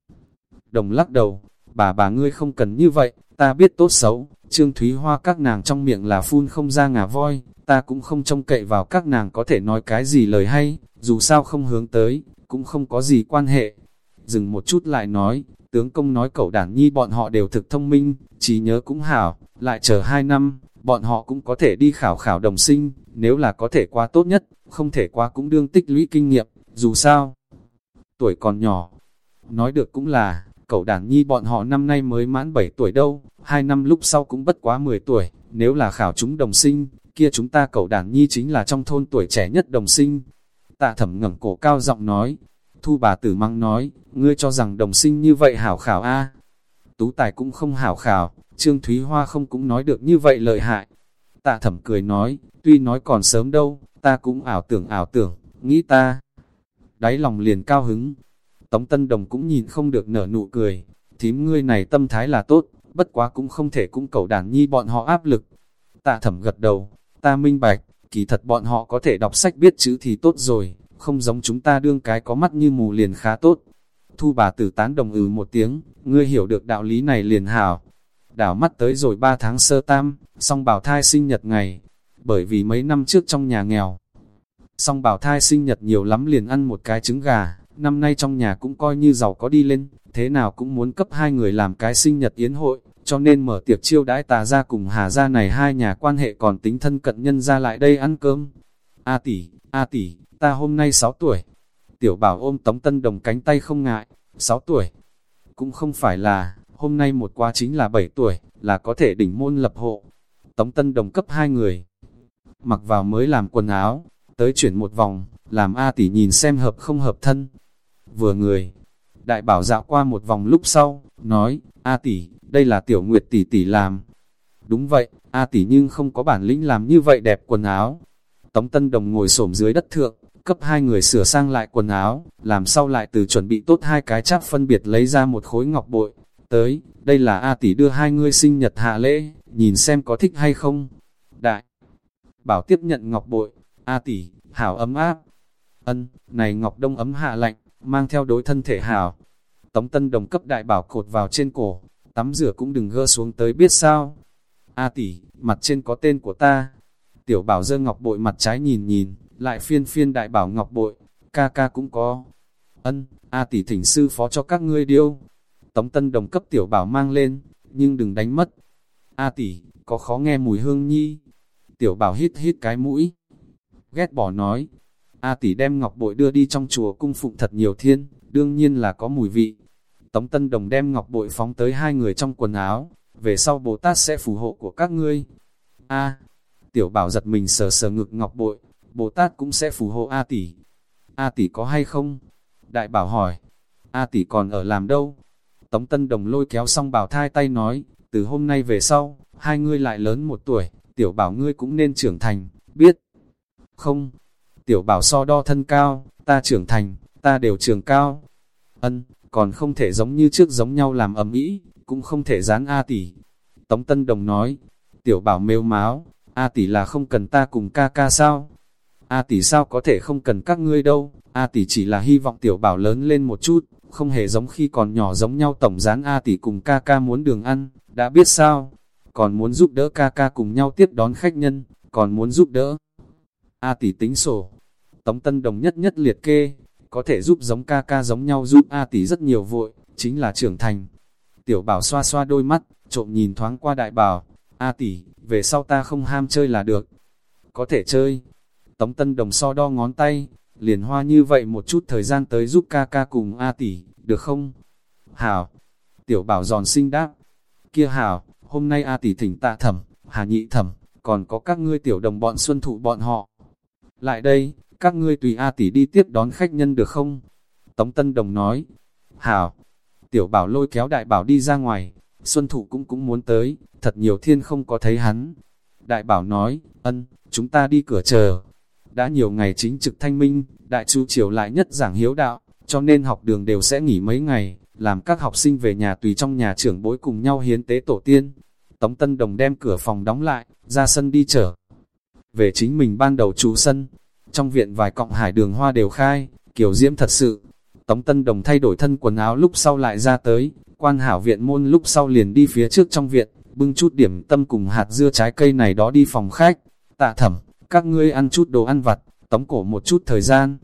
Đồng lắc đầu, bà bà ngươi không cần như vậy, ta biết tốt xấu, Trương Thúy Hoa các nàng trong miệng là phun không ra ngà voi, ta cũng không trông cậy vào các nàng có thể nói cái gì lời hay, dù sao không hướng tới, cũng không có gì quan hệ. Dừng một chút lại nói, tướng công nói cậu đảng nhi bọn họ đều thực thông minh, trí nhớ cũng hảo, lại chờ hai năm, bọn họ cũng có thể đi khảo khảo đồng sinh, nếu là có thể qua tốt nhất, không thể qua cũng đương tích lũy kinh nghiệm, dù sao. Tuổi còn nhỏ, nói được cũng là, cậu đàn nhi bọn họ năm nay mới mãn 7 tuổi đâu, hai năm lúc sau cũng bất quá 10 tuổi, nếu là khảo chúng đồng sinh, kia chúng ta cậu đàn nhi chính là trong thôn tuổi trẻ nhất đồng sinh. Tạ thẩm ngẩng cổ cao giọng nói, thu bà tử măng nói, ngươi cho rằng đồng sinh như vậy hảo khảo a Tú tài cũng không hảo khảo, Trương Thúy Hoa không cũng nói được như vậy lợi hại. Tạ thẩm cười nói, tuy nói còn sớm đâu, ta cũng ảo tưởng ảo tưởng, nghĩ ta. Đáy lòng liền cao hứng. Tống Tân Đồng cũng nhìn không được nở nụ cười, thím ngươi này tâm thái là tốt, bất quá cũng không thể cũng cầu đàn nhi bọn họ áp lực. Tạ thẩm gật đầu, ta minh bạch, kỳ thật bọn họ có thể đọc sách biết chữ thì tốt rồi, không giống chúng ta đương cái có mắt như mù liền khá tốt. Thu bà tử tán đồng ừ một tiếng, ngươi hiểu được đạo lý này liền hảo. Đảo mắt tới rồi ba tháng sơ tam, song bảo thai sinh nhật ngày, bởi vì mấy năm trước trong nhà nghèo. Song bảo thai sinh nhật nhiều lắm liền ăn một cái trứng gà, năm nay trong nhà cũng coi như giàu có đi lên, thế nào cũng muốn cấp hai người làm cái sinh nhật yến hội, cho nên mở tiệc chiêu đãi tà ra cùng hà ra này hai nhà quan hệ còn tính thân cận nhân ra lại đây ăn cơm. A tỷ, A tỷ, ta hôm nay 6 tuổi. Tiểu bảo ôm Tống Tân Đồng cánh tay không ngại, 6 tuổi. Cũng không phải là, hôm nay một qua chính là 7 tuổi, là có thể đỉnh môn lập hộ. Tống Tân Đồng cấp hai người. Mặc vào mới làm quần áo, tới chuyển một vòng, làm A tỷ nhìn xem hợp không hợp thân. Vừa người, đại bảo dạo qua một vòng lúc sau, nói, A tỷ, đây là tiểu nguyệt tỷ tỷ làm. Đúng vậy, A tỷ nhưng không có bản lĩnh làm như vậy đẹp quần áo. Tống Tân Đồng ngồi xổm dưới đất thượng, cấp hai người sửa sang lại quần áo, làm sau lại từ chuẩn bị tốt hai cái cháp phân biệt lấy ra một khối ngọc bội. Tới, đây là A tỷ đưa hai người sinh nhật hạ lễ, nhìn xem có thích hay không. Đại, bảo tiếp nhận ngọc bội, A tỷ, hảo ấm áp. Ân, này ngọc đông ấm hạ lạnh, mang theo đối thân thể hảo. Tống Tân Đồng cấp đại bảo cột vào trên cổ, tắm rửa cũng đừng gỡ xuống tới biết sao. A tỷ, mặt trên có tên của ta. Tiểu bảo dơ ngọc bội mặt trái nhìn nhìn, lại phiên phiên đại bảo ngọc bội, ca ca cũng có. Ân, A tỷ thỉnh sư phó cho các ngươi điêu. Tống Tân Đồng cấp tiểu bảo mang lên, nhưng đừng đánh mất. A tỷ, có khó nghe mùi hương nhi. Tiểu bảo hít hít cái mũi. Ghét bỏ nói. A tỷ đem ngọc bội đưa đi trong chùa cung phụng thật nhiều thiên, đương nhiên là có mùi vị. Tống Tân Đồng đem ngọc bội phóng tới hai người trong quần áo, về sau Bồ Tát sẽ phù hộ của các ngươi. A, tiểu bảo giật mình sờ sờ ngực ngọc bội, Bồ Tát cũng sẽ phù hộ A tỷ. A tỷ có hay không? Đại bảo hỏi, A tỷ còn ở làm đâu? Tống Tân Đồng lôi kéo xong bảo thai tay nói, từ hôm nay về sau, hai ngươi lại lớn một tuổi, tiểu bảo ngươi cũng nên trưởng thành, biết? Không, tiểu bảo so đo thân cao, ta trưởng thành, ta đều trường cao. Ân, còn không thể giống như trước giống nhau làm ầm ĩ, cũng không thể dán A tỷ. Tống Tân Đồng nói, tiểu bảo mêu máu, A tỷ là không cần ta cùng ca ca sao? A tỷ sao có thể không cần các ngươi đâu, A tỷ chỉ là hy vọng tiểu bảo lớn lên một chút, không hề giống khi còn nhỏ giống nhau tổng dán A tỷ cùng ca ca muốn đường ăn, đã biết sao? Còn muốn giúp đỡ ca ca cùng nhau tiếp đón khách nhân, còn muốn giúp đỡ. A tỷ tính sổ. Tống Tân Đồng nhất nhất liệt kê, có thể giúp giống ca ca giống nhau giúp A tỷ rất nhiều vội, chính là trưởng thành. Tiểu bảo xoa xoa đôi mắt, trộm nhìn thoáng qua đại bảo, A tỷ, về sau ta không ham chơi là được. Có thể chơi. Tống Tân Đồng so đo ngón tay, liền hoa như vậy một chút thời gian tới giúp ca ca cùng A tỷ, được không? Hảo, tiểu bảo giòn sinh đáp, kia hảo, hôm nay A tỷ thỉnh tạ thẩm, hà nhị thẩm, còn có các ngươi tiểu đồng bọn xuân thụ bọn họ. Lại đây, các ngươi tùy A tỷ đi tiếp đón khách nhân được không? Tống Tân Đồng nói, hảo, tiểu bảo lôi kéo đại bảo đi ra ngoài, xuân thụ cũng cũng muốn tới, thật nhiều thiên không có thấy hắn. Đại bảo nói, ân, chúng ta đi cửa chờ. Đã nhiều ngày chính trực thanh minh, đại chu triều lại nhất giảng hiếu đạo, cho nên học đường đều sẽ nghỉ mấy ngày, làm các học sinh về nhà tùy trong nhà trưởng bối cùng nhau hiến tế tổ tiên. Tống Tân Đồng đem cửa phòng đóng lại, ra sân đi chở. Về chính mình ban đầu chú sân, trong viện vài cọng hải đường hoa đều khai, kiểu diễm thật sự. Tống Tân Đồng thay đổi thân quần áo lúc sau lại ra tới, quan hảo viện môn lúc sau liền đi phía trước trong viện, bưng chút điểm tâm cùng hạt dưa trái cây này đó đi phòng khách. Tạ thẩm, các ngươi ăn chút đồ ăn vặt, tống cổ một chút thời gian.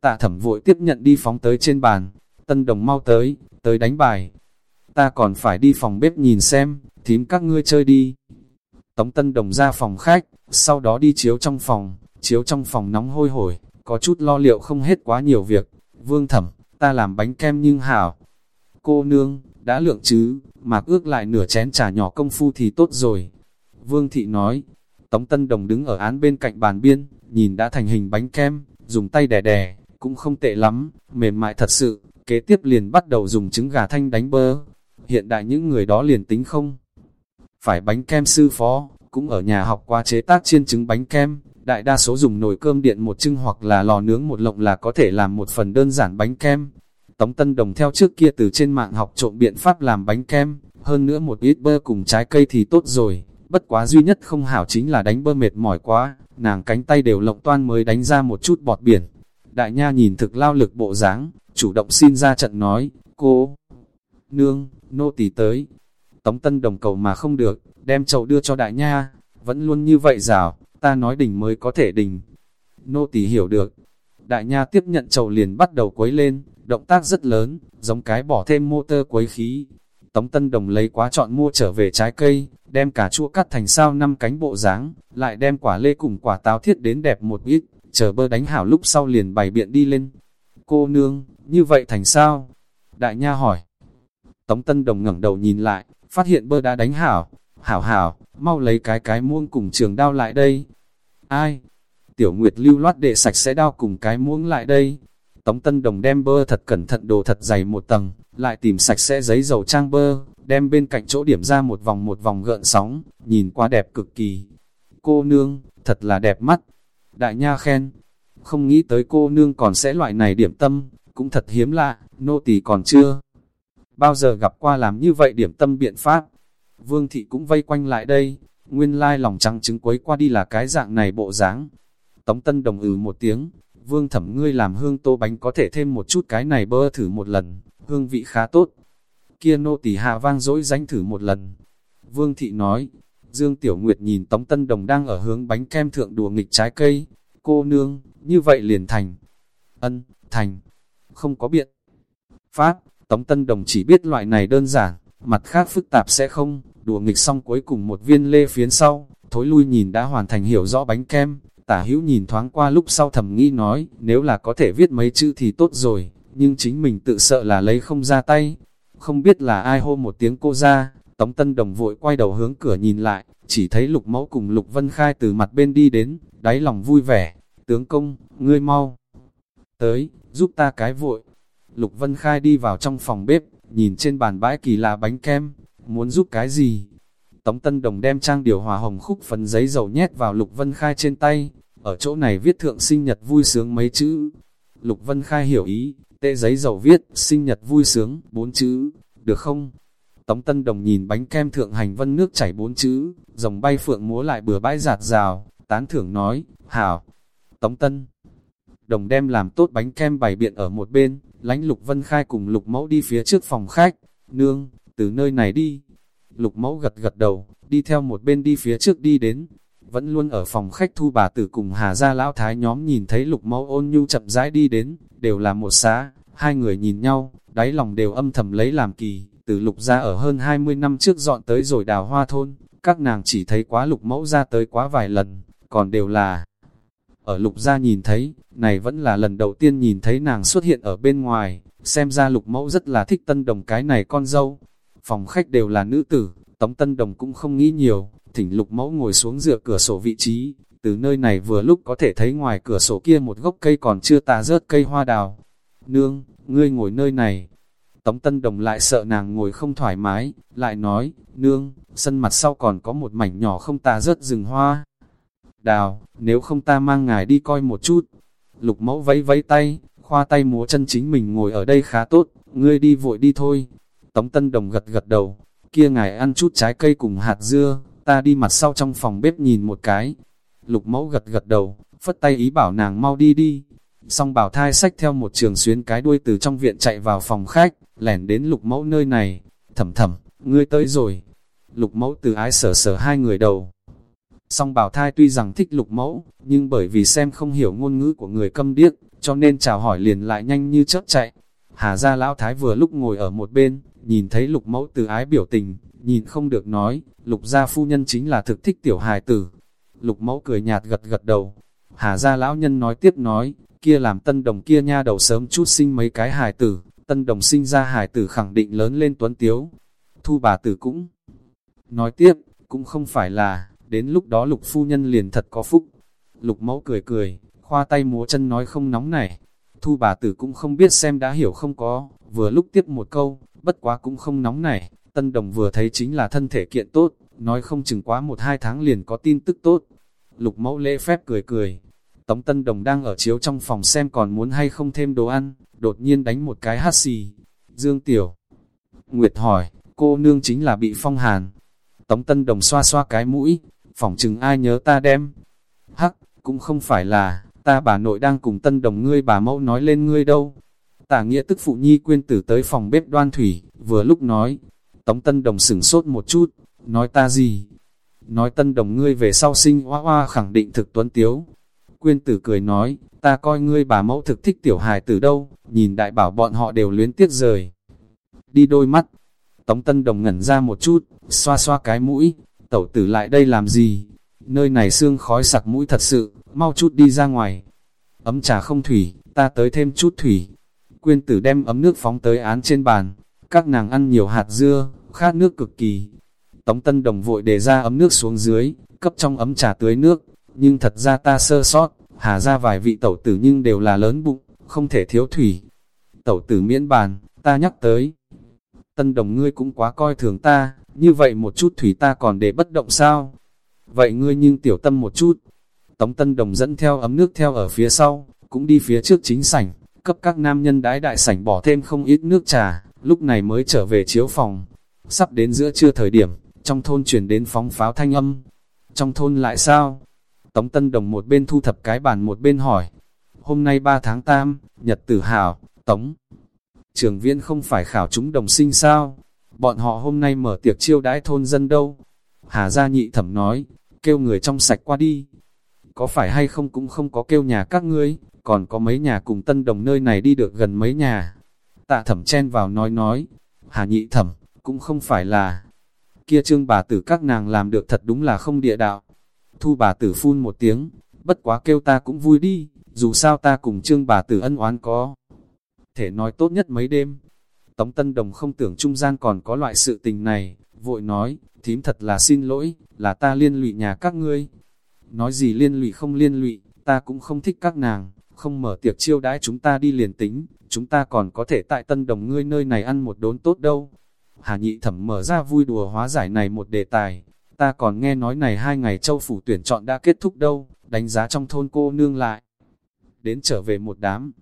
Tạ thẩm vội tiếp nhận đi phóng tới trên bàn, Tân Đồng mau tới, tới đánh bài. Ta còn phải đi phòng bếp nhìn xem, thím các ngươi chơi đi. Tống Tân Đồng ra phòng khách, sau đó đi chiếu trong phòng, chiếu trong phòng nóng hôi hổi, có chút lo liệu không hết quá nhiều việc. Vương thẩm, ta làm bánh kem nhưng hảo. Cô nương, đã lượng chứ, mạc ước lại nửa chén trà nhỏ công phu thì tốt rồi. Vương thị nói, Tống Tân Đồng đứng ở án bên cạnh bàn biên, nhìn đã thành hình bánh kem, dùng tay đè đè, cũng không tệ lắm, mềm mại thật sự, kế tiếp liền bắt đầu dùng trứng gà thanh đánh bơ. Hiện đại những người đó liền tính không? Phải bánh kem sư phó, cũng ở nhà học qua chế tác chiên trứng bánh kem, đại đa số dùng nồi cơm điện một chưng hoặc là lò nướng một lộng là có thể làm một phần đơn giản bánh kem. Tống Tân Đồng theo trước kia từ trên mạng học trộm biện pháp làm bánh kem, hơn nữa một ít bơ cùng trái cây thì tốt rồi, bất quá duy nhất không hảo chính là đánh bơ mệt mỏi quá, nàng cánh tay đều lộng toan mới đánh ra một chút bọt biển. Đại nha nhìn thực lao lực bộ dáng, chủ động xin ra trận nói, cô, nương, nô tỳ tới. Tống Tân Đồng cầu mà không được, đem chậu đưa cho đại nha, vẫn luôn như vậy rào, ta nói đình mới có thể đình. Nô tỳ hiểu được. Đại nha tiếp nhận chậu liền bắt đầu quấy lên, động tác rất lớn, giống cái bỏ thêm motor quấy khí. Tống Tân Đồng lấy quá chọn mua trở về trái cây, đem cà chua cắt thành sao năm cánh bộ dáng, lại đem quả lê cùng quả táo thiết đến đẹp một ít, chờ bơ đánh hảo lúc sau liền bày biện đi lên. Cô nương, như vậy thành sao? Đại nha hỏi. Tống Tân Đồng ngẩng đầu nhìn lại, phát hiện bơ đã đánh hảo. Hảo hảo, mau lấy cái cái muông cùng trường đao lại đây. Ai? Tiểu Nguyệt lưu loát đệ sạch sẽ đao cùng cái muỗng lại đây. Tống Tân Đồng đem bơ thật cẩn thận đồ thật dày một tầng, lại tìm sạch sẽ giấy dầu trang bơ, đem bên cạnh chỗ điểm ra một vòng một vòng gợn sóng, nhìn qua đẹp cực kỳ. Cô nương, thật là đẹp mắt. Đại nha khen, không nghĩ tới cô nương còn sẽ loại này điểm tâm, cũng thật hiếm lạ, nô tỳ còn chưa. Bao giờ gặp qua làm như vậy điểm tâm biện pháp. Vương thị cũng vây quanh lại đây, nguyên lai lòng trắng trứng quấy qua đi là cái dạng này bộ dáng. Tống Tân đồng ừ một tiếng, vương thẩm ngươi làm hương tô bánh có thể thêm một chút cái này bơ thử một lần, hương vị khá tốt. Kia nô tỳ hạ vang dỗi danh thử một lần. Vương thị nói, Dương Tiểu Nguyệt nhìn Tống Tân Đồng đang ở hướng bánh kem thượng đùa nghịch trái cây. Cô nương, như vậy liền thành. Ân, thành. Không có biện. Pháp, Tống Tân Đồng chỉ biết loại này đơn giản, mặt khác phức tạp sẽ không, đùa nghịch xong cuối cùng một viên lê phiến sau, thối lui nhìn đã hoàn thành hiểu rõ bánh kem, tả hữu nhìn thoáng qua lúc sau thầm nghĩ nói, nếu là có thể viết mấy chữ thì tốt rồi, nhưng chính mình tự sợ là lấy không ra tay. Không biết là ai hô một tiếng cô ra, Tống Tân Đồng vội quay đầu hướng cửa nhìn lại, chỉ thấy Lục Mẫu cùng Lục Vân Khai từ mặt bên đi đến, đáy lòng vui vẻ, tướng công, ngươi mau. Tới, giúp ta cái vội. Lục Vân Khai đi vào trong phòng bếp, nhìn trên bàn bãi kỳ lạ bánh kem, muốn giúp cái gì? Tống Tân Đồng đem trang điều hòa hồng khúc phấn giấy dầu nhét vào Lục Vân Khai trên tay, ở chỗ này viết thượng sinh nhật vui sướng mấy chữ. Lục Vân Khai hiểu ý, tệ giấy dầu viết, sinh nhật vui sướng, bốn chữ, được không? Tống Tân Đồng nhìn bánh kem thượng hành vân nước chảy bốn chữ, dòng bay phượng múa lại bừa bãi giạt rào, tán thưởng nói, hảo. Tống Tân Đồng đem làm tốt bánh kem bày biện ở một bên, lánh Lục Vân Khai cùng Lục Mẫu đi phía trước phòng khách, nương, từ nơi này đi. Lục Mẫu gật gật đầu, đi theo một bên đi phía trước đi đến, vẫn luôn ở phòng khách thu bà tử cùng Hà Gia Lão Thái nhóm nhìn thấy Lục Mẫu ôn nhu chậm rãi đi đến, đều là một xá, hai người nhìn nhau, đáy lòng đều âm thầm lấy làm kỳ, từ Lục gia ở hơn 20 năm trước dọn tới rồi đào hoa thôn, các nàng chỉ thấy quá Lục Mẫu ra tới quá vài lần, còn đều là ở lục gia nhìn thấy, này vẫn là lần đầu tiên nhìn thấy nàng xuất hiện ở bên ngoài, xem ra lục mẫu rất là thích tân đồng cái này con dâu. Phòng khách đều là nữ tử, tống tân đồng cũng không nghĩ nhiều, thỉnh lục mẫu ngồi xuống dựa cửa sổ vị trí, từ nơi này vừa lúc có thể thấy ngoài cửa sổ kia một gốc cây còn chưa tà rớt cây hoa đào. Nương, ngươi ngồi nơi này. Tống Tân Đồng lại sợ nàng ngồi không thoải mái, lại nói, nương, sân mặt sau còn có một mảnh nhỏ không tà rớt rừng hoa. Đào, nếu không ta mang ngài đi coi một chút. Lục mẫu vẫy vẫy tay, khoa tay múa chân chính mình ngồi ở đây khá tốt, ngươi đi vội đi thôi. Tống Tân Đồng gật gật đầu, kia ngài ăn chút trái cây cùng hạt dưa, ta đi mặt sau trong phòng bếp nhìn một cái. Lục mẫu gật gật đầu, phất tay ý bảo nàng mau đi đi. Xong bảo thai sách theo một trường xuyến cái đuôi từ trong viện chạy vào phòng khách, lẻn đến lục mẫu nơi này. Thầm thầm, ngươi tới rồi. Lục mẫu từ ái sở sở hai người đầu. Song bảo thai tuy rằng thích lục mẫu, nhưng bởi vì xem không hiểu ngôn ngữ của người câm điếc, cho nên chào hỏi liền lại nhanh như chớp chạy. Hà gia lão thái vừa lúc ngồi ở một bên, nhìn thấy lục mẫu từ ái biểu tình, nhìn không được nói, lục gia phu nhân chính là thực thích tiểu hài tử. Lục mẫu cười nhạt gật gật đầu. Hà gia lão nhân nói tiếp nói, kia làm tân đồng kia nha đầu sớm chút sinh mấy cái hài tử, tân đồng sinh ra hài tử khẳng định lớn lên tuấn tiếu. Thu bà tử cũng nói tiếp, cũng không phải là, đến lúc đó lục phu nhân liền thật có phúc. Lục mẫu cười cười, khoa tay múa chân nói không nóng này. Thu bà tử cũng không biết xem đã hiểu không có, vừa lúc tiếp một câu, bất quá cũng không nóng này. Tân đồng vừa thấy chính là thân thể kiện tốt, nói không chừng quá một hai tháng liền có tin tức tốt. Lục mẫu lễ phép cười cười. Tống Tân Đồng đang ở chiếu trong phòng xem còn muốn hay không thêm đồ ăn, đột nhiên đánh một cái hát xì. Dương Tiểu Nguyệt hỏi, cô nương chính là bị phong hàn. Tống Tân Đồng xoa xoa cái mũi, phỏng chừng ai nhớ ta đem. Hắc, cũng không phải là, ta bà nội đang cùng Tân Đồng ngươi bà mẫu nói lên ngươi đâu. Tả nghĩa tức phụ nhi quyên tử tới phòng bếp đoan thủy, vừa lúc nói. Tống Tân Đồng sửng sốt một chút, nói ta gì? Nói Tân Đồng ngươi về sau sinh hoa hoa khẳng định thực tuấn tiếu. Quyên tử cười nói, ta coi ngươi bà mẫu thực thích tiểu hài từ đâu, nhìn đại bảo bọn họ đều luyến tiếc rời. Đi đôi mắt, Tống Tân Đồng ngẩn ra một chút, xoa xoa cái mũi, tẩu tử lại đây làm gì? Nơi này xương khói sặc mũi thật sự, mau chút đi ra ngoài. Ấm trà không thủy, ta tới thêm chút thủy. Quyên tử đem ấm nước phóng tới án trên bàn, các nàng ăn nhiều hạt dưa, khát nước cực kỳ. Tống Tân Đồng vội để ra ấm nước xuống dưới, cấp trong ấm trà tưới nước, nhưng thật ra ta sơ sót, hà ra vài vị tẩu tử nhưng đều là lớn bụng, không thể thiếu thủy. Tẩu tử miễn bàn, ta nhắc tới. Tân Đồng ngươi cũng quá coi thường ta, như vậy một chút thủy ta còn để bất động sao? Vậy ngươi nhưng tiểu tâm một chút. Tống Tân Đồng dẫn theo ấm nước theo ở phía sau, cũng đi phía trước chính sảnh, cấp các nam nhân đái đại sảnh bỏ thêm không ít nước trà, lúc này mới trở về chiếu phòng. Sắp đến giữa trưa thời điểm, trong thôn chuyển đến phóng pháo thanh âm. Trong thôn lại sao? Tống Tân Đồng một bên thu thập cái bàn một bên hỏi. Hôm nay 3 tháng 8, Nhật tử hào, Tống. Trường viên không phải khảo chúng đồng sinh sao? Bọn họ hôm nay mở tiệc chiêu đãi thôn dân đâu. Hà gia nhị thẩm nói, kêu người trong sạch qua đi. Có phải hay không cũng không có kêu nhà các ngươi, còn có mấy nhà cùng tân đồng nơi này đi được gần mấy nhà. Tạ thẩm chen vào nói nói, hà nhị thẩm, cũng không phải là, kia trương bà tử các nàng làm được thật đúng là không địa đạo. Thu bà tử phun một tiếng, bất quá kêu ta cũng vui đi, dù sao ta cùng trương bà tử ân oán có. Thể nói tốt nhất mấy đêm, Tống Tân Đồng không tưởng trung gian còn có loại sự tình này, vội nói, thím thật là xin lỗi, là ta liên lụy nhà các ngươi. Nói gì liên lụy không liên lụy, ta cũng không thích các nàng, không mở tiệc chiêu đãi chúng ta đi liền tính, chúng ta còn có thể tại Tân Đồng ngươi nơi này ăn một đốn tốt đâu. Hà nhị thẩm mở ra vui đùa hóa giải này một đề tài, ta còn nghe nói này hai ngày châu phủ tuyển chọn đã kết thúc đâu, đánh giá trong thôn cô nương lại. Đến trở về một đám,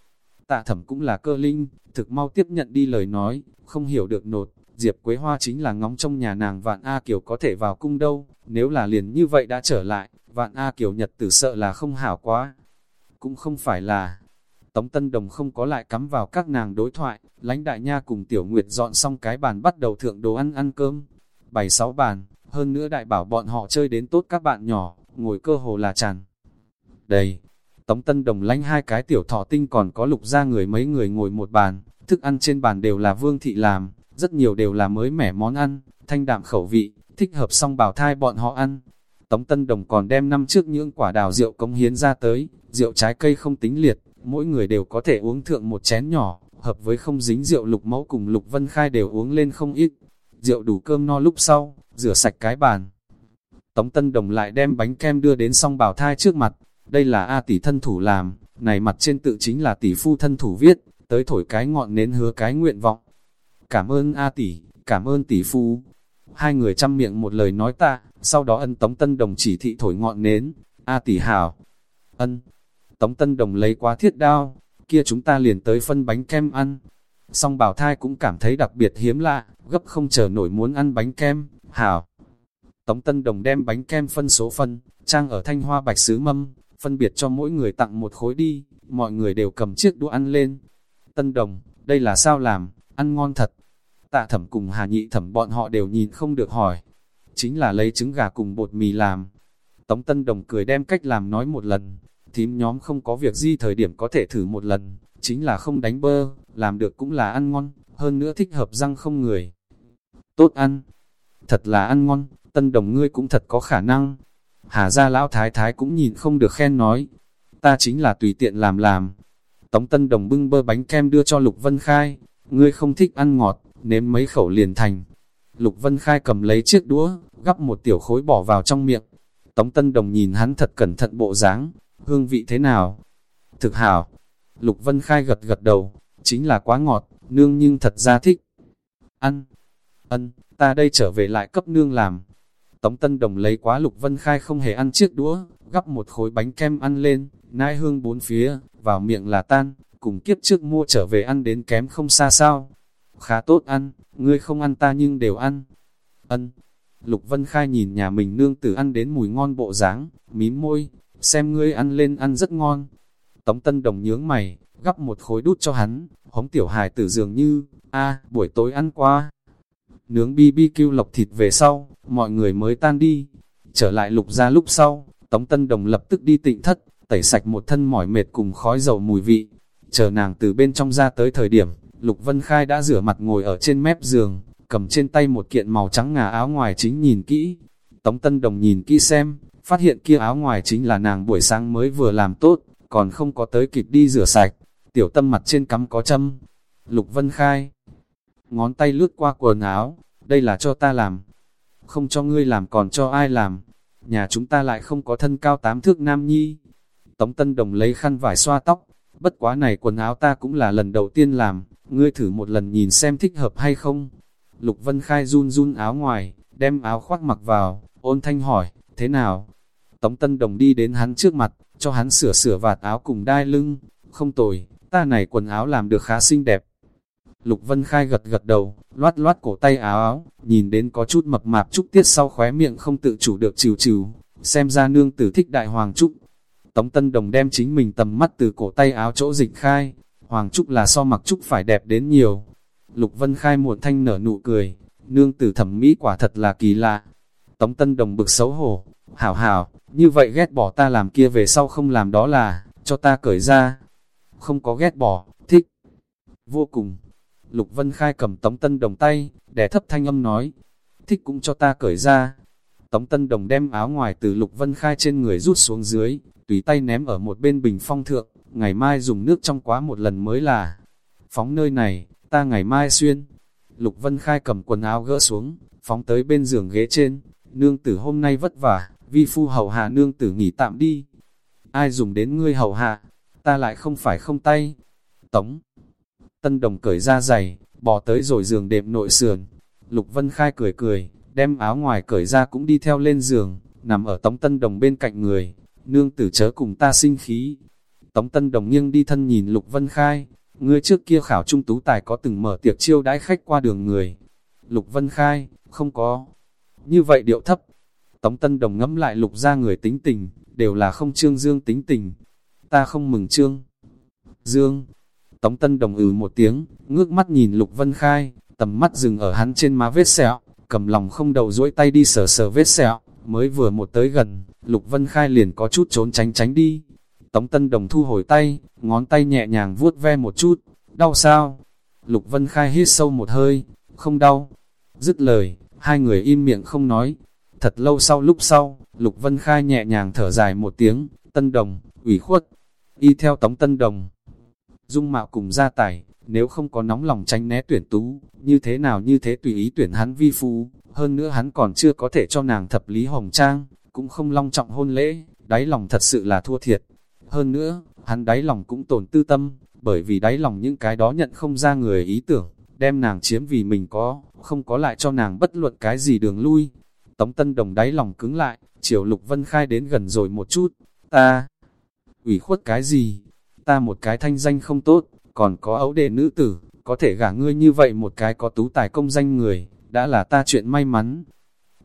tạ thẩm cũng là cơ linh, thực mau tiếp nhận đi lời nói, không hiểu được nột, Diệp Quế Hoa chính là ngóng trong nhà nàng Vạn A Kiều có thể vào cung đâu, nếu là liền như vậy đã trở lại, Vạn A Kiều nhật tử sợ là không hảo quá. Cũng không phải là, Tống Tân Đồng không có lại cắm vào các nàng đối thoại, lãnh đại nha cùng Tiểu Nguyệt dọn xong cái bàn bắt đầu thượng đồ ăn ăn cơm. Bảy sáu bàn, hơn nữa đại bảo bọn họ chơi đến tốt các bạn nhỏ, ngồi cơ hồ là tràn. Đầy, Tống Tân Đồng lánh hai cái tiểu thọ tinh còn có lục ra người mấy người ngồi một bàn, thức ăn trên bàn đều là vương thị làm, rất nhiều đều là mới mẻ món ăn, thanh đạm khẩu vị, thích hợp song bào thai bọn họ ăn. Tống Tân Đồng còn đem năm trước những quả đào rượu cống hiến ra tới, rượu trái cây không tính liệt, mỗi người đều có thể uống thượng một chén nhỏ, hợp với không dính rượu lục mẫu cùng lục vân khai đều uống lên không ít. Rượu đủ cơm no lúc sau, rửa sạch cái bàn. Tống Tân Đồng lại đem bánh kem đưa đến song bào thai trước mặt, đây là A tỷ thân thủ làm, này mặt trên tự chính là tỷ phu thân thủ viết, tới thổi cái ngọn nến hứa cái nguyện vọng. Cảm ơn A tỷ, cảm ơn tỷ phu. Hai người chăm miệng một lời nói ta, sau đó ân Tống Tân Đồng chỉ thị thổi ngọn nến, A tỷ hảo. Ân, Tống Tân Đồng lấy quá thiết đao, kia chúng ta liền tới phân bánh kem ăn. Song bảo thai cũng cảm thấy đặc biệt hiếm lạ, gấp không chờ nổi muốn ăn bánh kem, hảo. Tống Tân Đồng đem bánh kem phân số phân, trang ở thanh hoa bạch sứ mâm, phân biệt cho mỗi người tặng một khối đi, mọi người đều cầm chiếc đũa ăn lên. Tân Đồng, đây là sao làm, ăn ngon thật. Tạ thẩm cùng hà nhị thẩm bọn họ đều nhìn không được hỏi. Chính là lấy trứng gà cùng bột mì làm. Tống Tân Đồng cười đem cách làm nói một lần. Thím nhóm không có việc gì thời điểm có thể thử một lần. Chính là không đánh bơ, làm được cũng là ăn ngon, hơn nữa thích hợp răng không người. Tốt ăn. Thật là ăn ngon, Tân Đồng ngươi cũng thật có khả năng. Hà gia lão thái thái cũng nhìn không được khen nói. Ta chính là tùy tiện làm làm. Tống Tân Đồng bưng bơ bánh kem đưa cho Lục Vân Khai. Ngươi không thích ăn ngọt, nếm mấy khẩu liền thành. Lục Vân Khai cầm lấy chiếc đũa, gắp một tiểu khối bỏ vào trong miệng. Tống Tân Đồng nhìn hắn thật cẩn thận bộ dáng, hương vị thế nào? Thực hảo. Lục Vân Khai gật gật đầu, chính là quá ngọt, nương nhưng thật ra thích. Ăn. Ân, ta đây trở về lại cấp nương làm. Tống Tân Đồng lấy quá Lục Vân Khai không hề ăn chiếc đũa, gắp một khối bánh kem ăn lên, nai hương bốn phía, vào miệng là tan, cùng kiếp trước mua trở về ăn đến kém không xa sao. Khá tốt ăn, ngươi không ăn ta nhưng đều ăn. Ân. Lục Vân Khai nhìn nhà mình nương tử ăn đến mùi ngon bộ dáng, mím môi, xem ngươi ăn lên ăn rất ngon. Tống Tân Đồng nhướng mày, gắp một khối đút cho hắn, hống tiểu hài tử dường như, a buổi tối ăn qua. Nướng BBQ lọc thịt về sau, mọi người mới tan đi. Trở lại lục ra lúc sau, Tống Tân Đồng lập tức đi tịnh thất, tẩy sạch một thân mỏi mệt cùng khói dầu mùi vị. Chờ nàng từ bên trong ra tới thời điểm, Lục Vân Khai đã rửa mặt ngồi ở trên mép giường, cầm trên tay một kiện màu trắng ngà áo ngoài chính nhìn kỹ. Tống Tân Đồng nhìn kỹ xem, phát hiện kia áo ngoài chính là nàng buổi sáng mới vừa làm tốt, còn không có tới kịp đi rửa sạch. Tiểu tâm mặt trên cắm có châm. Lục Vân Khai, ngón tay lướt qua quần áo, đây là cho ta làm. Không cho ngươi làm còn cho ai làm. Nhà chúng ta lại không có thân cao tám thước nam nhi. Tống Tân Đồng lấy khăn vải xoa tóc, bất quá này quần áo ta cũng là lần đầu tiên làm, ngươi thử một lần nhìn xem thích hợp hay không. Lục Vân Khai run run áo ngoài, đem áo khoác mặc vào, ôn thanh hỏi, thế nào? Tống Tân Đồng đi đến hắn trước mặt, cho hắn sửa sửa vạt áo cùng đai lưng, không tồi, ta này quần áo làm được khá xinh đẹp. Lục Vân Khai gật gật đầu, loát loát cổ tay áo áo, nhìn đến có chút mập mạp trúc tiết sau khóe miệng không tự chủ được chiều chiều, xem ra nương tử thích đại hoàng trúc. Tống Tân Đồng đem chính mình tầm mắt từ cổ tay áo chỗ dịch khai, hoàng trúc là so mặc trúc phải đẹp đến nhiều. Lục Vân Khai muộn thanh nở nụ cười, nương tử thẩm mỹ quả thật là kỳ lạ. Tống Tân Đồng bực xấu hổ, hảo hảo, như vậy ghét bỏ ta làm kia về sau không làm đó là, cho ta cởi ra. Không có ghét bỏ, thích. Vô cùng. Lục Vân Khai cầm Tống Tân Đồng tay, đè thấp thanh âm nói, thích cũng cho ta cởi ra. Tống Tân Đồng đem áo ngoài từ Lục Vân Khai trên người rút xuống dưới, tùy tay ném ở một bên bình phong thượng, ngày mai dùng nước trong quá một lần mới là. Phóng nơi này, ta ngày mai xuyên. Lục Vân Khai cầm quần áo gỡ xuống, phóng tới bên giường ghế trên, nương tử hôm nay vất vả, vi phu hầu hạ nương tử nghỉ tạm đi. Ai dùng đến ngươi hầu hạ, ta lại không phải không tay. Tống Tân đồng cởi ra giày, bò tới rồi giường đệm nội sườn. Lục Vân Khai cười cười, đem áo ngoài cởi ra cũng đi theo lên giường, nằm ở tống tân đồng bên cạnh người. Nương tử chớ cùng ta sinh khí. Tống tân đồng nghiêng đi thân nhìn Lục Vân Khai, ngươi trước kia khảo trung tú tài có từng mở tiệc chiêu đãi khách qua đường người. Lục Vân Khai, không có. Như vậy điệu thấp. Tống Tân Đồng ngẫm lại lục ra người tính tình, đều là không trương dương tính tình. Ta không mừng trương. Dương, Tống Tân Đồng ừ một tiếng, ngước mắt nhìn Lục Vân Khai, tầm mắt dừng ở hắn trên má vết sẹo, cầm lòng không đầu duỗi tay đi sờ sờ vết sẹo, mới vừa một tới gần, Lục Vân Khai liền có chút trốn tránh tránh đi. Tống Tân Đồng thu hồi tay, ngón tay nhẹ nhàng vuốt ve một chút, đau sao? Lục Vân Khai hít sâu một hơi, không đau. Dứt lời, hai người im miệng không nói. Thật lâu sau lúc sau, Lục Vân Khai nhẹ nhàng thở dài một tiếng, tân đồng, ủy khuất, y theo tống tân đồng. Dung mạo cùng gia tài, nếu không có nóng lòng tránh né tuyển tú, như thế nào như thế tùy ý tuyển hắn vi phu, hơn nữa hắn còn chưa có thể cho nàng thập lý hồng trang, cũng không long trọng hôn lễ, đáy lòng thật sự là thua thiệt. Hơn nữa, hắn đáy lòng cũng tổn tư tâm, bởi vì đáy lòng những cái đó nhận không ra người ý tưởng, đem nàng chiếm vì mình có, không có lại cho nàng bất luận cái gì đường lui. Tống Tân Đồng đáy lòng cứng lại, Triều Lục Vân Khai đến gần rồi một chút, ta, ủy khuất cái gì, ta một cái thanh danh không tốt, còn có ấu đệ nữ tử, có thể gả ngươi như vậy một cái có tú tài công danh người, đã là ta chuyện may mắn.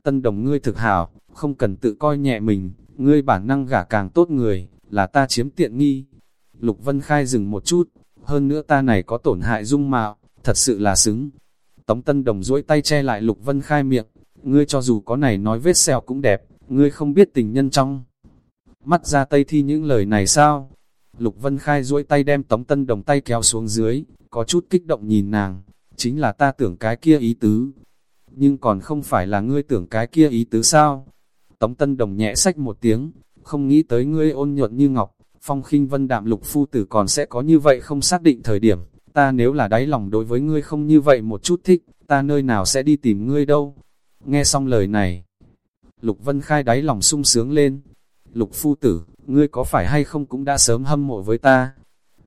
Tân Đồng ngươi thực hảo, không cần tự coi nhẹ mình, ngươi bản năng gả càng tốt người, là ta chiếm tiện nghi. Lục Vân Khai dừng một chút, hơn nữa ta này có tổn hại dung mạo, thật sự là xứng. Tống Tân Đồng duỗi tay che lại Lục Vân Khai miệng, ngươi cho dù có này nói vết sẹo cũng đẹp, ngươi không biết tình nhân trong. Mắt ra tây thi những lời này sao? Lục Vân Khai duỗi tay đem Tống Tân Đồng tay kéo xuống dưới, có chút kích động nhìn nàng, chính là ta tưởng cái kia ý tứ. Nhưng còn không phải là ngươi tưởng cái kia ý tứ sao? Tống Tân Đồng nhẹ sách một tiếng, không nghĩ tới ngươi ôn nhuận như ngọc, phong khinh vân đạm lục phu tử còn sẽ có như vậy không xác định thời điểm. Ta nếu là đáy lòng đối với ngươi không như vậy một chút thích, ta nơi nào sẽ đi tìm ngươi đâu. Nghe xong lời này, Lục Vân Khai đáy lòng sung sướng lên. Lục phu tử, ngươi có phải hay không cũng đã sớm hâm mộ với ta?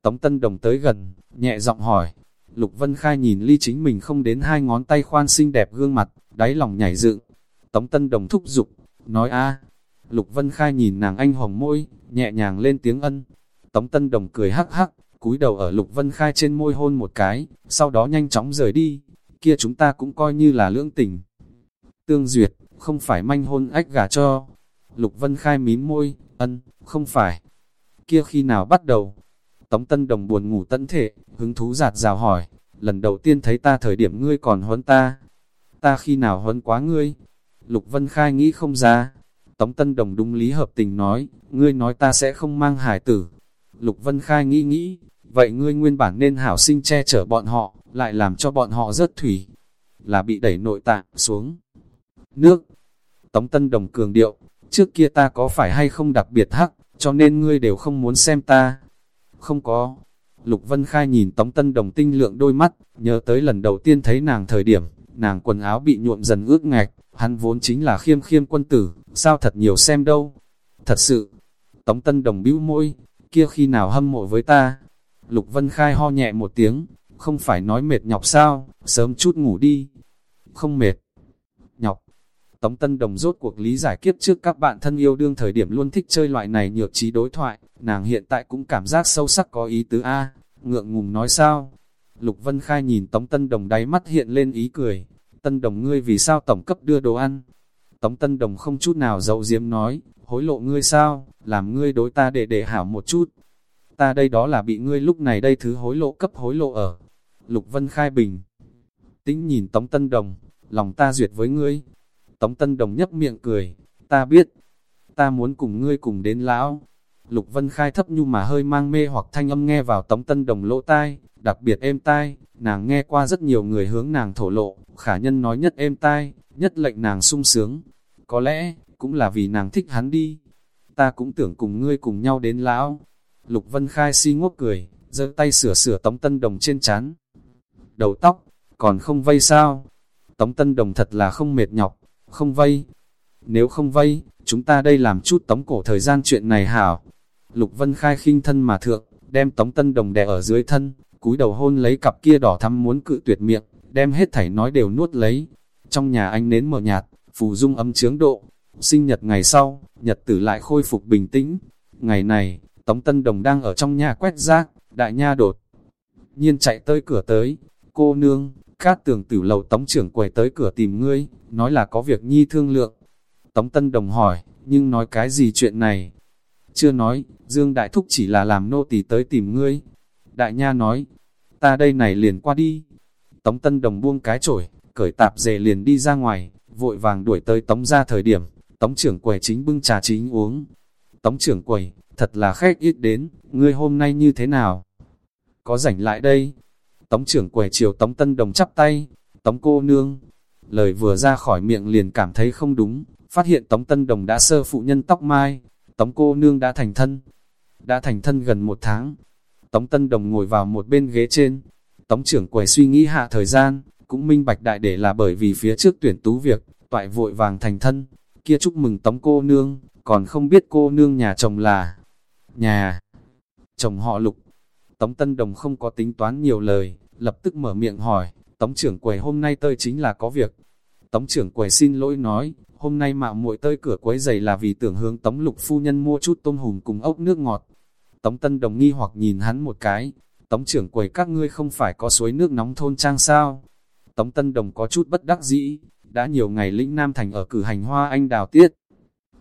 Tống Tân Đồng tới gần, nhẹ giọng hỏi. Lục Vân Khai nhìn ly chính mình không đến hai ngón tay khoan xinh đẹp gương mặt, đáy lòng nhảy dựng. Tống Tân Đồng thúc giục, nói a Lục Vân Khai nhìn nàng anh hồng môi, nhẹ nhàng lên tiếng ân. Tống Tân Đồng cười hắc hắc, cúi đầu ở Lục Vân Khai trên môi hôn một cái, sau đó nhanh chóng rời đi. Kia chúng ta cũng coi như là lưỡng tình. Tương duyệt, không phải manh hôn ách gà cho. Lục Vân Khai mím môi, ân, không phải. Kia khi nào bắt đầu? Tống Tân Đồng buồn ngủ tận thể, hứng thú giạt rào hỏi, lần đầu tiên thấy ta thời điểm ngươi còn huấn ta. Ta khi nào huấn quá ngươi? Lục Vân Khai nghĩ không ra. Tống Tân Đồng đúng lý hợp tình nói, ngươi nói ta sẽ không mang hải tử. Lục Vân Khai nghĩ nghĩ, vậy ngươi nguyên bản nên hảo sinh che chở bọn họ, lại làm cho bọn họ rớt thủy. Là bị đẩy nội tạng xuống. Nước. Tống Tân Đồng cường điệu, trước kia ta có phải hay không đặc biệt hắc, cho nên ngươi đều không muốn xem ta. Không có. Lục Vân Khai nhìn Tống Tân Đồng tinh lượng đôi mắt, nhớ tới lần đầu tiên thấy nàng thời điểm, nàng quần áo bị nhuộm dần ướt ngạch, hắn vốn chính là khiêm khiêm quân tử, sao thật nhiều xem đâu. Thật sự, Tống Tân Đồng bĩu môi, kia khi nào hâm mộ với ta. Lục Vân Khai ho nhẹ một tiếng, không phải nói mệt nhọc sao, sớm chút ngủ đi. Không mệt, nhọc. Tống Tân Đồng rốt cuộc lý giải kiếp trước các bạn thân yêu đương thời điểm luôn thích chơi loại này nhược trí đối thoại, nàng hiện tại cũng cảm giác sâu sắc có ý tứ A, ngượng ngùng nói sao. Lục Vân Khai nhìn Tống Tân Đồng đáy mắt hiện lên ý cười, Tân Đồng ngươi vì sao tổng cấp đưa đồ ăn? Tống Tân Đồng không chút nào dậu diếm nói, hối lộ ngươi sao, làm ngươi đối ta để để hảo một chút. Ta đây đó là bị ngươi lúc này đây thứ hối lộ cấp hối lộ ở. Lục Vân Khai Bình. Tĩnh nhìn Tống Tân Đồng, lòng ta duyệt với ngươi. Tống Tân Đồng nhấp miệng cười, ta biết, ta muốn cùng ngươi cùng đến lão. Lục Vân Khai thấp nhu mà hơi mang mê hoặc thanh âm nghe vào Tống Tân Đồng lỗ tai, đặc biệt êm tai, nàng nghe qua rất nhiều người hướng nàng thổ lộ, khả nhân nói nhất êm tai, nhất lệnh nàng sung sướng. Có lẽ, cũng là vì nàng thích hắn đi. Ta cũng tưởng cùng ngươi cùng nhau đến lão. Lục Vân Khai si ngốc cười, giơ tay sửa sửa Tống Tân Đồng trên chán. Đầu tóc, còn không vây sao? Tống Tân Đồng thật là không mệt nhọc, không vây. Nếu không vây, chúng ta đây làm chút tống cổ thời gian chuyện này hảo. Lục Vân Khai khinh thân mà thượng, đem Tống Tân Đồng đè ở dưới thân, cúi đầu hôn lấy cặp kia đỏ thắm muốn cự tuyệt miệng, đem hết thảy nói đều nuốt lấy. Trong nhà anh nến mở nhạt, phù dung âm chướng độ, sinh nhật ngày sau, nhật tử lại khôi phục bình tĩnh. Ngày này, Tống Tân Đồng đang ở trong nhà quét rác, đại nha đột. Nhiên chạy tới cửa tới, cô nương, cát tường tử lầu Tống trưởng quầy tới cửa tìm ngươi, nói là có việc nhi thương lượng. Tống Tân Đồng hỏi, nhưng nói cái gì chuyện này? Chưa nói, Dương Đại Thúc chỉ là làm nô tỳ tới tìm ngươi. Đại Nha nói, ta đây này liền qua đi. Tống Tân Đồng buông cái chổi, cởi tạp dề liền đi ra ngoài, vội vàng đuổi tới Tống ra thời điểm, Tống trưởng quầy chính bưng trà chính uống. Tống trưởng quầy, thật là khách ít đến, ngươi hôm nay như thế nào? Có rảnh lại đây? Tống trưởng quầy chiều Tống Tân Đồng chắp tay, Tống cô nương. Lời vừa ra khỏi miệng liền cảm thấy không đúng, phát hiện Tống Tân Đồng đã sơ phụ nhân tóc mai, Tống cô nương đã thành thân. Đã thành thân gần một tháng, Tống Tân Đồng ngồi vào một bên ghế trên, Tống trưởng quầy suy nghĩ hạ thời gian, cũng minh bạch đại để là bởi vì phía trước tuyển tú việc, toại vội vàng thành thân, kia chúc mừng Tống cô nương, còn không biết cô nương nhà chồng là nhà chồng họ lục. Tống Tân Đồng không có tính toán nhiều lời, lập tức mở miệng hỏi, Tống trưởng quầy hôm nay tơi chính là có việc. Tống trưởng quầy xin lỗi nói, hôm nay mạo muội tơi cửa quấy giày là vì tưởng hướng Tống lục phu nhân mua chút tôm hùm cùng ốc nước ngọt. Tống Tân Đồng nghi hoặc nhìn hắn một cái, Tống trưởng quầy các ngươi không phải có suối nước nóng thôn trang sao? Tống Tân Đồng có chút bất đắc dĩ, đã nhiều ngày lĩnh Nam Thành ở cử hành hoa anh đào tiết.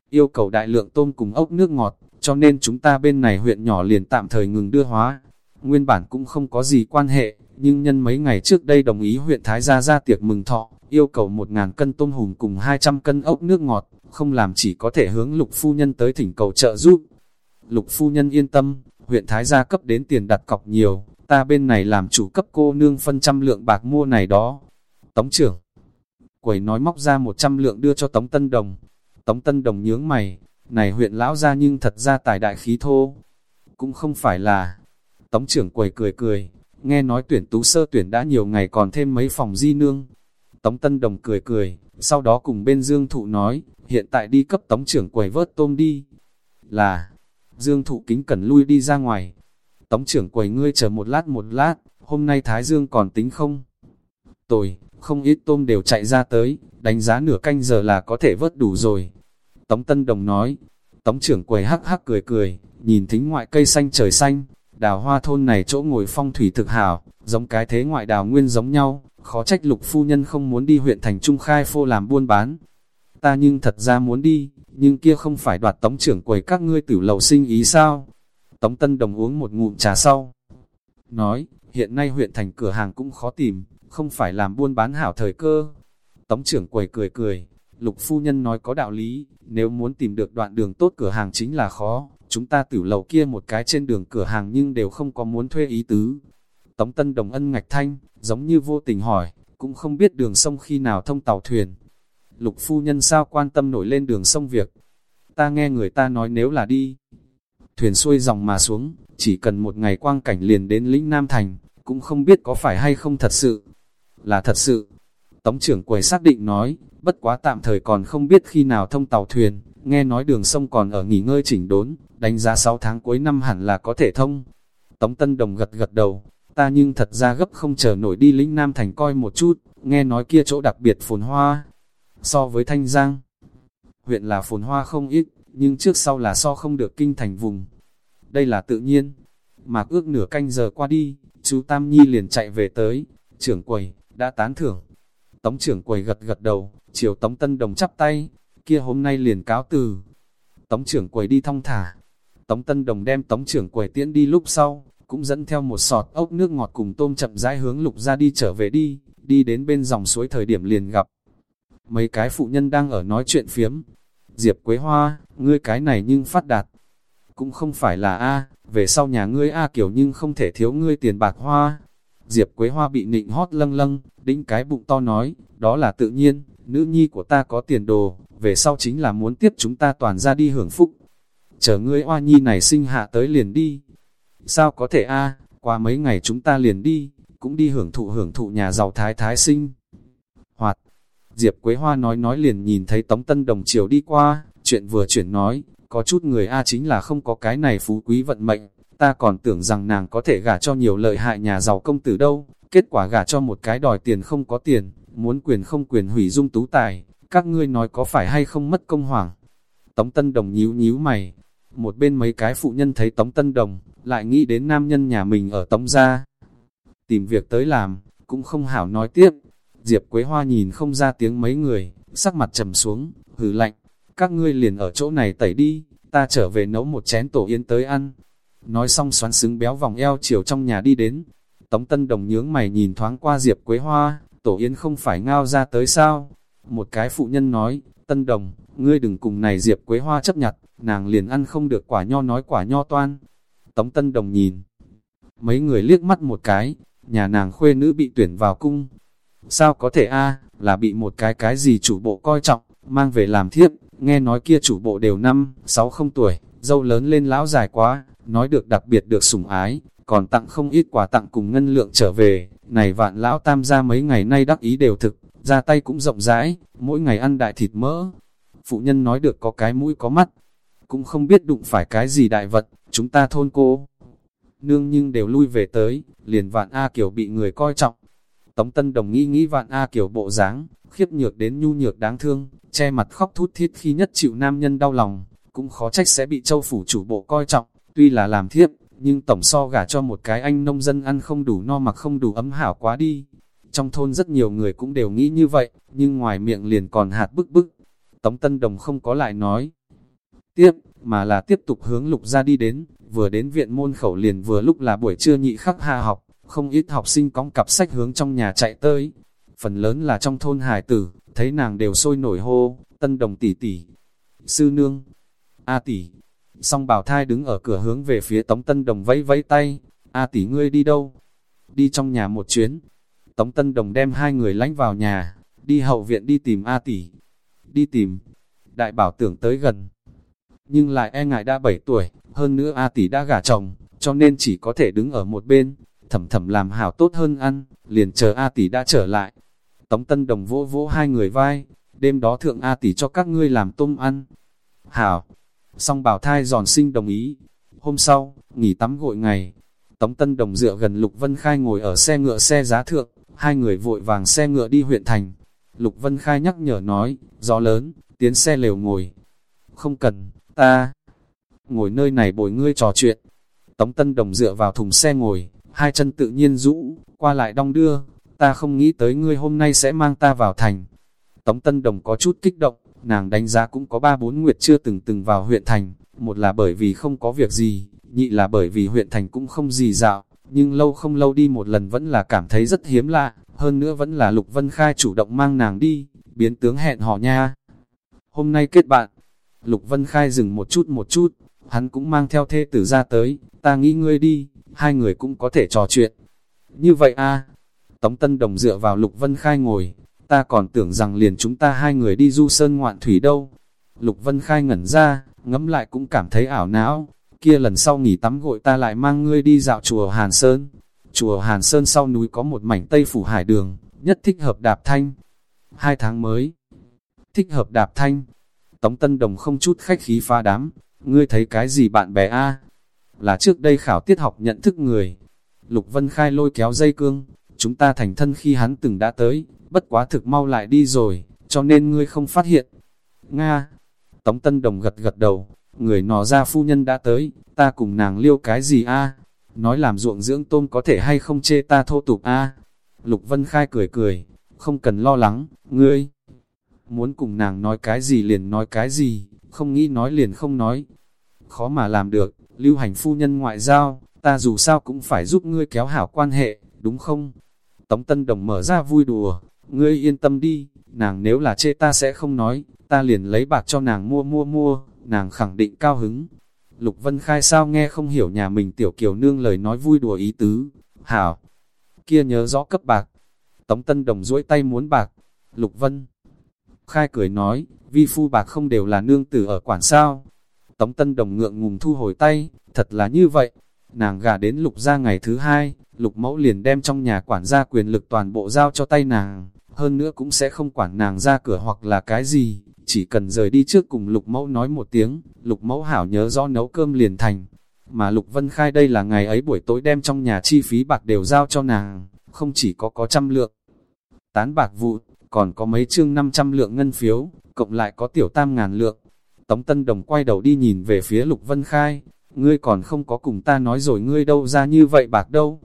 Yêu cầu đại lượng tôm cùng ốc nước ngọt, cho nên chúng ta bên này huyện nhỏ liền tạm thời ngừng đưa hóa. Nguyên bản cũng không có gì quan hệ, nhưng nhân mấy ngày trước đây đồng ý huyện Thái Gia ra tiệc mừng thọ, yêu cầu 1.000 cân tôm hùm cùng 200 cân ốc nước ngọt, không làm chỉ có thể hướng lục phu nhân tới thỉnh cầu trợ giúp. Lục phu nhân yên tâm, huyện Thái Gia cấp đến tiền đặt cọc nhiều, ta bên này làm chủ cấp cô nương phân trăm lượng bạc mua này đó. Tống trưởng, quầy nói móc ra 100 lượng đưa cho Tống Tân Đồng. Tống Tân Đồng nhướng mày, này huyện lão ra nhưng thật ra tài đại khí thô. Cũng không phải là. Tống trưởng quầy cười cười, nghe nói tuyển tú sơ tuyển đã nhiều ngày còn thêm mấy phòng di nương. Tống Tân Đồng cười cười, sau đó cùng bên Dương Thụ nói, hiện tại đi cấp Tống trưởng quầy vớt tôm đi. Là, Dương Thụ kính cẩn lui đi ra ngoài. Tống trưởng quầy ngươi chờ một lát một lát, hôm nay Thái Dương còn tính không? Tồi, không ít tôm đều chạy ra tới, đánh giá nửa canh giờ là có thể vớt đủ rồi. Tống Tân Đồng nói, Tống trưởng quầy hắc hắc cười cười, nhìn thính ngoại cây xanh trời xanh, đào hoa thôn này chỗ ngồi phong thủy thực hảo, giống cái thế ngoại đào nguyên giống nhau, khó trách lục phu nhân không muốn đi huyện thành Trung Khai phô làm buôn bán. Ta nhưng thật ra muốn đi, nhưng kia không phải đoạt tống trưởng quầy các ngươi tử lầu sinh ý sao? Tống Tân Đồng uống một ngụm trà sau. Nói, hiện nay huyện thành cửa hàng cũng khó tìm, không phải làm buôn bán hảo thời cơ. Tống trưởng quầy cười cười, lục phu nhân nói có đạo lý, nếu muốn tìm được đoạn đường tốt cửa hàng chính là khó, chúng ta tử lầu kia một cái trên đường cửa hàng nhưng đều không có muốn thuê ý tứ. Tống Tân Đồng ân ngạch thanh, giống như vô tình hỏi, cũng không biết đường sông khi nào thông tàu thuyền. Lục phu nhân sao quan tâm nổi lên đường sông việc. Ta nghe người ta nói nếu là đi, thuyền xuôi dòng mà xuống, chỉ cần một ngày quang cảnh liền đến lĩnh Nam Thành, cũng không biết có phải hay không thật sự. Là thật sự. Tống trưởng quầy xác định nói, bất quá tạm thời còn không biết khi nào thông tàu thuyền, nghe nói đường sông còn ở nghỉ ngơi chỉnh đốn, đánh giá 6 tháng cuối năm hẳn là có thể thông. Tống Tân Đồng gật gật đầu, ta nhưng thật ra gấp không chờ nổi đi lĩnh Nam Thành coi một chút, nghe nói kia chỗ đặc biệt phồn hoa. So với Thanh Giang, huyện là phồn hoa không ít, nhưng trước sau là so không được kinh thành vùng. Đây là tự nhiên. Mạc ước nửa canh giờ qua đi, chú Tam Nhi liền chạy về tới, trưởng quầy, đã tán thưởng. Tống trưởng quầy gật gật đầu, chiều Tống Tân Đồng chắp tay, kia hôm nay liền cáo từ. Tống trưởng quầy đi thong thả. Tống Tân Đồng đem Tống trưởng quầy tiễn đi lúc sau, cũng dẫn theo một sọt ốc nước ngọt cùng tôm chậm rãi hướng lục ra đi trở về đi, đi đến bên dòng suối thời điểm liền gặp. Mấy cái phụ nhân đang ở nói chuyện phiếm. Diệp Quế Hoa, ngươi cái này nhưng phát đạt. Cũng không phải là A, về sau nhà ngươi A kiểu nhưng không thể thiếu ngươi tiền bạc hoa. Diệp Quế Hoa bị nịnh hót lâng lâng, đĩnh cái bụng to nói, đó là tự nhiên, nữ nhi của ta có tiền đồ, về sau chính là muốn tiếp chúng ta toàn ra đi hưởng phúc. Chờ ngươi oa nhi này sinh hạ tới liền đi. Sao có thể a à, qua mấy ngày chúng ta liền đi, cũng đi hưởng thụ hưởng thụ nhà giàu thái thái sinh. Hoạt, Diệp Quế Hoa nói nói liền nhìn thấy Tống Tân Đồng chiều đi qua, chuyện vừa chuyển nói, có chút người A chính là không có cái này phú quý vận mệnh, ta còn tưởng rằng nàng có thể gả cho nhiều lợi hại nhà giàu công tử đâu, kết quả gả cho một cái đòi tiền không có tiền, muốn quyền không quyền hủy dung tú tài, các ngươi nói có phải hay không mất công hoàng. Tống Tân Đồng nhíu nhíu mày, một bên mấy cái phụ nhân thấy Tống Tân Đồng, lại nghĩ đến nam nhân nhà mình ở Tống Gia. Tìm việc tới làm, cũng không hảo nói tiếp. Diệp Quế Hoa nhìn không ra tiếng mấy người, sắc mặt trầm xuống, hừ lạnh, các ngươi liền ở chỗ này tẩy đi, ta trở về nấu một chén tổ yên tới ăn. Nói xong xoắn xứng béo vòng eo chiều trong nhà đi đến. Tống Tân Đồng nhướng mày nhìn thoáng qua Diệp Quế Hoa, tổ yến không phải ngao ra tới sao? Một cái phụ nhân nói, Tân Đồng, ngươi đừng cùng này Diệp Quế Hoa chấp nhặt, nàng liền ăn không được quả nho nói quả nho toan. Tống Tân Đồng nhìn, mấy người liếc mắt một cái, nhà nàng khuê nữ bị tuyển vào cung. Sao có thể a là bị một cái cái gì chủ bộ coi trọng, mang về làm thiếp, nghe nói kia chủ bộ đều năm, sáu không tuổi, dâu lớn lên lão dài quá, nói được đặc biệt được sủng ái, còn tặng không ít quà tặng cùng ngân lượng trở về, này vạn lão tam gia mấy ngày nay đắc ý đều thực, ra tay cũng rộng rãi, mỗi ngày ăn đại thịt mỡ. Phụ nhân nói được có cái mũi có mắt, cũng không biết đụng phải cái gì đại vật, chúng ta thôn cô. Nương nhưng đều lui về tới, liền vạn A Kiều bị người coi trọng. Tống Tân Đồng nghĩ nghĩ vạn A Kiều bộ dáng, khiếp nhược đến nhu nhược đáng thương, che mặt khóc thút thiết khi nhất chịu nam nhân đau lòng, cũng khó trách sẽ bị châu phủ chủ bộ coi trọng, tuy là làm thiếp, nhưng tổng so gả cho một cái anh nông dân ăn không đủ no mặc không đủ ấm hảo quá đi. Trong thôn rất nhiều người cũng đều nghĩ như vậy, nhưng ngoài miệng liền còn hạt bức bức. Tống Tân Đồng không có lại nói. Tiếp, mà là tiếp tục hướng lục ra đi đến, vừa đến viện môn khẩu liền vừa lúc là buổi trưa nhị khắc hạ học, không ít học sinh cóng cặp sách hướng trong nhà chạy tới. Phần lớn là trong thôn hải tử, thấy nàng đều sôi nổi hô, Tân Đồng tỷ tỷ, sư nương, A tỷ, Song bảo thai đứng ở cửa hướng về phía Tống Tân Đồng vẫy vẫy tay. A tỷ ngươi đi đâu? Đi trong nhà một chuyến. Tống Tân Đồng đem hai người lánh vào nhà, đi hậu viện đi tìm A tỷ. Đi tìm. Đại bảo tưởng tới gần. Nhưng lại e ngại đã 7 tuổi, hơn nữa A tỷ đã gả chồng, cho nên chỉ có thể đứng ở một bên. Thầm thầm làm hảo tốt hơn ăn, liền chờ A tỷ đã trở lại. Tống Tân Đồng vỗ vỗ hai người vai, đêm đó thượng A tỷ cho các ngươi làm tôm ăn. Hảo, Song bảo thai giòn sinh đồng ý. Hôm sau, nghỉ tắm gội ngày, Tống Tân Đồng dựa gần Lục Vân Khai ngồi ở xe ngựa xe giá thượng, hai người vội vàng xe ngựa đi huyện thành. Lục Vân Khai nhắc nhở nói, gió lớn, tiến xe lều ngồi. Không cần, ta ngồi nơi này bồi ngươi trò chuyện. Tống Tân Đồng dựa vào thùng xe ngồi, hai chân tự nhiên rũ, qua lại đong đưa. Ta không nghĩ tới ngươi hôm nay sẽ mang ta vào thành. Tống Tân Đồng có chút kích động, nàng đánh giá cũng có ba bốn nguyệt chưa từng từng vào huyện thành, một là bởi vì không có việc gì, nhị là bởi vì huyện thành cũng không gì dạo, nhưng lâu không lâu đi một lần vẫn là cảm thấy rất hiếm lạ, hơn nữa vẫn là Lục Vân Khai chủ động mang nàng đi, biến tướng hẹn hò nha. Hôm nay kết bạn, Lục Vân Khai dừng một chút một chút, hắn cũng mang theo thê tử ra tới, ta nghĩ ngươi đi, hai người cũng có thể trò chuyện. Như vậy a Tống Tân Đồng dựa vào Lục Vân Khai ngồi, ta còn tưởng rằng liền chúng ta hai người đi du sơn ngoạn thủy đâu. Lục Vân Khai ngẩn ra, ngẫm lại cũng cảm thấy ảo não, kia lần sau nghỉ tắm gội ta lại mang ngươi đi dạo chùa Hàn Sơn. Chùa Hàn Sơn sau núi có một mảnh tây phủ hải đường, nhất thích hợp đạp thanh. Hai tháng mới, thích hợp đạp thanh. Tống Tân Đồng không chút khách khí pha đám, ngươi thấy cái gì bạn bè a Là trước đây khảo tiết học nhận thức người. Lục Vân Khai lôi kéo dây cương, chúng ta thành thân khi hắn từng đã tới, bất quá thực mau lại đi rồi, cho nên ngươi không phát hiện. Nga, Tống Tân Đồng gật gật đầu, người nọ ra phu nhân đã tới, ta cùng nàng liêu cái gì a? Nói làm ruộng dưỡng tôm có thể hay không chê ta thô tục a? Lục Vân Khai cười cười, không cần lo lắng, ngươi. Muốn cùng nàng nói cái gì liền nói cái gì, không nghĩ nói liền không nói. Khó mà làm được, lưu hành phu nhân ngoại giao, ta dù sao cũng phải giúp ngươi kéo hảo quan hệ, đúng không? Tống Tân Đồng mở ra vui đùa, ngươi yên tâm đi, nàng nếu là chê ta sẽ không nói, ta liền lấy bạc cho nàng mua mua mua, nàng khẳng định cao hứng. Lục Vân Khai sao nghe không hiểu nhà mình tiểu kiều nương lời nói vui đùa ý tứ, hảo, kia nhớ rõ cấp bạc. Tống Tân Đồng duỗi tay muốn bạc, Lục Vân Khai cười nói, vi phu bạc không đều là nương tử ở quản sao. Tống Tân Đồng ngượng ngùng thu hồi tay, thật là như vậy. Nàng gà đến lục ra ngày thứ hai, lục mẫu liền đem trong nhà quản gia quyền lực toàn bộ giao cho tay nàng hơn nữa cũng sẽ không quản nàng ra cửa hoặc là cái gì, chỉ cần rời đi trước cùng lục mẫu nói một tiếng, lục mẫu hảo nhớ do nấu cơm liền thành. Mà lục vân khai đây là ngày ấy buổi tối đem trong nhà chi phí bạc đều giao cho nàng, không chỉ có có trăm lượng. Tán bạc vụ, còn có mấy chương 500 lượng ngân phiếu, cộng lại có tiểu tam ngàn lượng. Tống Tân Đồng quay đầu đi nhìn về phía Lục Vân Khai, ngươi còn không có cùng ta nói rồi ngươi đâu ra như vậy bạc đâu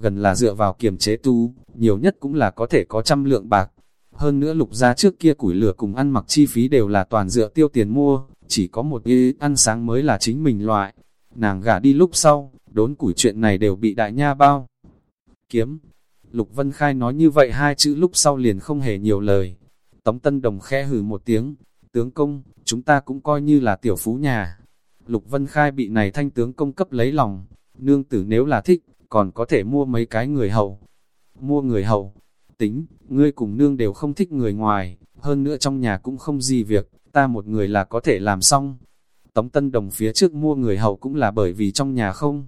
gần là dựa vào kiềm chế tu, nhiều nhất cũng là có thể có trăm lượng bạc. Hơn nữa lục ra trước kia củi lửa cùng ăn mặc chi phí đều là toàn dựa tiêu tiền mua, chỉ có một y ăn sáng mới là chính mình loại. Nàng gả đi lúc sau, đốn củi chuyện này đều bị đại nha bao. Kiếm. Lục Vân Khai nói như vậy hai chữ lúc sau liền không hề nhiều lời. Tống Tân Đồng khẽ hừ một tiếng, tướng công, chúng ta cũng coi như là tiểu phú nhà. Lục Vân Khai bị này thanh tướng công cấp lấy lòng, nương tử nếu là thích, còn có thể mua mấy cái người hầu, Mua người hầu, tính, ngươi cùng nương đều không thích người ngoài, hơn nữa trong nhà cũng không gì việc, ta một người là có thể làm xong. Tống Tân Đồng phía trước mua người hầu cũng là bởi vì trong nhà không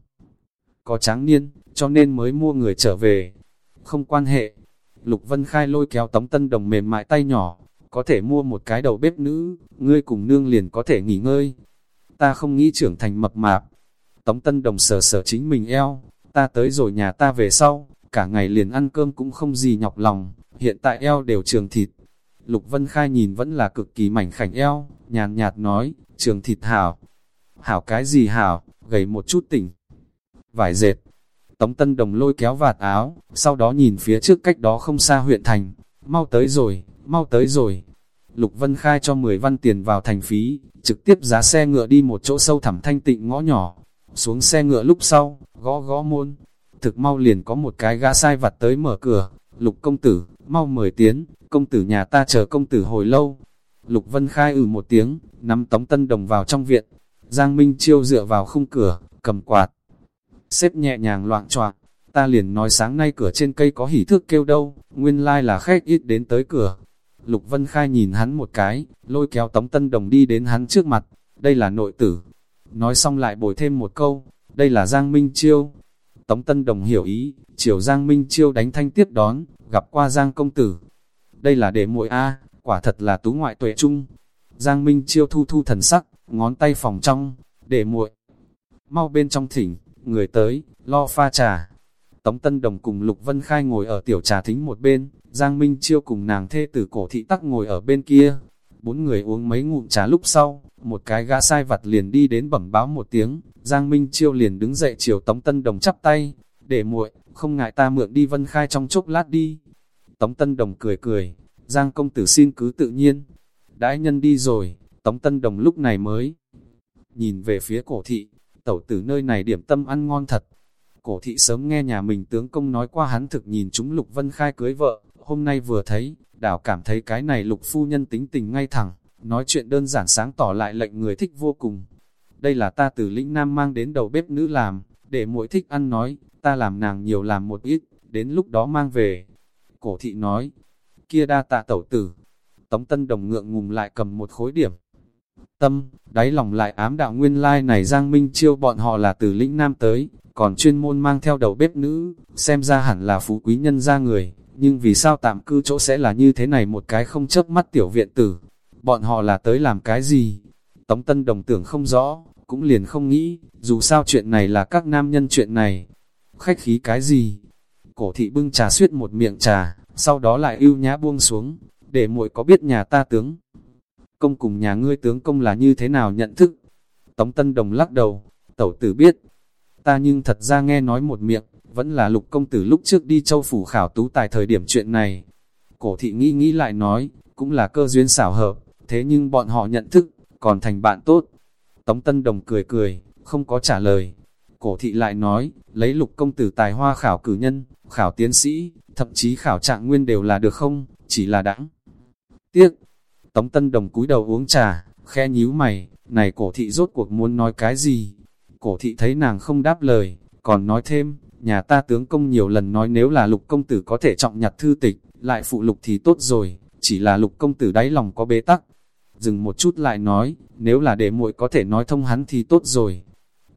có tráng niên, cho nên mới mua người trở về. Không quan hệ, Lục Vân Khai lôi kéo Tống Tân Đồng mềm mại tay nhỏ, có thể mua một cái đầu bếp nữ, ngươi cùng nương liền có thể nghỉ ngơi. Ta không nghĩ trưởng thành mập mạp. Tống Tân Đồng sờ sờ chính mình eo, ta tới rồi nhà ta về sau, cả ngày liền ăn cơm cũng không gì nhọc lòng, hiện tại eo đều trường thịt. Lục Vân Khai nhìn vẫn là cực kỳ mảnh khảnh eo, nhàn nhạt nói, trường thịt hảo. Hảo cái gì hảo, gầy một chút tỉnh. Vải dệt. Tống Tân Đồng lôi kéo vạt áo, sau đó nhìn phía trước cách đó không xa huyện thành. Mau tới rồi, mau tới rồi. Lục Vân Khai cho 10 văn tiền vào thành phí, trực tiếp giá xe ngựa đi một chỗ sâu thẳm thanh tịnh ngõ nhỏ. Xuống xe ngựa lúc sau, gõ gõ môn. Thực mau liền có một cái gã sai vặt tới mở cửa. Lục công tử, mau mời tiến, công tử nhà ta chờ công tử hồi lâu. Lục Vân Khai ừ một tiếng, nắm tống tân đồng vào trong viện. Giang Minh Chiêu dựa vào khung cửa, cầm quạt. Xếp nhẹ nhàng loạn choạc, ta liền nói sáng nay cửa trên cây có hỉ thức kêu đâu, nguyên lai like là khách ít đến tới cửa. Lục Vân Khai nhìn hắn một cái, lôi kéo tống tân đồng đi đến hắn trước mặt, đây là nội tử. Nói xong lại bồi thêm một câu, đây là Giang Minh Chiêu. Tống Tân Đồng hiểu ý, chiều Giang Minh Chiêu đánh thanh tiếp đón, gặp qua Giang Công Tử. Đây là đệ muội A, quả thật là tú ngoại tuệ trung. Giang Minh Chiêu thu thu thần sắc, ngón tay phòng trong, đệ muội Mau bên trong thỉnh, người tới, lo pha trà. Tống Tân Đồng cùng Lục Vân Khai ngồi ở tiểu trà thính một bên, Giang Minh Chiêu cùng nàng thê tử cổ thị tắc ngồi ở bên kia. Bốn người uống mấy ngụm trà lúc sau, một cái gã sai vặt liền đi đến bẩm báo một tiếng, Giang Minh Chiêu liền đứng dậy chiều Tống Tân Đồng chắp tay, để muội, không ngại ta mượn đi Vân Khai trong chốc lát đi. Tống Tân Đồng cười cười, Giang công tử xin cứ tự nhiên. Đãi nhân đi rồi, Tống Tân Đồng lúc này mới nhìn về phía cổ thị, tẩu tử nơi này điểm tâm ăn ngon thật. Cổ thị sớm nghe nhà mình tướng công nói qua hắn thực nhìn chúng Lục Vân Khai cưới vợ, hôm nay vừa thấy, đảo cảm thấy cái này Lục phu nhân tính tình ngay thẳng, nói chuyện đơn giản sáng tỏ lại lệnh người thích vô cùng. Đây là ta từ lĩnh Nam mang đến đầu bếp nữ làm, để mỗi thích ăn nói, ta làm nàng nhiều làm một ít, đến lúc đó mang về. Cổ thị nói, kia đa tạ tẩu tử. Tống Tân Đồng ngượng ngùng lại cầm một khối điểm. Tâm, đáy lòng lại ám đạo nguyên lai like này Giang Minh chiêu bọn họ là từ lĩnh Nam tới, còn chuyên môn mang theo đầu bếp nữ, xem ra hẳn là phú quý nhân ra người, nhưng vì sao tạm cư chỗ sẽ là như thế này một cái không chớp mắt tiểu viện tử, bọn họ là tới làm cái gì? Tống Tân Đồng tưởng không rõ, cũng liền không nghĩ, dù sao chuyện này là các nam nhân chuyện này. Khách khí cái gì? Cổ thị bưng trà suyết một miệng trà, sau đó lại ưu nhã buông xuống, để muội có biết nhà ta tướng. Công cùng nhà ngươi tướng công là như thế nào nhận thức? Tống Tân Đồng lắc đầu, tẩu tử biết. Ta nhưng thật ra nghe nói một miệng, vẫn là lục công tử lúc trước đi châu phủ khảo tú tài thời điểm chuyện này. Cổ thị nghĩ nghĩ lại nói, cũng là cơ duyên xảo hợp, thế nhưng bọn họ nhận thức, còn thành bạn tốt. Tống Tân Đồng cười cười, không có trả lời. Cổ thị lại nói, lấy lục công tử tài hoa khảo cử nhân, khảo tiến sĩ, thậm chí khảo trạng nguyên đều là được không, chỉ là đãng. Tiếc, Tống Tân Đồng cúi đầu uống trà, khe nhíu mày, này cổ thị rốt cuộc muốn nói cái gì? Cổ thị thấy nàng không đáp lời, còn nói thêm, nhà ta tướng công nhiều lần nói nếu là lục công tử có thể trọng nhặt thư tịch, lại phụ lục thì tốt rồi, chỉ là lục công tử đáy lòng có bế tắc. Dừng một chút lại nói, nếu là để muội có thể nói thông hắn thì tốt rồi.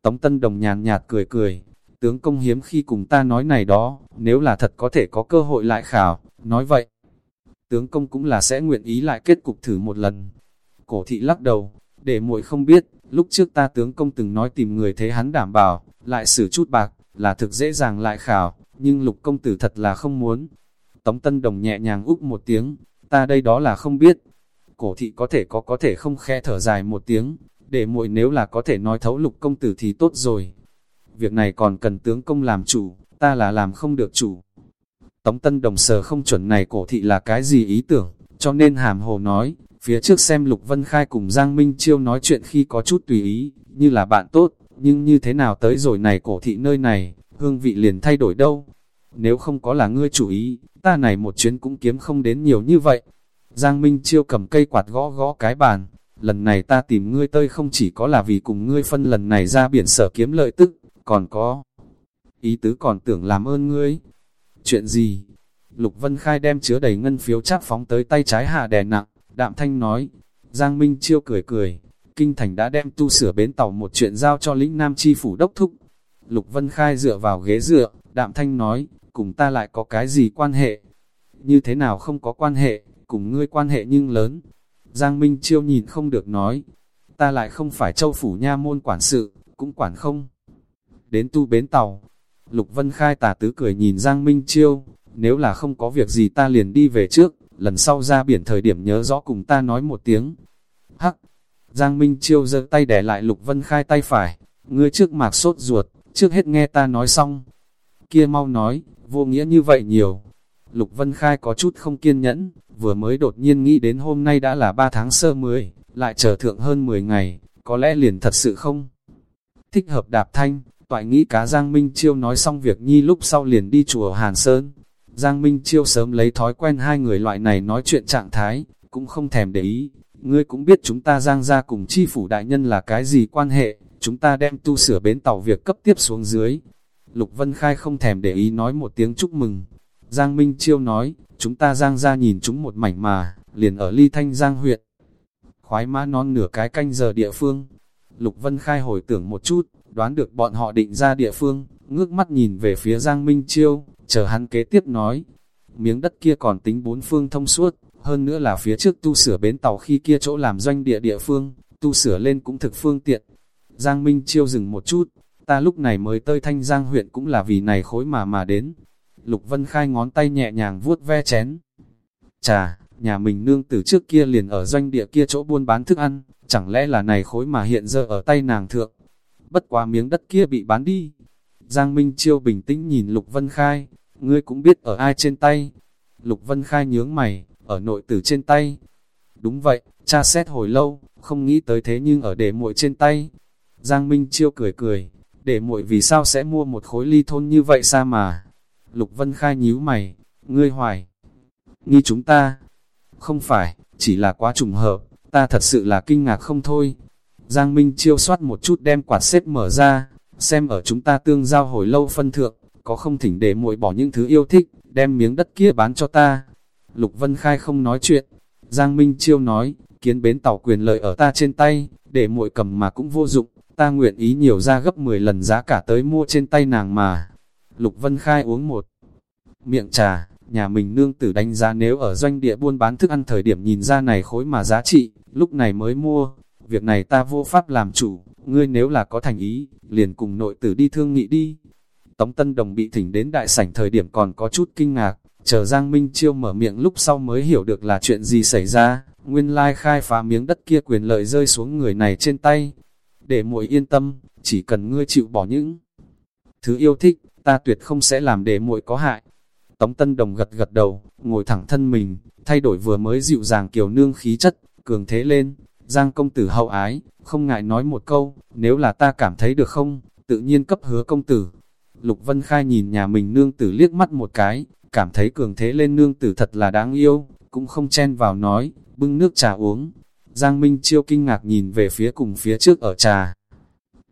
Tống Tân Đồng nhàn nhạt cười cười, tướng công hiếm khi cùng ta nói này đó, nếu là thật có thể có cơ hội lại khảo, nói vậy. Tướng công cũng là sẽ nguyện ý lại kết cục thử một lần. Cổ thị lắc đầu, để muội không biết, lúc trước ta tướng công từng nói tìm người thế hắn đảm bảo, lại xử chút bạc, là thực dễ dàng lại khảo, nhưng lục công tử thật là không muốn. Tống Tân Đồng nhẹ nhàng úc một tiếng, ta đây đó là không biết. Cổ thị có thể có có thể không khe thở dài một tiếng, để muội nếu là có thể nói thấu lục công tử thì tốt rồi. Việc này còn cần tướng công làm chủ, ta là làm không được chủ. Tống Tân Đồng sờ không chuẩn này cổ thị là cái gì ý tưởng, cho nên hàm hồ nói, phía trước xem Lục Vân Khai cùng Giang Minh Chiêu nói chuyện khi có chút tùy ý, như là bạn tốt, nhưng như thế nào tới rồi này cổ thị nơi này, hương vị liền thay đổi đâu. Nếu không có là ngươi chủ ý, ta này một chuyến cũng kiếm không đến nhiều như vậy. Giang Minh Chiêu cầm cây quạt gõ gõ cái bàn, lần này ta tìm ngươi tơi không chỉ có là vì cùng ngươi phân lần này ra biển sở kiếm lợi tức, còn có ý tứ còn tưởng làm ơn ngươi. Chuyện gì? Lục Vân Khai đem chứa đầy ngân phiếu cháp phóng tới tay trái hạ đè nặng, đạm thanh nói. Giang Minh Chiêu cười cười, Kinh Thành đã đem tu sửa bến tàu một chuyện giao cho lĩnh Nam Chi Phủ đốc thúc. Lục Vân Khai dựa vào ghế dựa, đạm thanh nói, cùng ta lại có cái gì quan hệ? Như thế nào không có quan hệ, cùng ngươi quan hệ nhưng lớn. Giang Minh Chiêu nhìn không được nói, ta lại không phải châu phủ nha môn quản sự, cũng quản không. Đến tu bến tàu, Lục Vân Khai tà tứ cười nhìn Giang Minh Chiêu, nếu là không có việc gì ta liền đi về trước, lần sau ra biển thời điểm nhớ rõ cùng ta nói một tiếng. Hắc! Giang Minh Chiêu giơ tay đè lại Lục Vân Khai tay phải, ngươi trước mạc sốt ruột, trước hết nghe ta nói xong. Kia mau nói, vô nghĩa như vậy nhiều. Lục Vân Khai có chút không kiên nhẫn, vừa mới đột nhiên nghĩ đến hôm nay đã là 3 tháng sơ 10, lại chờ thượng hơn 10 ngày, có lẽ liền thật sự không. Thích hợp đạp thanh, toại nghĩ cá Giang Minh Chiêu nói xong việc nhi lúc sau liền đi chùa Hàn Sơn. Giang Minh Chiêu sớm lấy thói quen hai người loại này nói chuyện trạng thái, cũng không thèm để ý. Ngươi cũng biết chúng ta Giang ra cùng chi phủ đại nhân là cái gì quan hệ, chúng ta đem tu sửa bến tàu việc cấp tiếp xuống dưới. Lục Vân Khai không thèm để ý nói một tiếng chúc mừng. Giang Minh Chiêu nói, chúng ta Giang ra nhìn chúng một mảnh mà, liền ở ly thanh Giang huyện. Khoái mã non nửa cái canh giờ địa phương. Lục Vân Khai hồi tưởng một chút, đoán được bọn họ định ra địa phương, ngước mắt nhìn về phía Giang Minh Chiêu, chờ hắn kế tiếp nói. Miếng đất kia còn tính bốn phương thông suốt, hơn nữa là phía trước tu sửa bến tàu khi kia chỗ làm doanh địa địa phương, tu sửa lên cũng thực phương tiện. Giang Minh Chiêu dừng một chút, ta lúc này mới tơi thanh Giang huyện cũng là vì này khối mà mà đến. Lục Vân Khai ngón tay nhẹ nhàng vuốt ve chén. Chà, nhà mình nương từ trước kia liền ở doanh địa kia chỗ buôn bán thức ăn, chẳng lẽ là này khối mà hiện giờ ở tay nàng thượng. Bất quá miếng đất kia bị bán đi. Giang Minh Chiêu bình tĩnh nhìn Lục Vân Khai, ngươi cũng biết ở ai trên tay. Lục Vân Khai nhướng mày, ở nội tử trên tay. Đúng vậy, cha xét hồi lâu, không nghĩ tới thế nhưng ở để muội trên tay. Giang Minh Chiêu cười cười, để muội vì sao sẽ mua một khối ly thôn như vậy sao mà. Lục Vân Khai nhíu mày, ngươi hoài. Nghi chúng ta, không phải, chỉ là quá trùng hợp, ta thật sự là kinh ngạc không thôi. Giang Minh chiêu soát một chút đem quạt xếp mở ra, xem ở chúng ta tương giao hồi lâu phân thượng, có không thỉnh để muội bỏ những thứ yêu thích, đem miếng đất kia bán cho ta. Lục Vân Khai không nói chuyện, Giang Minh chiêu nói, kiến bến tàu quyền lợi ở ta trên tay, để muội cầm mà cũng vô dụng, ta nguyện ý nhiều ra gấp 10 lần giá cả tới mua trên tay nàng mà. Lục Vân Khai uống một miệng trà, nhà mình nương tử đánh giá nếu ở doanh địa buôn bán thức ăn thời điểm nhìn ra này khối mà giá trị, lúc này mới mua. Việc này ta vô pháp làm chủ, ngươi nếu là có thành ý, liền cùng nội tử đi thương nghị đi. Tống Tân Đồng bị thỉnh đến đại sảnh thời điểm còn có chút kinh ngạc, chờ Giang Minh Chiêu mở miệng lúc sau mới hiểu được là chuyện gì xảy ra, nguyên lai khai phá miếng đất kia quyền lợi rơi xuống người này trên tay. Để muội yên tâm, chỉ cần ngươi chịu bỏ những thứ yêu thích, ta tuyệt không sẽ làm để muội có hại. Tống Tân Đồng gật gật đầu, ngồi thẳng thân mình, thay đổi vừa mới dịu dàng kiều nương khí chất, cường thế lên. Giang công tử hậu ái, không ngại nói một câu, nếu là ta cảm thấy được không, tự nhiên cấp hứa công tử. Lục Vân Khai nhìn nhà mình nương tử liếc mắt một cái, cảm thấy cường thế lên nương tử thật là đáng yêu, cũng không chen vào nói, bưng nước trà uống. Giang Minh Chiêu kinh ngạc nhìn về phía cùng phía trước ở trà.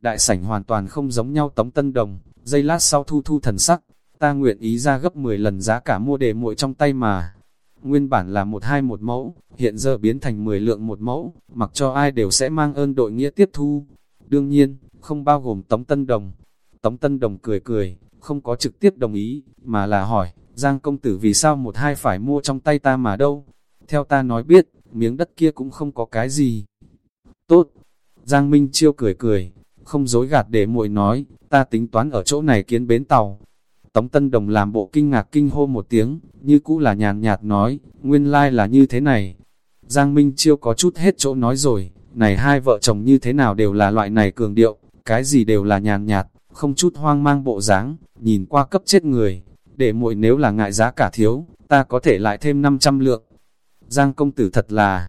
Đại sảnh hoàn toàn không giống nhau Tống Tân Đồng, giây lát sau thu thu thần sắc, ta nguyện ý ra gấp 10 lần giá cả mua để muội trong tay mà. Nguyên bản là một hai một mẫu, hiện giờ biến thành 10 lượng một mẫu, mặc cho ai đều sẽ mang ơn đội nghĩa tiếp thu. Đương nhiên, không bao gồm Tống Tân Đồng. Tống Tân Đồng cười cười, không có trực tiếp đồng ý, mà là hỏi, Giang công tử vì sao một hai phải mua trong tay ta mà đâu? Theo ta nói biết, miếng đất kia cũng không có cái gì. Tốt! Giang Minh Chiêu cười cười, không dối gạt để muội nói, ta tính toán ở chỗ này kiến bến tàu, Tống Tân Đồng làm bộ kinh ngạc kinh hô một tiếng, như cũ là nhàn nhạt nói, nguyên lai là như thế này. Giang Minh Chiêu có chút hết chỗ nói rồi, này hai vợ chồng như thế nào đều là loại này cường điệu, cái gì đều là nhàn nhạt, không chút hoang mang bộ dáng, nhìn qua cấp chết người. Để muội nếu là ngại giá cả thiếu, ta có thể lại thêm 500 lượng. Giang công tử thật là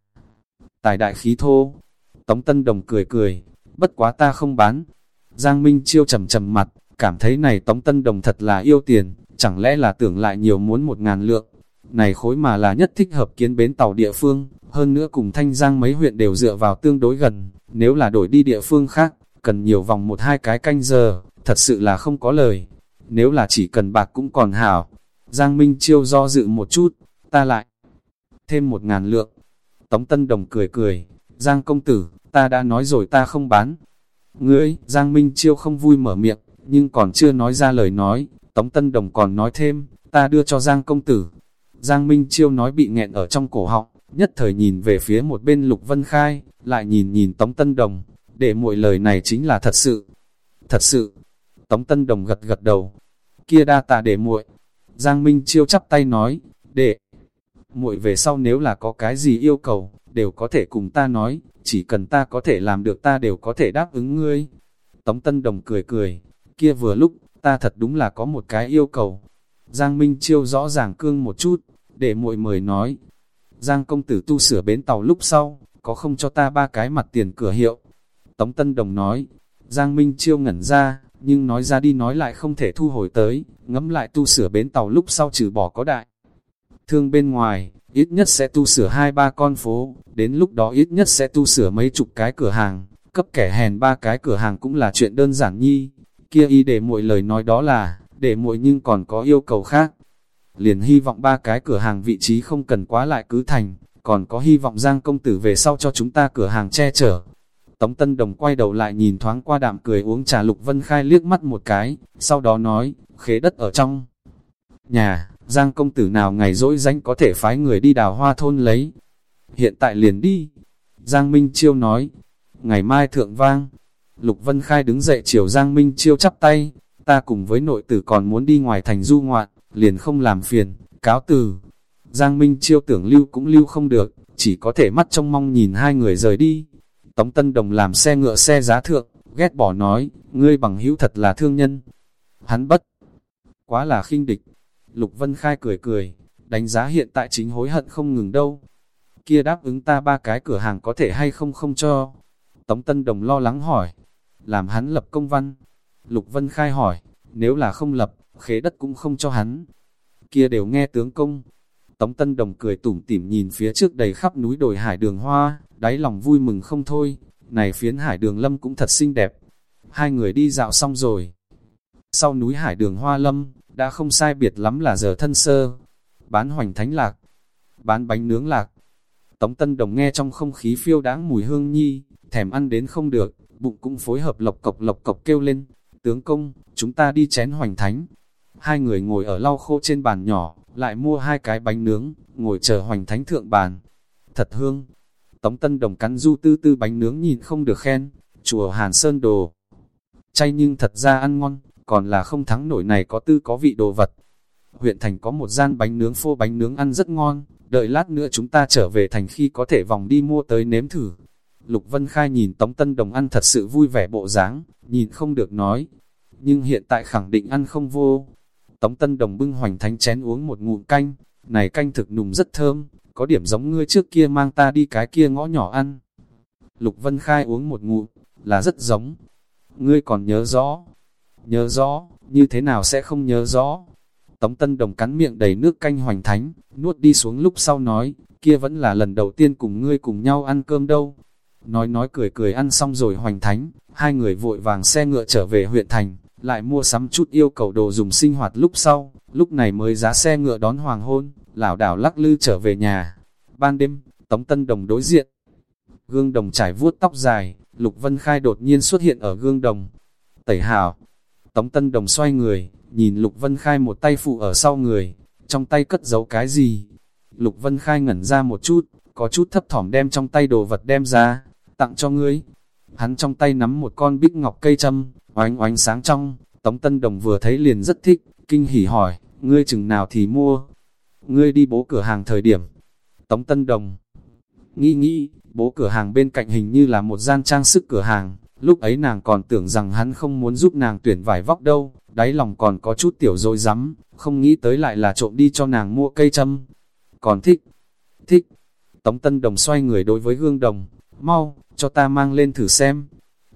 tài đại khí thô. Tống Tân Đồng cười cười, bất quá ta không bán. Giang Minh Chiêu trầm trầm mặt, cảm thấy này Tống Tân Đồng thật là yêu tiền, chẳng lẽ là tưởng lại nhiều muốn một ngàn lượng. Này khối mà là nhất thích hợp kiến bến tàu địa phương, hơn nữa cùng Thanh Giang mấy huyện đều dựa vào tương đối gần, nếu là đổi đi địa phương khác, cần nhiều vòng một hai cái canh giờ, thật sự là không có lời. Nếu là chỉ cần bạc cũng còn hảo. Giang Minh Chiêu do dự một chút, ta lại thêm một ngàn lượng. Tống Tân Đồng cười cười, Giang công tử, ta đã nói rồi ta không bán. Ngươi, Giang Minh Chiêu không vui mở miệng, nhưng còn chưa nói ra lời nói, Tống Tân Đồng còn nói thêm, ta đưa cho Giang công tử. Giang Minh Chiêu nói bị nghẹn ở trong cổ họng, nhất thời nhìn về phía một bên Lục Vân Khai, lại nhìn nhìn Tống Tân Đồng, để muội lời này chính là thật sự. Thật sự, Tống Tân Đồng gật gật đầu, kia đa tạ để muội. Giang Minh Chiêu chắp tay nói, để muội về sau nếu là có cái gì yêu cầu, đều có thể cùng ta nói, chỉ cần ta có thể làm được ta đều có thể đáp ứng ngươi. Tống Tân Đồng cười cười, kia vừa lúc, ta thật đúng là có một cái yêu cầu. Giang Minh Chiêu rõ ràng cương một chút, để muội mời nói. Giang công tử tu sửa bến tàu lúc sau, có không cho ta ba cái mặt tiền cửa hiệu. Tống Tân Đồng nói, Giang Minh Chiêu ngẩn ra, nhưng nói ra đi nói lại không thể thu hồi tới, ngẫm lại tu sửa bến tàu lúc sau trừ bỏ có đại. Thương bên ngoài, ít nhất sẽ tu sửa hai ba con phố, đến lúc đó ít nhất sẽ tu sửa mấy chục cái cửa hàng, cấp kẻ hèn ba cái cửa hàng cũng là chuyện đơn giản nhi. Kia y để muội lời nói đó là, để muội nhưng còn có yêu cầu khác. Liền hy vọng ba cái cửa hàng vị trí không cần quá lại cứ thành, còn có hy vọng Giang công tử về sau cho chúng ta cửa hàng che chở. Tống Tân Đồng quay đầu lại nhìn thoáng qua đạm cười uống trà Lục Vân Khai liếc mắt một cái, sau đó nói, khế đất ở trong nhà, Giang công tử nào ngày dỗi danh có thể phái người đi đào hoa thôn lấy. Hiện tại liền đi. Giang Minh Chiêu nói, ngày mai thượng vang. Lục Vân Khai đứng dậy chiều Giang Minh Chiêu chắp tay, ta cùng với nội tử còn muốn đi ngoài thành du ngoạn, liền không làm phiền, cáo từ. Giang Minh Chiêu tưởng lưu cũng lưu không được, chỉ có thể mắt trông mong nhìn hai người rời đi. Tống Tân Đồng làm xe ngựa xe giá thượng, ghét bỏ nói, ngươi bằng hữu thật là thương nhân. Hắn bất, quá là khinh địch, Lục Vân Khai cười cười, đánh giá hiện tại chính hối hận không ngừng đâu. Kia đáp ứng ta ba cái cửa hàng có thể hay không không cho. Tống Tân Đồng lo lắng hỏi, làm hắn lập công văn. Lục Vân Khai hỏi, nếu là không lập, khế đất cũng không cho hắn. Kia đều nghe tướng công. Tống Tân Đồng cười tủm tỉm nhìn phía trước đầy khắp núi đồi hải đường hoa, đáy lòng vui mừng không thôi. Này phiến hải đường lâm cũng thật xinh đẹp. Hai người đi dạo xong rồi. Sau núi hải đường hoa lâm, đã không sai biệt lắm là giờ thân sơ. Bán hoành thánh lạc, bán bánh nướng lạc. Tống Tân Đồng nghe trong không khí phiêu đáng mùi hương nhi, thèm ăn đến không được, bụng cũng phối hợp lộc cộc lộc cộc kêu lên. Tướng công, chúng ta đi chén hoành thánh. Hai người ngồi ở lau khô trên bàn nhỏ, lại mua hai cái bánh nướng, ngồi chờ hoành thánh thượng bàn. Thật hương. Tống Tân Đồng cắn du tư tư bánh nướng nhìn không được khen, chùa Hàn Sơn đồ. Chay nhưng thật ra ăn ngon, còn là không thắng nổi này có tư có vị đồ vật. Huyện thành có một gian bánh nướng phô bánh nướng ăn rất ngon, đợi lát nữa chúng ta trở về thành khi có thể vòng đi mua tới nếm thử. Lục Vân Khai nhìn Tống Tân Đồng ăn thật sự vui vẻ bộ dáng, nhìn không được nói, nhưng hiện tại khẳng định ăn không vô. Tống Tân Đồng bưng hoành thánh chén uống một ngụm canh, này canh thực nùng rất thơm, có điểm giống ngươi trước kia mang ta đi cái kia ngõ nhỏ ăn. Lục Vân Khai uống một ngụm, là rất giống. Ngươi còn nhớ rõ, nhớ rõ, như thế nào sẽ không nhớ rõ. Tống Tân Đồng cắn miệng đầy nước canh hoành thánh, nuốt đi xuống lúc sau nói, kia vẫn là lần đầu tiên cùng ngươi cùng nhau ăn cơm đâu. Nói nói cười cười ăn xong rồi hoành thánh, hai người vội vàng xe ngựa trở về huyện thành, lại mua sắm chút yêu cầu đồ dùng sinh hoạt lúc sau, lúc này mới giá xe ngựa đón hoàng hôn, lảo đảo lắc lư trở về nhà. Ban đêm, Tống Tân Đồng đối diện. Gương đồng trải vuốt tóc dài, Lục Vân Khai đột nhiên xuất hiện ở gương đồng. Tẩy hào, Tống Tân Đồng xoay người, nhìn Lục Vân Khai một tay phụ ở sau người, trong tay cất giấu cái gì? Lục Vân Khai ngẩn ra một chút, có chút thấp thỏm đem trong tay đồ vật đem ra, tặng cho ngươi. Hắn trong tay nắm một con bích ngọc cây châm, oánh oánh sáng trong, Tống Tân Đồng vừa thấy liền rất thích, kinh hỉ hỏi, ngươi chừng nào thì mua? Ngươi đi bố cửa hàng thời điểm. Tống Tân Đồng nghĩ nghĩ, bố cửa hàng bên cạnh hình như là một gian trang sức cửa hàng, Lúc ấy nàng còn tưởng rằng hắn không muốn giúp nàng tuyển vải vóc đâu, đáy lòng còn có chút tiểu dối rắm không nghĩ tới lại là trộm đi cho nàng mua cây châm. Còn thích, thích. Tống Tân Đồng xoay người đối với gương đồng, mau, cho ta mang lên thử xem.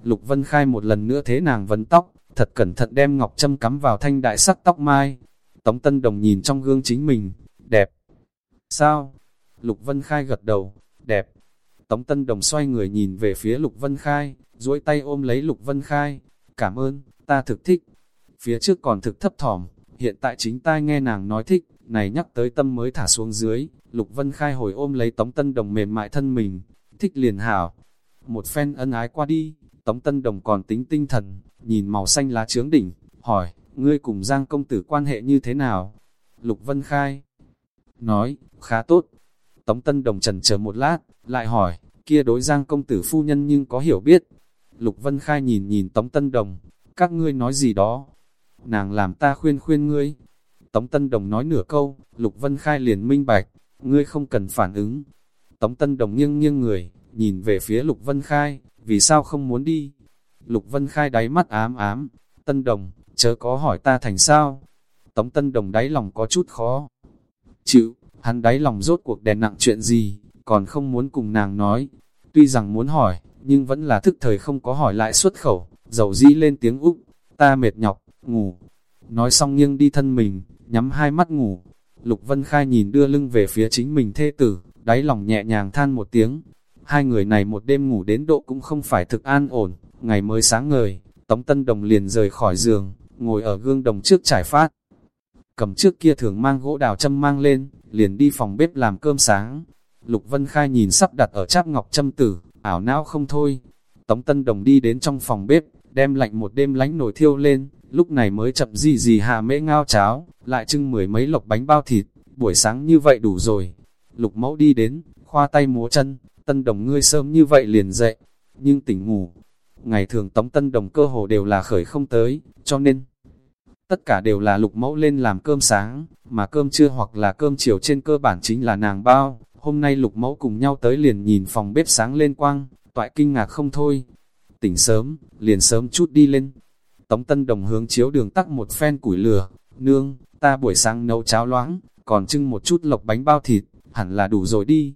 Lục Vân Khai một lần nữa thế nàng vấn tóc, thật cẩn thận đem ngọc châm cắm vào thanh đại sắc tóc mai. Tống Tân Đồng nhìn trong gương chính mình, đẹp. Sao? Lục Vân Khai gật đầu, đẹp. Tống Tân Đồng xoay người nhìn về phía Lục Vân Khai, duỗi tay ôm lấy Lục Vân Khai, cảm ơn, ta thực thích. Phía trước còn thực thấp thỏm, Hiện tại chính tai nghe nàng nói thích, này nhắc tới tâm mới thả xuống dưới, Lục Vân Khai hồi ôm lấy Tống Tân Đồng mềm mại thân mình, thích liền hảo. Một phen ân ái qua đi, Tống Tân Đồng còn tính tinh thần, nhìn màu xanh lá trướng đỉnh, hỏi, ngươi cùng Giang công tử quan hệ như thế nào? Lục Vân Khai nói, khá tốt. Tống Tân Đồng trần chờ một lát, lại hỏi, kia đối Giang công tử phu nhân nhưng có hiểu biết. Lục Vân Khai nhìn nhìn Tống Tân Đồng, các ngươi nói gì đó? Nàng làm ta khuyên khuyên ngươi. Tống Tân Đồng nói nửa câu, Lục Vân Khai liền minh bạch, ngươi không cần phản ứng. Tống Tân Đồng nghiêng nghiêng người, nhìn về phía Lục Vân Khai, vì sao không muốn đi? Lục Vân Khai đáy mắt ám ám, Tân Đồng, chớ có hỏi ta thành sao? Tống Tân Đồng đáy lòng có chút khó. Chịu, hắn đáy lòng rốt cuộc đè nặng chuyện gì, còn không muốn cùng nàng nói. Tuy rằng muốn hỏi, nhưng vẫn là thức thời không có hỏi lại xuất khẩu, dầu dĩ lên tiếng úc, ta mệt nhọc, ngủ. Nói xong nghiêng đi thân mình, nhắm hai mắt ngủ. Lục Vân Khai nhìn đưa lưng về phía chính mình thê tử, đáy lòng nhẹ nhàng than một tiếng. Hai người này một đêm ngủ đến độ cũng không phải thực an ổn, ngày mới sáng ngời, Tống Tân Đồng liền rời khỏi giường, ngồi ở gương đồng trước trải phát. Cầm trước kia thường mang gỗ đào châm mang lên, liền đi phòng bếp làm cơm sáng. Lục Vân Khai nhìn sắp đặt ở cháp ngọc châm tử, ảo não không thôi. Tống Tân Đồng đi đến trong phòng bếp, đem lạnh một đêm lánh nồi thiêu lên, lúc này mới chậm gì gì hạ mễ ngao cháo, lại trưng mười mấy lộc bánh bao thịt, buổi sáng như vậy đủ rồi. Lục mẫu đi đến, khoa tay múa chân, Tân Đồng ngươi sớm như vậy liền dậy, nhưng tỉnh ngủ. Ngày thường Tống Tân Đồng cơ hồ đều là khởi không tới, cho nên tất cả đều là lục mẫu lên làm cơm sáng, mà cơm trưa hoặc là cơm chiều trên cơ bản chính là nàng bao. Hôm nay lục mẫu cùng nhau tới liền nhìn phòng bếp sáng lên quang, toại kinh ngạc không thôi. Tỉnh sớm, liền sớm chút đi lên. Tống Tân Đồng hướng chiếu đường tắc một phen củi lửa, nương, ta buổi sáng nấu cháo loãng, còn trưng một chút lộc bánh bao thịt, hẳn là đủ rồi đi.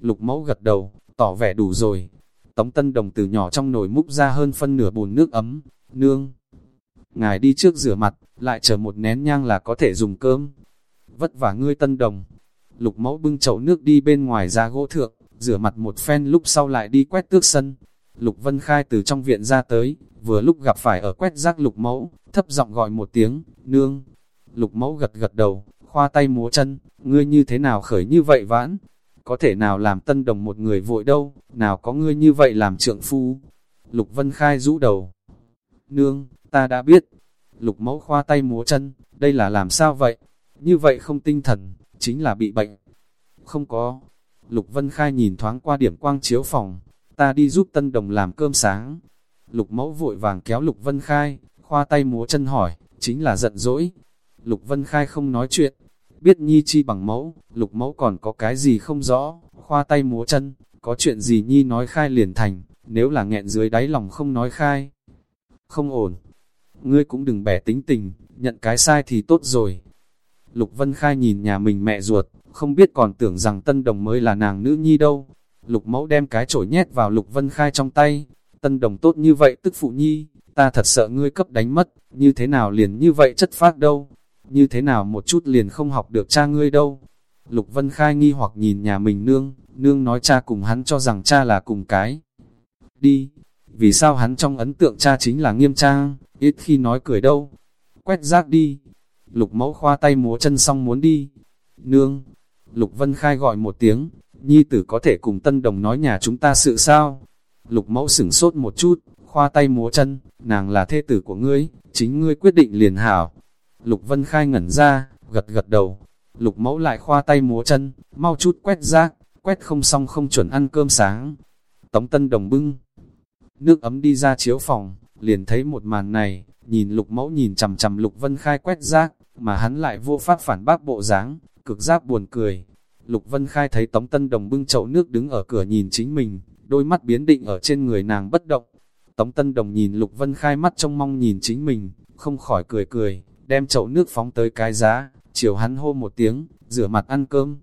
Lục mẫu gật đầu, tỏ vẻ đủ rồi. Tống Tân Đồng từ nhỏ trong nồi múc ra hơn phân nửa bồn nước ấm, nương. Ngài đi trước rửa mặt, lại chờ một nén nhang là có thể dùng cơm. Vất vả ngươi Tân Đồng. Lục mẫu bưng chậu nước đi bên ngoài ra gỗ thượng, rửa mặt một phen lúc sau lại đi quét tước sân. Lục Vân Khai từ trong viện ra tới, vừa lúc gặp phải ở quét rác lục mẫu, thấp giọng gọi một tiếng, nương. Lục mẫu gật gật đầu, khoa tay múa chân, ngươi như thế nào khởi như vậy vãn? Có thể nào làm tân đồng một người vội đâu, nào có ngươi như vậy làm trượng phu? Lục Vân Khai rũ đầu. Nương, ta đã biết. Lục mẫu khoa tay múa chân, đây là làm sao vậy? Như vậy không tinh thần, chính là bị bệnh. Không có. Lục Vân Khai nhìn thoáng qua điểm quang chiếu phòng, ta đi giúp tân đồng làm cơm sáng. Lục mẫu vội vàng kéo Lục Vân Khai, khoa tay múa chân hỏi, chính là giận dỗi. Lục Vân Khai không nói chuyện, biết nhi chi bằng mẫu, lục mẫu còn có cái gì không rõ, khoa tay múa chân, có chuyện gì nhi nói khai liền thành, nếu là nghẹn dưới đáy lòng không nói khai. Không ổn, ngươi cũng đừng bẻ tính tình, nhận cái sai thì tốt rồi. Lục Vân Khai nhìn nhà mình mẹ ruột, không biết còn tưởng rằng Tân Đồng mới là nàng nữ nhi đâu. Lục mẫu đem cái chổi nhét vào Lục Vân Khai trong tay, Tân Đồng tốt như vậy tức phụ nhi, ta thật sợ ngươi cấp đánh mất, như thế nào liền như vậy chất phát đâu như thế nào một chút liền không học được cha ngươi đâu. Lục Vân Khai nghi hoặc nhìn nhà mình nương, nương nói cha cùng hắn cho rằng cha là cùng cái. Đi, vì sao hắn trong ấn tượng cha chính là nghiêm trang, ít khi nói cười đâu. Quét rác đi. Lục mẫu khoa tay múa chân xong muốn đi. Nương, Lục Vân Khai gọi một tiếng, nhi tử có thể cùng tân đồng nói nhà chúng ta sự sao. Lục mẫu sửng sốt một chút, khoa tay múa chân, nàng là thê tử của ngươi, chính ngươi quyết định liền hảo, Lục Vân Khai ngẩn ra, gật gật đầu. Lục mẫu lại khoa tay múa chân, mau chút quét rác, quét không xong không chuẩn ăn cơm sáng. Tống Tân Đồng bưng. Nước ấm đi ra chiếu phòng, liền thấy một màn này, nhìn lục mẫu nhìn chằm chằm Lục Vân Khai quét rác, mà hắn lại vô pháp phản bác bộ dáng, cực giác buồn cười. Lục Vân Khai thấy Tống Tân Đồng bưng chậu nước đứng ở cửa nhìn chính mình, đôi mắt biến định ở trên người nàng bất động. Tống Tân Đồng nhìn Lục Vân Khai mắt trong mong nhìn chính mình, không khỏi cười cười, đem chậu nước phóng tới cái giá, chiều hắn hô một tiếng, rửa mặt ăn cơm.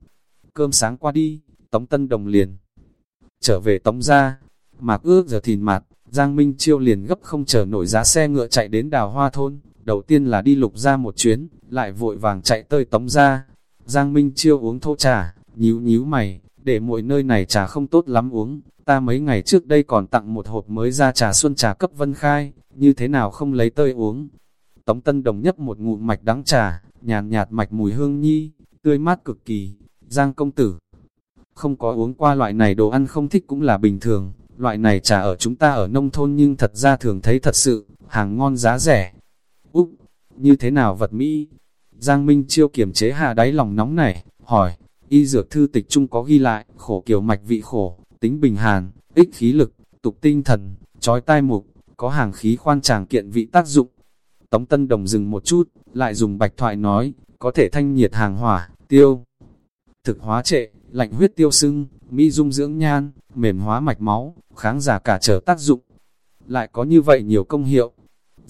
Cơm sáng qua đi, Tống Tân Đồng liền. Trở về Tống ra, mạc ước giờ thìn mặt, Giang Minh Chiêu liền gấp không chờ nổi giá xe ngựa chạy đến đào hoa thôn. Đầu tiên là đi lục ra một chuyến, lại vội vàng chạy tới Tống ra. Giang Minh Chiêu uống thô trà, nhíu nhíu mày, để mỗi nơi này trà không tốt lắm uống. Ta mấy ngày trước đây còn tặng một hộp mới ra trà xuân trà cấp Vân Khai, như thế nào không lấy tơi uống, Tống Tân Đồng nhấp một ngụm mạch đắng trà, nhàn nhạt mạch mùi hương nhi, tươi mát cực kỳ. Giang công tử, không có uống qua loại này đồ ăn không thích cũng là bình thường, loại này trà ở chúng ta ở nông thôn nhưng thật ra thường thấy thật sự, hàng ngon giá rẻ. Như thế nào vật Mỹ? Giang Minh Chiêu kiềm chế hạ đáy lòng nóng này, hỏi, y dược thư tịch chung có ghi lại, khổ kiều mạch vị khổ, tính bình hàn, ích khí lực, tục tinh thần, trói tai mục, có hàng khí khoan tràng kiện vị tác dụng. Tống Tân Đồng dừng một chút, lại dùng bạch thoại nói, có thể thanh nhiệt hàng hỏa, tiêu, thực hóa trệ, lạnh huyết tiêu sưng, mỹ dung dưỡng nhan, mềm hóa mạch máu, kháng giả cả trở tác dụng. Lại có như vậy nhiều công hiệu.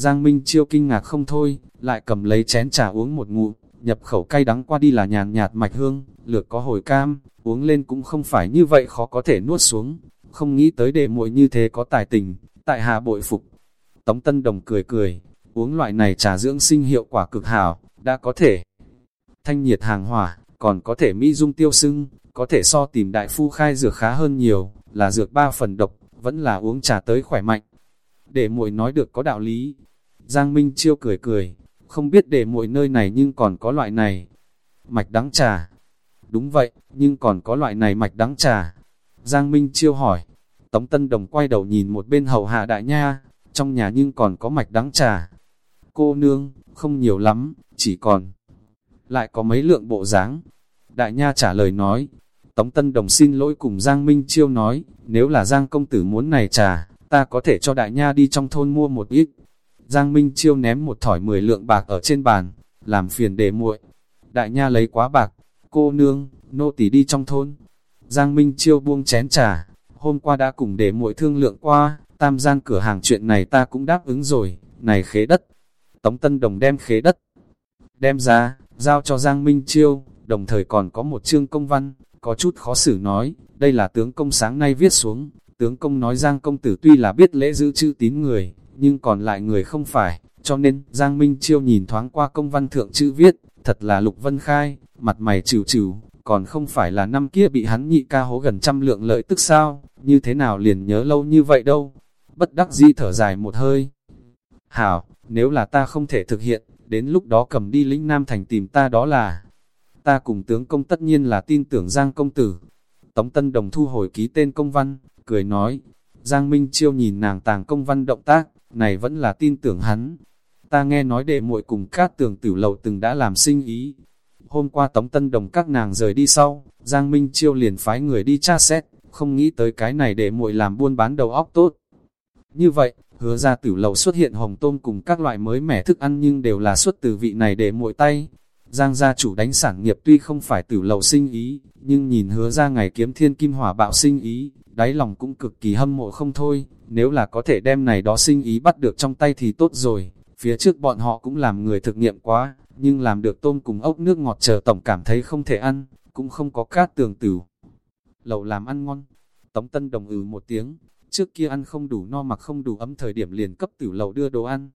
Giang Minh Chiêu kinh ngạc không thôi, lại cầm lấy chén trà uống một ngụm, nhập khẩu cay đắng qua đi là nhàn nhạt mạch hương, lược có hồi cam, uống lên cũng không phải như vậy khó có thể nuốt xuống. Không nghĩ tới đề muội như thế có tài tình, tại hạ bội phục. Tống Tân Đồng cười cười, uống loại này trà dưỡng sinh hiệu quả cực hảo, đã có thể thanh nhiệt hàng hỏa, còn có thể mỹ dung tiêu sưng, có thể so tìm đại phu khai dược khá hơn nhiều, là dược ba phần độc, vẫn là uống trà tới khỏe mạnh. Để muội nói được có đạo lý. Giang Minh Chiêu cười cười, không biết để mỗi nơi này nhưng còn có loại này. Mạch đắng trà. Đúng vậy, nhưng còn có loại này mạch đắng trà. Giang Minh Chiêu hỏi. Tống Tân Đồng quay đầu nhìn một bên hầu hạ đại nha, trong nhà nhưng còn có mạch đắng trà. Cô nương, không nhiều lắm, chỉ còn lại có mấy lượng bộ dáng. Đại Nha trả lời nói, Tống Tân Đồng xin lỗi cùng Giang Minh Chiêu nói, nếu là Giang công tử muốn này trà, ta có thể cho Đại Nha đi trong thôn mua một ít. Giang Minh Chiêu ném một thỏi 10 lượng bạc ở trên bàn, làm phiền để muội. Đại Nha lấy quá bạc, cô nương, nô tỳ đi trong thôn. Giang Minh Chiêu buông chén trà, hôm qua đã cùng để muội thương lượng qua, tam gian cửa hàng chuyện này ta cũng đáp ứng rồi, này khế đất. Tống Tân Đồng đem khế đất, đem ra, giao cho Giang Minh Chiêu, đồng thời còn có một chương công văn, có chút khó xử nói, đây là tướng công sáng nay viết xuống, tướng công nói Giang công tử tuy là biết lễ giữ chữ tín người, nhưng còn lại người không phải, cho nên Giang Minh Chiêu nhìn thoáng qua công văn thượng chữ viết, thật là Lục Vân Khai, mặt mày trừ trừ, còn không phải là năm kia bị hắn nhị ca hố gần trăm lượng lợi tức sao, như thế nào liền nhớ lâu như vậy đâu, bất đắc di thở dài một hơi. Hảo, nếu là ta không thể thực hiện, đến lúc đó cầm đi lĩnh Nam Thành tìm ta đó là, ta cùng tướng công tất nhiên là tin tưởng Giang công tử. Tống Tân Đồng thu hồi ký tên công văn, cười nói, Giang Minh Chiêu nhìn nàng tàng công văn động tác, này vẫn là tin tưởng hắn. Ta nghe nói đệ muội cùng các tường tử lầu từng đã làm sinh ý. Hôm qua Tống Tân Đồng các nàng rời đi sau, Giang Minh Chiêu liền phái người đi tra xét, không nghĩ tới cái này để muội làm buôn bán đầu óc tốt. Như vậy, hứa ra tử lầu xuất hiện hồng tôm cùng các loại mới mẻ thức ăn nhưng đều là xuất từ vị này để muội tay. Giang gia chủ đánh sản nghiệp tuy không phải tử lầu sinh ý, nhưng nhìn hứa ra ngày kiếm thiên kim hỏa bạo sinh ý, đáy lòng cũng cực kỳ hâm mộ không thôi, nếu là có thể đem này đó sinh ý bắt được trong tay thì tốt rồi, phía trước bọn họ cũng làm người thực nghiệm quá, nhưng làm được tôm cùng ốc nước ngọt chờ tổng cảm thấy không thể ăn, cũng không có cát tường tử. Lầu làm ăn ngon, Tống Tân đồng ừ một tiếng, trước kia ăn không đủ no mặc không đủ ấm thời điểm liền cấp tử lầu đưa đồ ăn.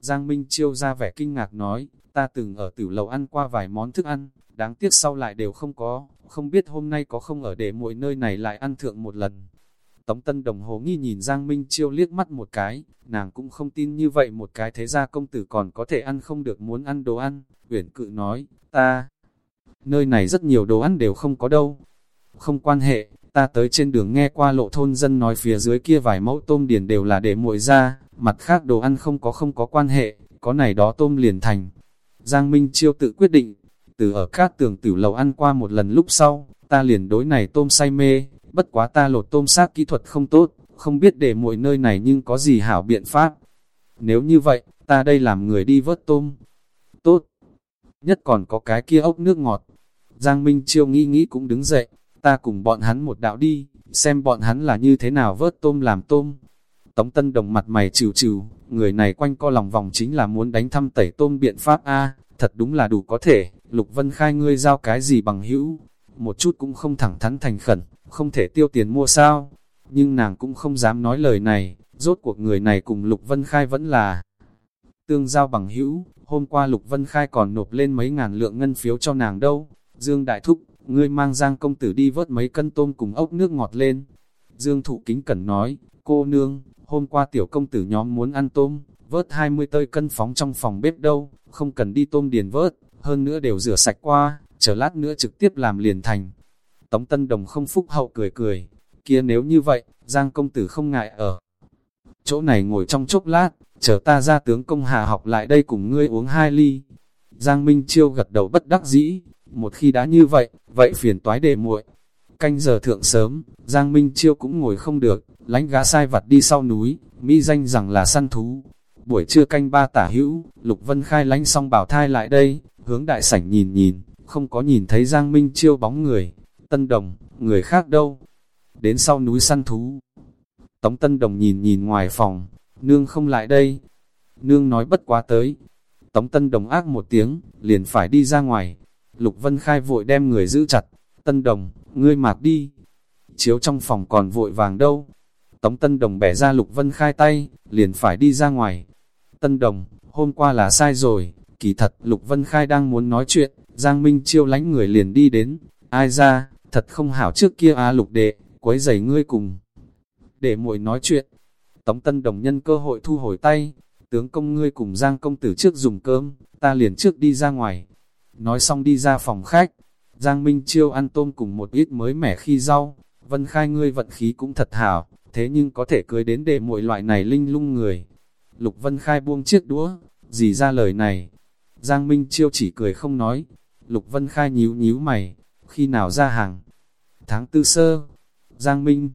Giang Minh Chiêu ra vẻ kinh ngạc nói, ta từng ở tử lầu ăn qua vài món thức ăn, đáng tiếc sau lại đều không có, không biết hôm nay có không ở để mỗi nơi này lại ăn thượng một lần. Tống Tân Đồng hồ nghi nhìn Giang Minh Chiêu liếc mắt một cái, nàng cũng không tin như vậy một cái thế ra công tử còn có thể ăn không được muốn ăn đồ ăn, uyển cự nói, ta, nơi này rất nhiều đồ ăn đều không có đâu. Không quan hệ, ta tới trên đường nghe qua lộ thôn dân nói phía dưới kia vài mẫu tôm điền đều là để muội ra, mặt khác đồ ăn không có không có quan hệ, có này đó tôm liền thành. Giang Minh Chiêu tự quyết định, từ ở cát tường tử lầu ăn qua một lần lúc sau, ta liền đối này tôm say mê, bất quá ta lột tôm xác kỹ thuật không tốt, không biết để mỗi nơi này nhưng có gì hảo biện pháp. Nếu như vậy, ta đây làm người đi vớt tôm. Tốt. Nhất còn có cái kia ốc nước ngọt. Giang Minh Chiêu nghĩ nghĩ cũng đứng dậy, ta cùng bọn hắn một đạo đi, xem bọn hắn là như thế nào vớt tôm làm tôm. Tống Tân Đồng mặt mày trừ trừ, người này quanh co lòng vòng chính là muốn đánh thăm tẩy tôm biện pháp A, thật đúng là đủ có thể, Lục Vân Khai ngươi giao cái gì bằng hữu, một chút cũng không thẳng thắn thành khẩn, không thể tiêu tiền mua sao, nhưng nàng cũng không dám nói lời này, rốt cuộc người này cùng Lục Vân Khai vẫn là tương giao bằng hữu, hôm qua Lục Vân Khai còn nộp lên mấy ngàn lượng ngân phiếu cho nàng đâu, Dương Đại Thúc, ngươi mang Giang công tử đi vớt mấy cân tôm cùng ốc nước ngọt lên. Dương Thụ kính cẩn nói, cô nương, hôm qua tiểu công tử nhóm muốn ăn tôm, vớt 20 tơi cân phóng trong phòng bếp đâu, không cần đi tôm điền vớt, hơn nữa đều rửa sạch qua, chờ lát nữa trực tiếp làm liền thành. Tống Tân Đồng không phúc hậu cười cười, kia nếu như vậy, Giang công tử không ngại ở. Chỗ này ngồi trong chốc lát, chờ ta ra tướng công hà học lại đây cùng ngươi uống hai ly. Giang Minh Chiêu gật đầu bất đắc dĩ, một khi đã như vậy, vậy phiền toái đề muội. Canh giờ thượng sớm, Giang Minh Chiêu cũng ngồi không được, lánh gá sai vặt đi sau núi, mỹ danh rằng là săn thú. Buổi trưa canh ba tả hữu, Lục Vân Khai lánh xong bảo thai lại đây, hướng đại sảnh nhìn nhìn, không có nhìn thấy Giang Minh Chiêu bóng người. Tân Đồng, người khác đâu? Đến sau núi săn thú. Tống Tân Đồng nhìn nhìn ngoài phòng, nương không lại đây. Nương nói bất quá tới. Tống Tân Đồng ác một tiếng, liền phải đi ra ngoài. Lục Vân Khai vội đem người giữ chặt. Tân Đồng, ngươi mạc đi. Chiếu trong phòng còn vội vàng đâu. Tống Tân Đồng bẻ ra Lục Vân Khai tay, liền phải đi ra ngoài. Tân Đồng, hôm qua là sai rồi, kỳ thật Lục Vân Khai đang muốn nói chuyện, Giang Minh chiêu lánh người liền đi đến. Ai ra, thật không hảo trước kia á Lục đệ, quấy giày ngươi cùng. Để muội nói chuyện, Tống Tân Đồng nhân cơ hội thu hồi tay, tướng công ngươi cùng Giang công tử trước dùng cơm, ta liền trước đi ra ngoài. Nói xong đi ra phòng khách, Giang Minh Chiêu ăn tôm cùng một ít mới mẻ khi rau, Vân Khai ngươi vận khí cũng thật hảo, thế nhưng có thể cưới đến để mỗi loại này linh lung người. Lục Vân Khai buông chiếc đũa, gì ra lời này. Giang Minh Chiêu chỉ cười không nói. Lục Vân Khai nhíu nhíu mày, khi nào ra hàng? Tháng tư sơ, Giang Minh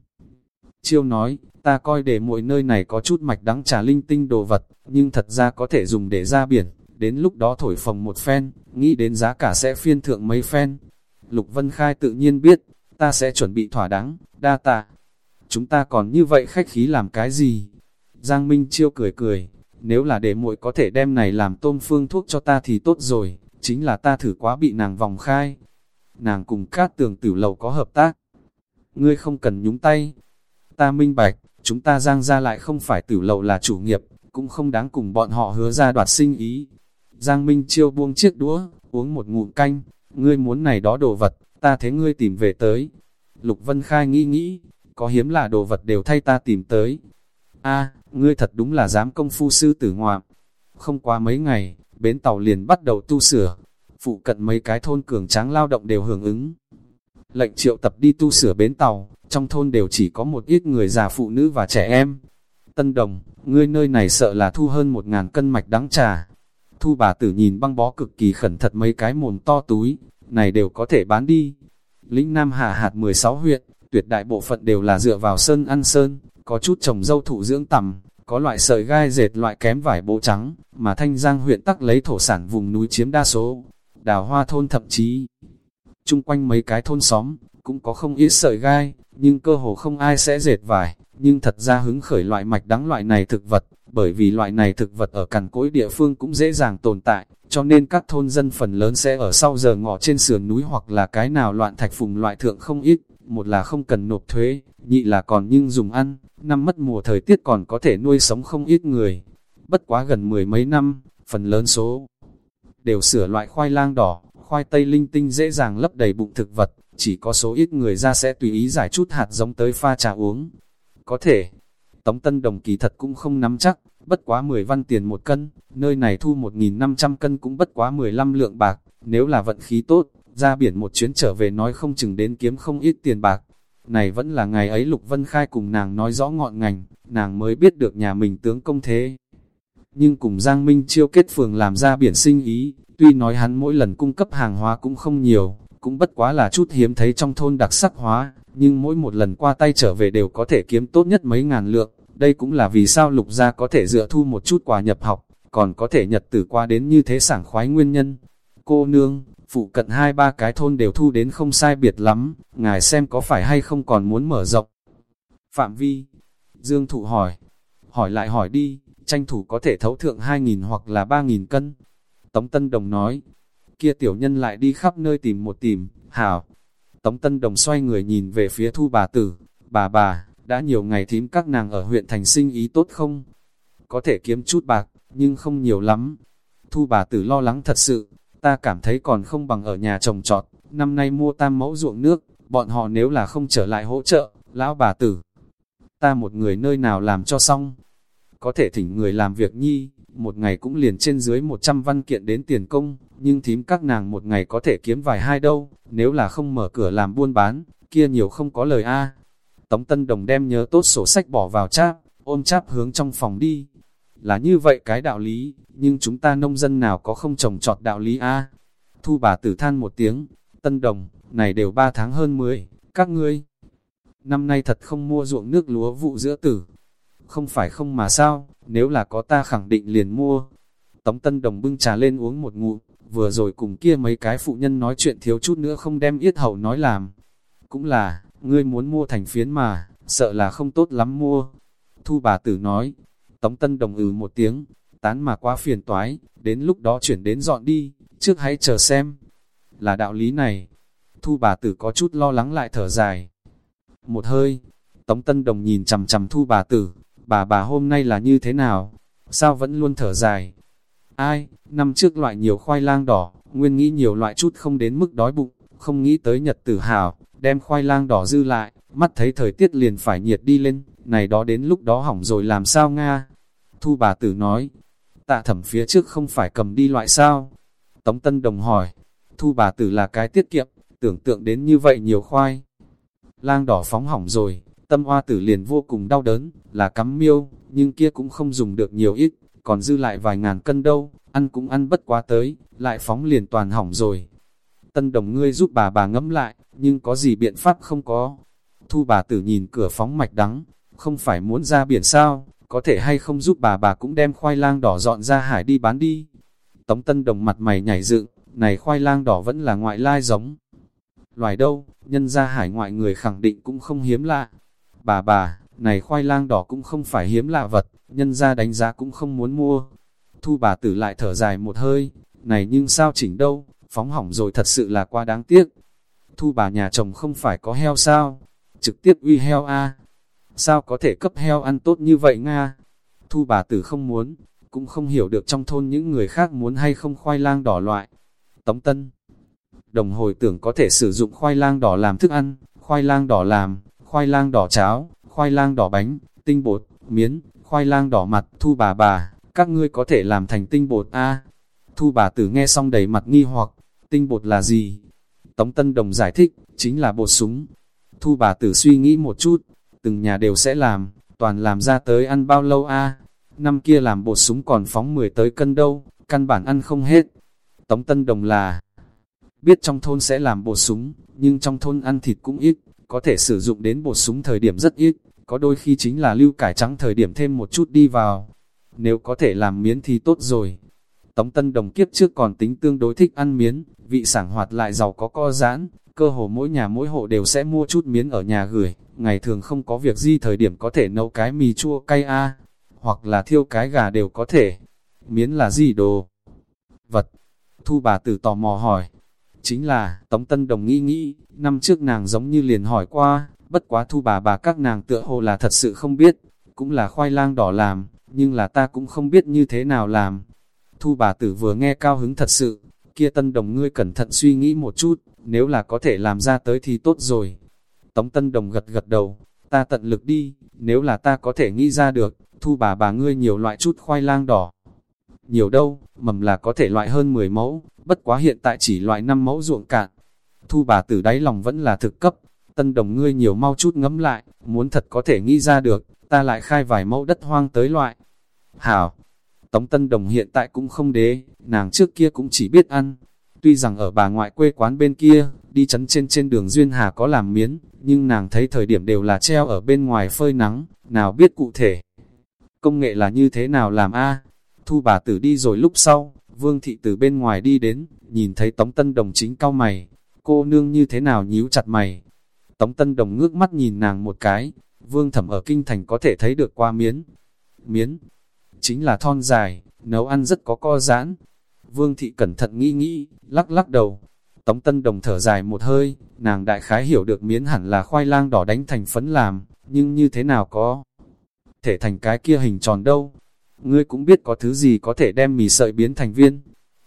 Chiêu nói, ta coi để mỗi nơi này có chút mạch đắng trà linh tinh đồ vật, nhưng thật ra có thể dùng để ra biển, đến lúc đó thổi phồng một phen, nghĩ đến giá cả sẽ phiên thượng mấy phen. Lục Vân Khai tự nhiên biết, ta sẽ chuẩn bị thỏa đáng, đa tạ. Chúng ta còn như vậy khách khí làm cái gì? Giang Minh Chiêu cười cười, nếu là để muội có thể đem này làm tôm phương thuốc cho ta thì tốt rồi, chính là ta thử quá bị nàng vòng khai. Nàng cùng cát tường tử lầu có hợp tác. Ngươi không cần nhúng tay. Ta minh bạch, chúng ta giang ra lại không phải tử lầu là chủ nghiệp, cũng không đáng cùng bọn họ hứa ra đoạt sinh ý. Giang Minh Chiêu buông chiếc đũa, uống một ngụm canh, ngươi muốn này đó đồ vật, ta thấy ngươi tìm về tới. Lục Vân Khai nghĩ nghĩ, có hiếm là đồ vật đều thay ta tìm tới. a ngươi thật đúng là dám công phu sư tử ngoạm. Không qua mấy ngày, bến tàu liền bắt đầu tu sửa. Phụ cận mấy cái thôn cường tráng lao động đều hưởng ứng. Lệnh triệu tập đi tu sửa bến tàu, trong thôn đều chỉ có một ít người già phụ nữ và trẻ em. Tân Đồng, ngươi nơi này sợ là thu hơn một ngàn cân mạch đắng trà. Thu bà tử nhìn băng bó cực kỳ khẩn thật mấy cái mồm to túi, này đều có thể bán đi. Lĩnh Nam Hà hạt 16 huyện, tuyệt đại bộ phận đều là dựa vào sơn ăn sơn, có chút trồng dâu thụ dưỡng tầm, có loại sợi gai dệt loại kém vải bộ trắng, mà Thanh Giang huyện tắc lấy thổ sản vùng núi chiếm đa số. Đào hoa thôn thậm chí, trung quanh mấy cái thôn xóm, cũng có không ít sợi gai, nhưng cơ hồ không ai sẽ dệt vải, nhưng thật ra hứng khởi loại mạch đắng loại này thực vật, bởi vì loại này thực vật ở cằn cỗi địa phương cũng dễ dàng tồn tại, cho nên các thôn dân phần lớn sẽ ở sau giờ ngọ trên sườn núi hoặc là cái nào loạn thạch phùng loại thượng không ít, một là không cần nộp thuế, nhị là còn nhưng dùng ăn, năm mất mùa thời tiết còn có thể nuôi sống không ít người. Bất quá gần mười mấy năm, phần lớn số đều sửa loại khoai lang đỏ, khoai tây linh tinh dễ dàng lấp đầy bụng thực vật, chỉ có số ít người ra sẽ tùy ý giải chút hạt giống tới pha trà uống. Có thể, Tống Tân Đồng kỳ thật cũng không nắm chắc, bất quá 10 văn tiền một cân, nơi này thu 1.500 cân cũng bất quá 15 lượng bạc, nếu là vận khí tốt, ra biển một chuyến trở về nói không chừng đến kiếm không ít tiền bạc. Này vẫn là ngày ấy Lục Vân Khai cùng nàng nói rõ ngọn ngành, nàng mới biết được nhà mình tướng công thế. Nhưng cùng Giang Minh chiêu kết phường làm ra biển sinh ý, tuy nói hắn mỗi lần cung cấp hàng hóa cũng không nhiều, cũng bất quá là chút hiếm thấy trong thôn đặc sắc hóa, nhưng mỗi một lần qua tay trở về đều có thể kiếm tốt nhất mấy ngàn lượng. Đây cũng là vì sao lục gia có thể dựa thu một chút quà nhập học, còn có thể nhật tử qua đến như thế sảng khoái nguyên nhân. Cô nương, phụ cận hai ba cái thôn đều thu đến không sai biệt lắm, ngài xem có phải hay không còn muốn mở rộng. Phạm vi, Dương Thụ hỏi, hỏi lại hỏi đi, tranh thủ có thể thấu thượng 2.000 hoặc là 3.000 cân. Tống Tân Đồng nói, kia tiểu nhân lại đi khắp nơi tìm một tìm, hảo. Tống Tân Đồng xoay người nhìn về phía thu bà tử, bà bà, đã nhiều ngày thím các nàng ở huyện thành sinh ý tốt không? Có thể kiếm chút bạc, nhưng không nhiều lắm. Thu bà tử lo lắng thật sự, ta cảm thấy còn không bằng ở nhà trồng trọt, năm nay mua tam mẫu ruộng nước, bọn họ nếu là không trở lại hỗ trợ, lão bà tử. Ta một người nơi nào làm cho xong? có thể thỉnh người làm việc nhi, một ngày cũng liền trên dưới 100 văn kiện đến tiền công, nhưng thím các nàng một ngày có thể kiếm vài hai đâu, nếu là không mở cửa làm buôn bán, kia nhiều không có lời a. Tống Tân Đồng đem nhớ tốt sổ sách bỏ vào cháp, ôm cháp hướng trong phòng đi. Là như vậy cái đạo lý, nhưng chúng ta nông dân nào có không trồng trọt đạo lý a? Thu bà tử than một tiếng, Tân Đồng, này đều ba tháng hơn 10, các ngươi. Năm nay thật không mua ruộng nước lúa vụ giữa tử. Không phải không mà sao, nếu là có ta khẳng định liền mua. Tống Tân Đồng bưng trà lên uống một ngụm, vừa rồi cùng kia mấy cái phụ nhân nói chuyện thiếu chút nữa không đem yết hầu nói làm. Cũng là, ngươi muốn mua thành phiến mà, sợ là không tốt lắm mua. Thu bà tử nói, Tống Tân Đồng ừ một tiếng, tán mà quá phiền toái, đến lúc đó chuyển đến dọn đi, trước hãy chờ xem. Là đạo lý này, Thu bà tử có chút lo lắng lại thở dài. Một hơi, Tống Tân Đồng nhìn chằm chằm Thu bà tử, bà bà hôm nay là như thế nào? Sao vẫn luôn thở dài? Ai, năm trước loại nhiều khoai lang đỏ, nguyên nghĩ nhiều loại chút không đến mức đói bụng, không nghĩ tới nhật tử hào, đem khoai lang đỏ dư lại, mắt thấy thời tiết liền phải nhiệt đi lên, này đó đến lúc đó hỏng rồi làm sao Nga? Thu bà tử nói, tạ thẩm phía trước không phải cầm đi loại sao? Tống Tân Đồng hỏi, thu bà tử là cái tiết kiệm, tưởng tượng đến như vậy nhiều khoai. Lang đỏ phóng hỏng rồi, tâm hoa tử liền vô cùng đau đớn, là cắm miêu, nhưng kia cũng không dùng được nhiều ít, còn dư lại vài ngàn cân đâu, ăn cũng ăn bất quá tới, lại phóng liền toàn hỏng rồi. Tân đồng ngươi giúp bà bà ngẫm lại, nhưng có gì biện pháp không có. Thu bà tử nhìn cửa phóng mạch đắng, không phải muốn ra biển sao, có thể hay không giúp bà bà cũng đem khoai lang đỏ dọn ra hải đi bán đi. Tống tân đồng mặt mày nhảy dựng, này khoai lang đỏ vẫn là ngoại lai giống. Loài đâu, nhân ra hải ngoại người khẳng định cũng không hiếm lạ. Bà bà, này khoai lang đỏ cũng không phải hiếm lạ vật, nhân ra đánh giá cũng không muốn mua. Thu bà tử lại thở dài một hơi, này nhưng sao chỉnh đâu, phóng hỏng rồi thật sự là quá đáng tiếc. Thu bà nhà chồng không phải có heo sao, trực tiếp uy heo a Sao có thể cấp heo ăn tốt như vậy Nga? Thu bà tử không muốn, cũng không hiểu được trong thôn những người khác muốn hay không khoai lang đỏ loại. Tống Tân Đồng hồi tưởng có thể sử dụng khoai lang đỏ làm thức ăn, khoai lang đỏ làm, khoai lang đỏ cháo, khoai lang đỏ bánh, tinh bột, miến, khoai lang đỏ mặt, thu bà bà, các ngươi có thể làm thành tinh bột A. Thu bà tử nghe xong đầy mặt nghi hoặc, tinh bột là gì? Tống Tân Đồng giải thích, chính là bột súng. Thu bà tử suy nghĩ một chút, từng nhà đều sẽ làm, toàn làm ra tới ăn bao lâu a Năm kia làm bột súng còn phóng 10 tới cân đâu, căn bản ăn không hết. Tống Tân Đồng là biết trong thôn sẽ làm bột súng, nhưng trong thôn ăn thịt cũng ít, có thể sử dụng đến bột súng thời điểm rất ít, có đôi khi chính là lưu cải trắng thời điểm thêm một chút đi vào. Nếu có thể làm miến thì tốt rồi. Tống Tân Đồng kiếp trước còn tính tương đối thích ăn miến, vị sảng hoạt lại giàu có co giãn, cơ hồ mỗi nhà mỗi hộ đều sẽ mua chút miến ở nhà gửi, ngày thường không có việc gì thời điểm có thể nấu cái mì chua cay a hoặc là thiêu cái gà đều có thể. Miến là gì đồ? Vật. Thu bà tử tò mò hỏi. Chính là, Tống Tân Đồng nghĩ nghĩ, năm trước nàng giống như liền hỏi qua, bất quá thu bà bà các nàng tựa hồ là thật sự không biết, cũng là khoai lang đỏ làm, nhưng là ta cũng không biết như thế nào làm. Thu bà tử vừa nghe cao hứng thật sự, kia Tân Đồng ngươi cẩn thận suy nghĩ một chút, nếu là có thể làm ra tới thì tốt rồi. Tống Tân Đồng gật gật đầu, ta tận lực đi, nếu là ta có thể nghĩ ra được, thu bà bà ngươi nhiều loại chút khoai lang đỏ. Nhiều đâu, mầm là có thể loại hơn 10 mẫu, bất quá hiện tại chỉ loại 5 mẫu ruộng cạn. Thu bà tử đáy lòng vẫn là thực cấp, tân đồng ngươi nhiều mau chút ngấm lại, muốn thật có thể nghĩ ra được, ta lại khai vài mẫu đất hoang tới loại. Hảo, Tống Tân Đồng hiện tại cũng không đế, nàng trước kia cũng chỉ biết ăn. Tuy rằng ở bà ngoại quê quán bên kia, đi chấn trên trên đường Duyên Hà có làm miến, nhưng nàng thấy thời điểm đều là treo ở bên ngoài phơi nắng, nào biết cụ thể. Công nghệ là như thế nào làm a Thu bà tử đi rồi lúc sau, Vương thị từ bên ngoài đi đến, nhìn thấy Tống Tân Đồng chính cao mày, cô nương như thế nào nhíu chặt mày. Tống Tân Đồng ngước mắt nhìn nàng một cái, Vương thẩm ở kinh thành có thể thấy được qua miến. Miến, chính là thon dài, nấu ăn rất có co giãn. Vương thị cẩn thận nghĩ nghĩ, lắc lắc đầu. Tống Tân Đồng thở dài một hơi, nàng đại khái hiểu được miến hẳn là khoai lang đỏ đánh thành phấn làm, nhưng như thế nào có thể thành cái kia hình tròn đâu. Ngươi cũng biết có thứ gì có thể đem mì sợi biến thành viên.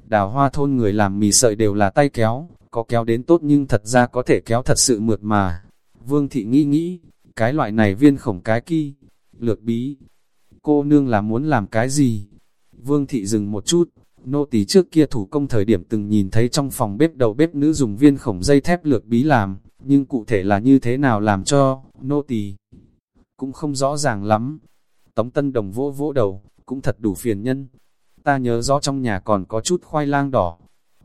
Đào hoa thôn người làm mì sợi đều là tay kéo, có kéo đến tốt nhưng thật ra có thể kéo thật sự mượt mà. Vương thị nghĩ nghĩ, cái loại này viên khổng cái kỳ, lược bí, cô nương là muốn làm cái gì? Vương thị dừng một chút, nô tỳ trước kia thủ công thời điểm từng nhìn thấy trong phòng bếp đầu bếp nữ dùng viên khổng dây thép lược bí làm, nhưng cụ thể là như thế nào làm cho, nô tỳ cũng không rõ ràng lắm. Tống Tân Đồng vỗ vỗ đầu, cũng thật đủ phiền nhân. Ta nhớ rõ trong nhà còn có chút khoai lang đỏ.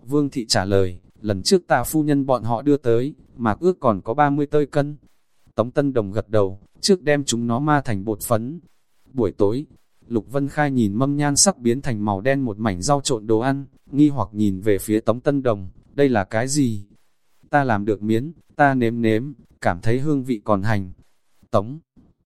Vương thị trả lời, lần trước ta phu nhân bọn họ đưa tới, mạc ước còn có 30 tơi cân. Tống Tân Đồng gật đầu, trước đem chúng nó ma thành bột phấn. Buổi tối, Lục Vân Khai nhìn mâm nhan sắc biến thành màu đen một mảnh rau trộn đồ ăn, nghi hoặc nhìn về phía Tống Tân Đồng, đây là cái gì? Ta làm được miến, ta nếm nếm, cảm thấy hương vị còn hành. Tống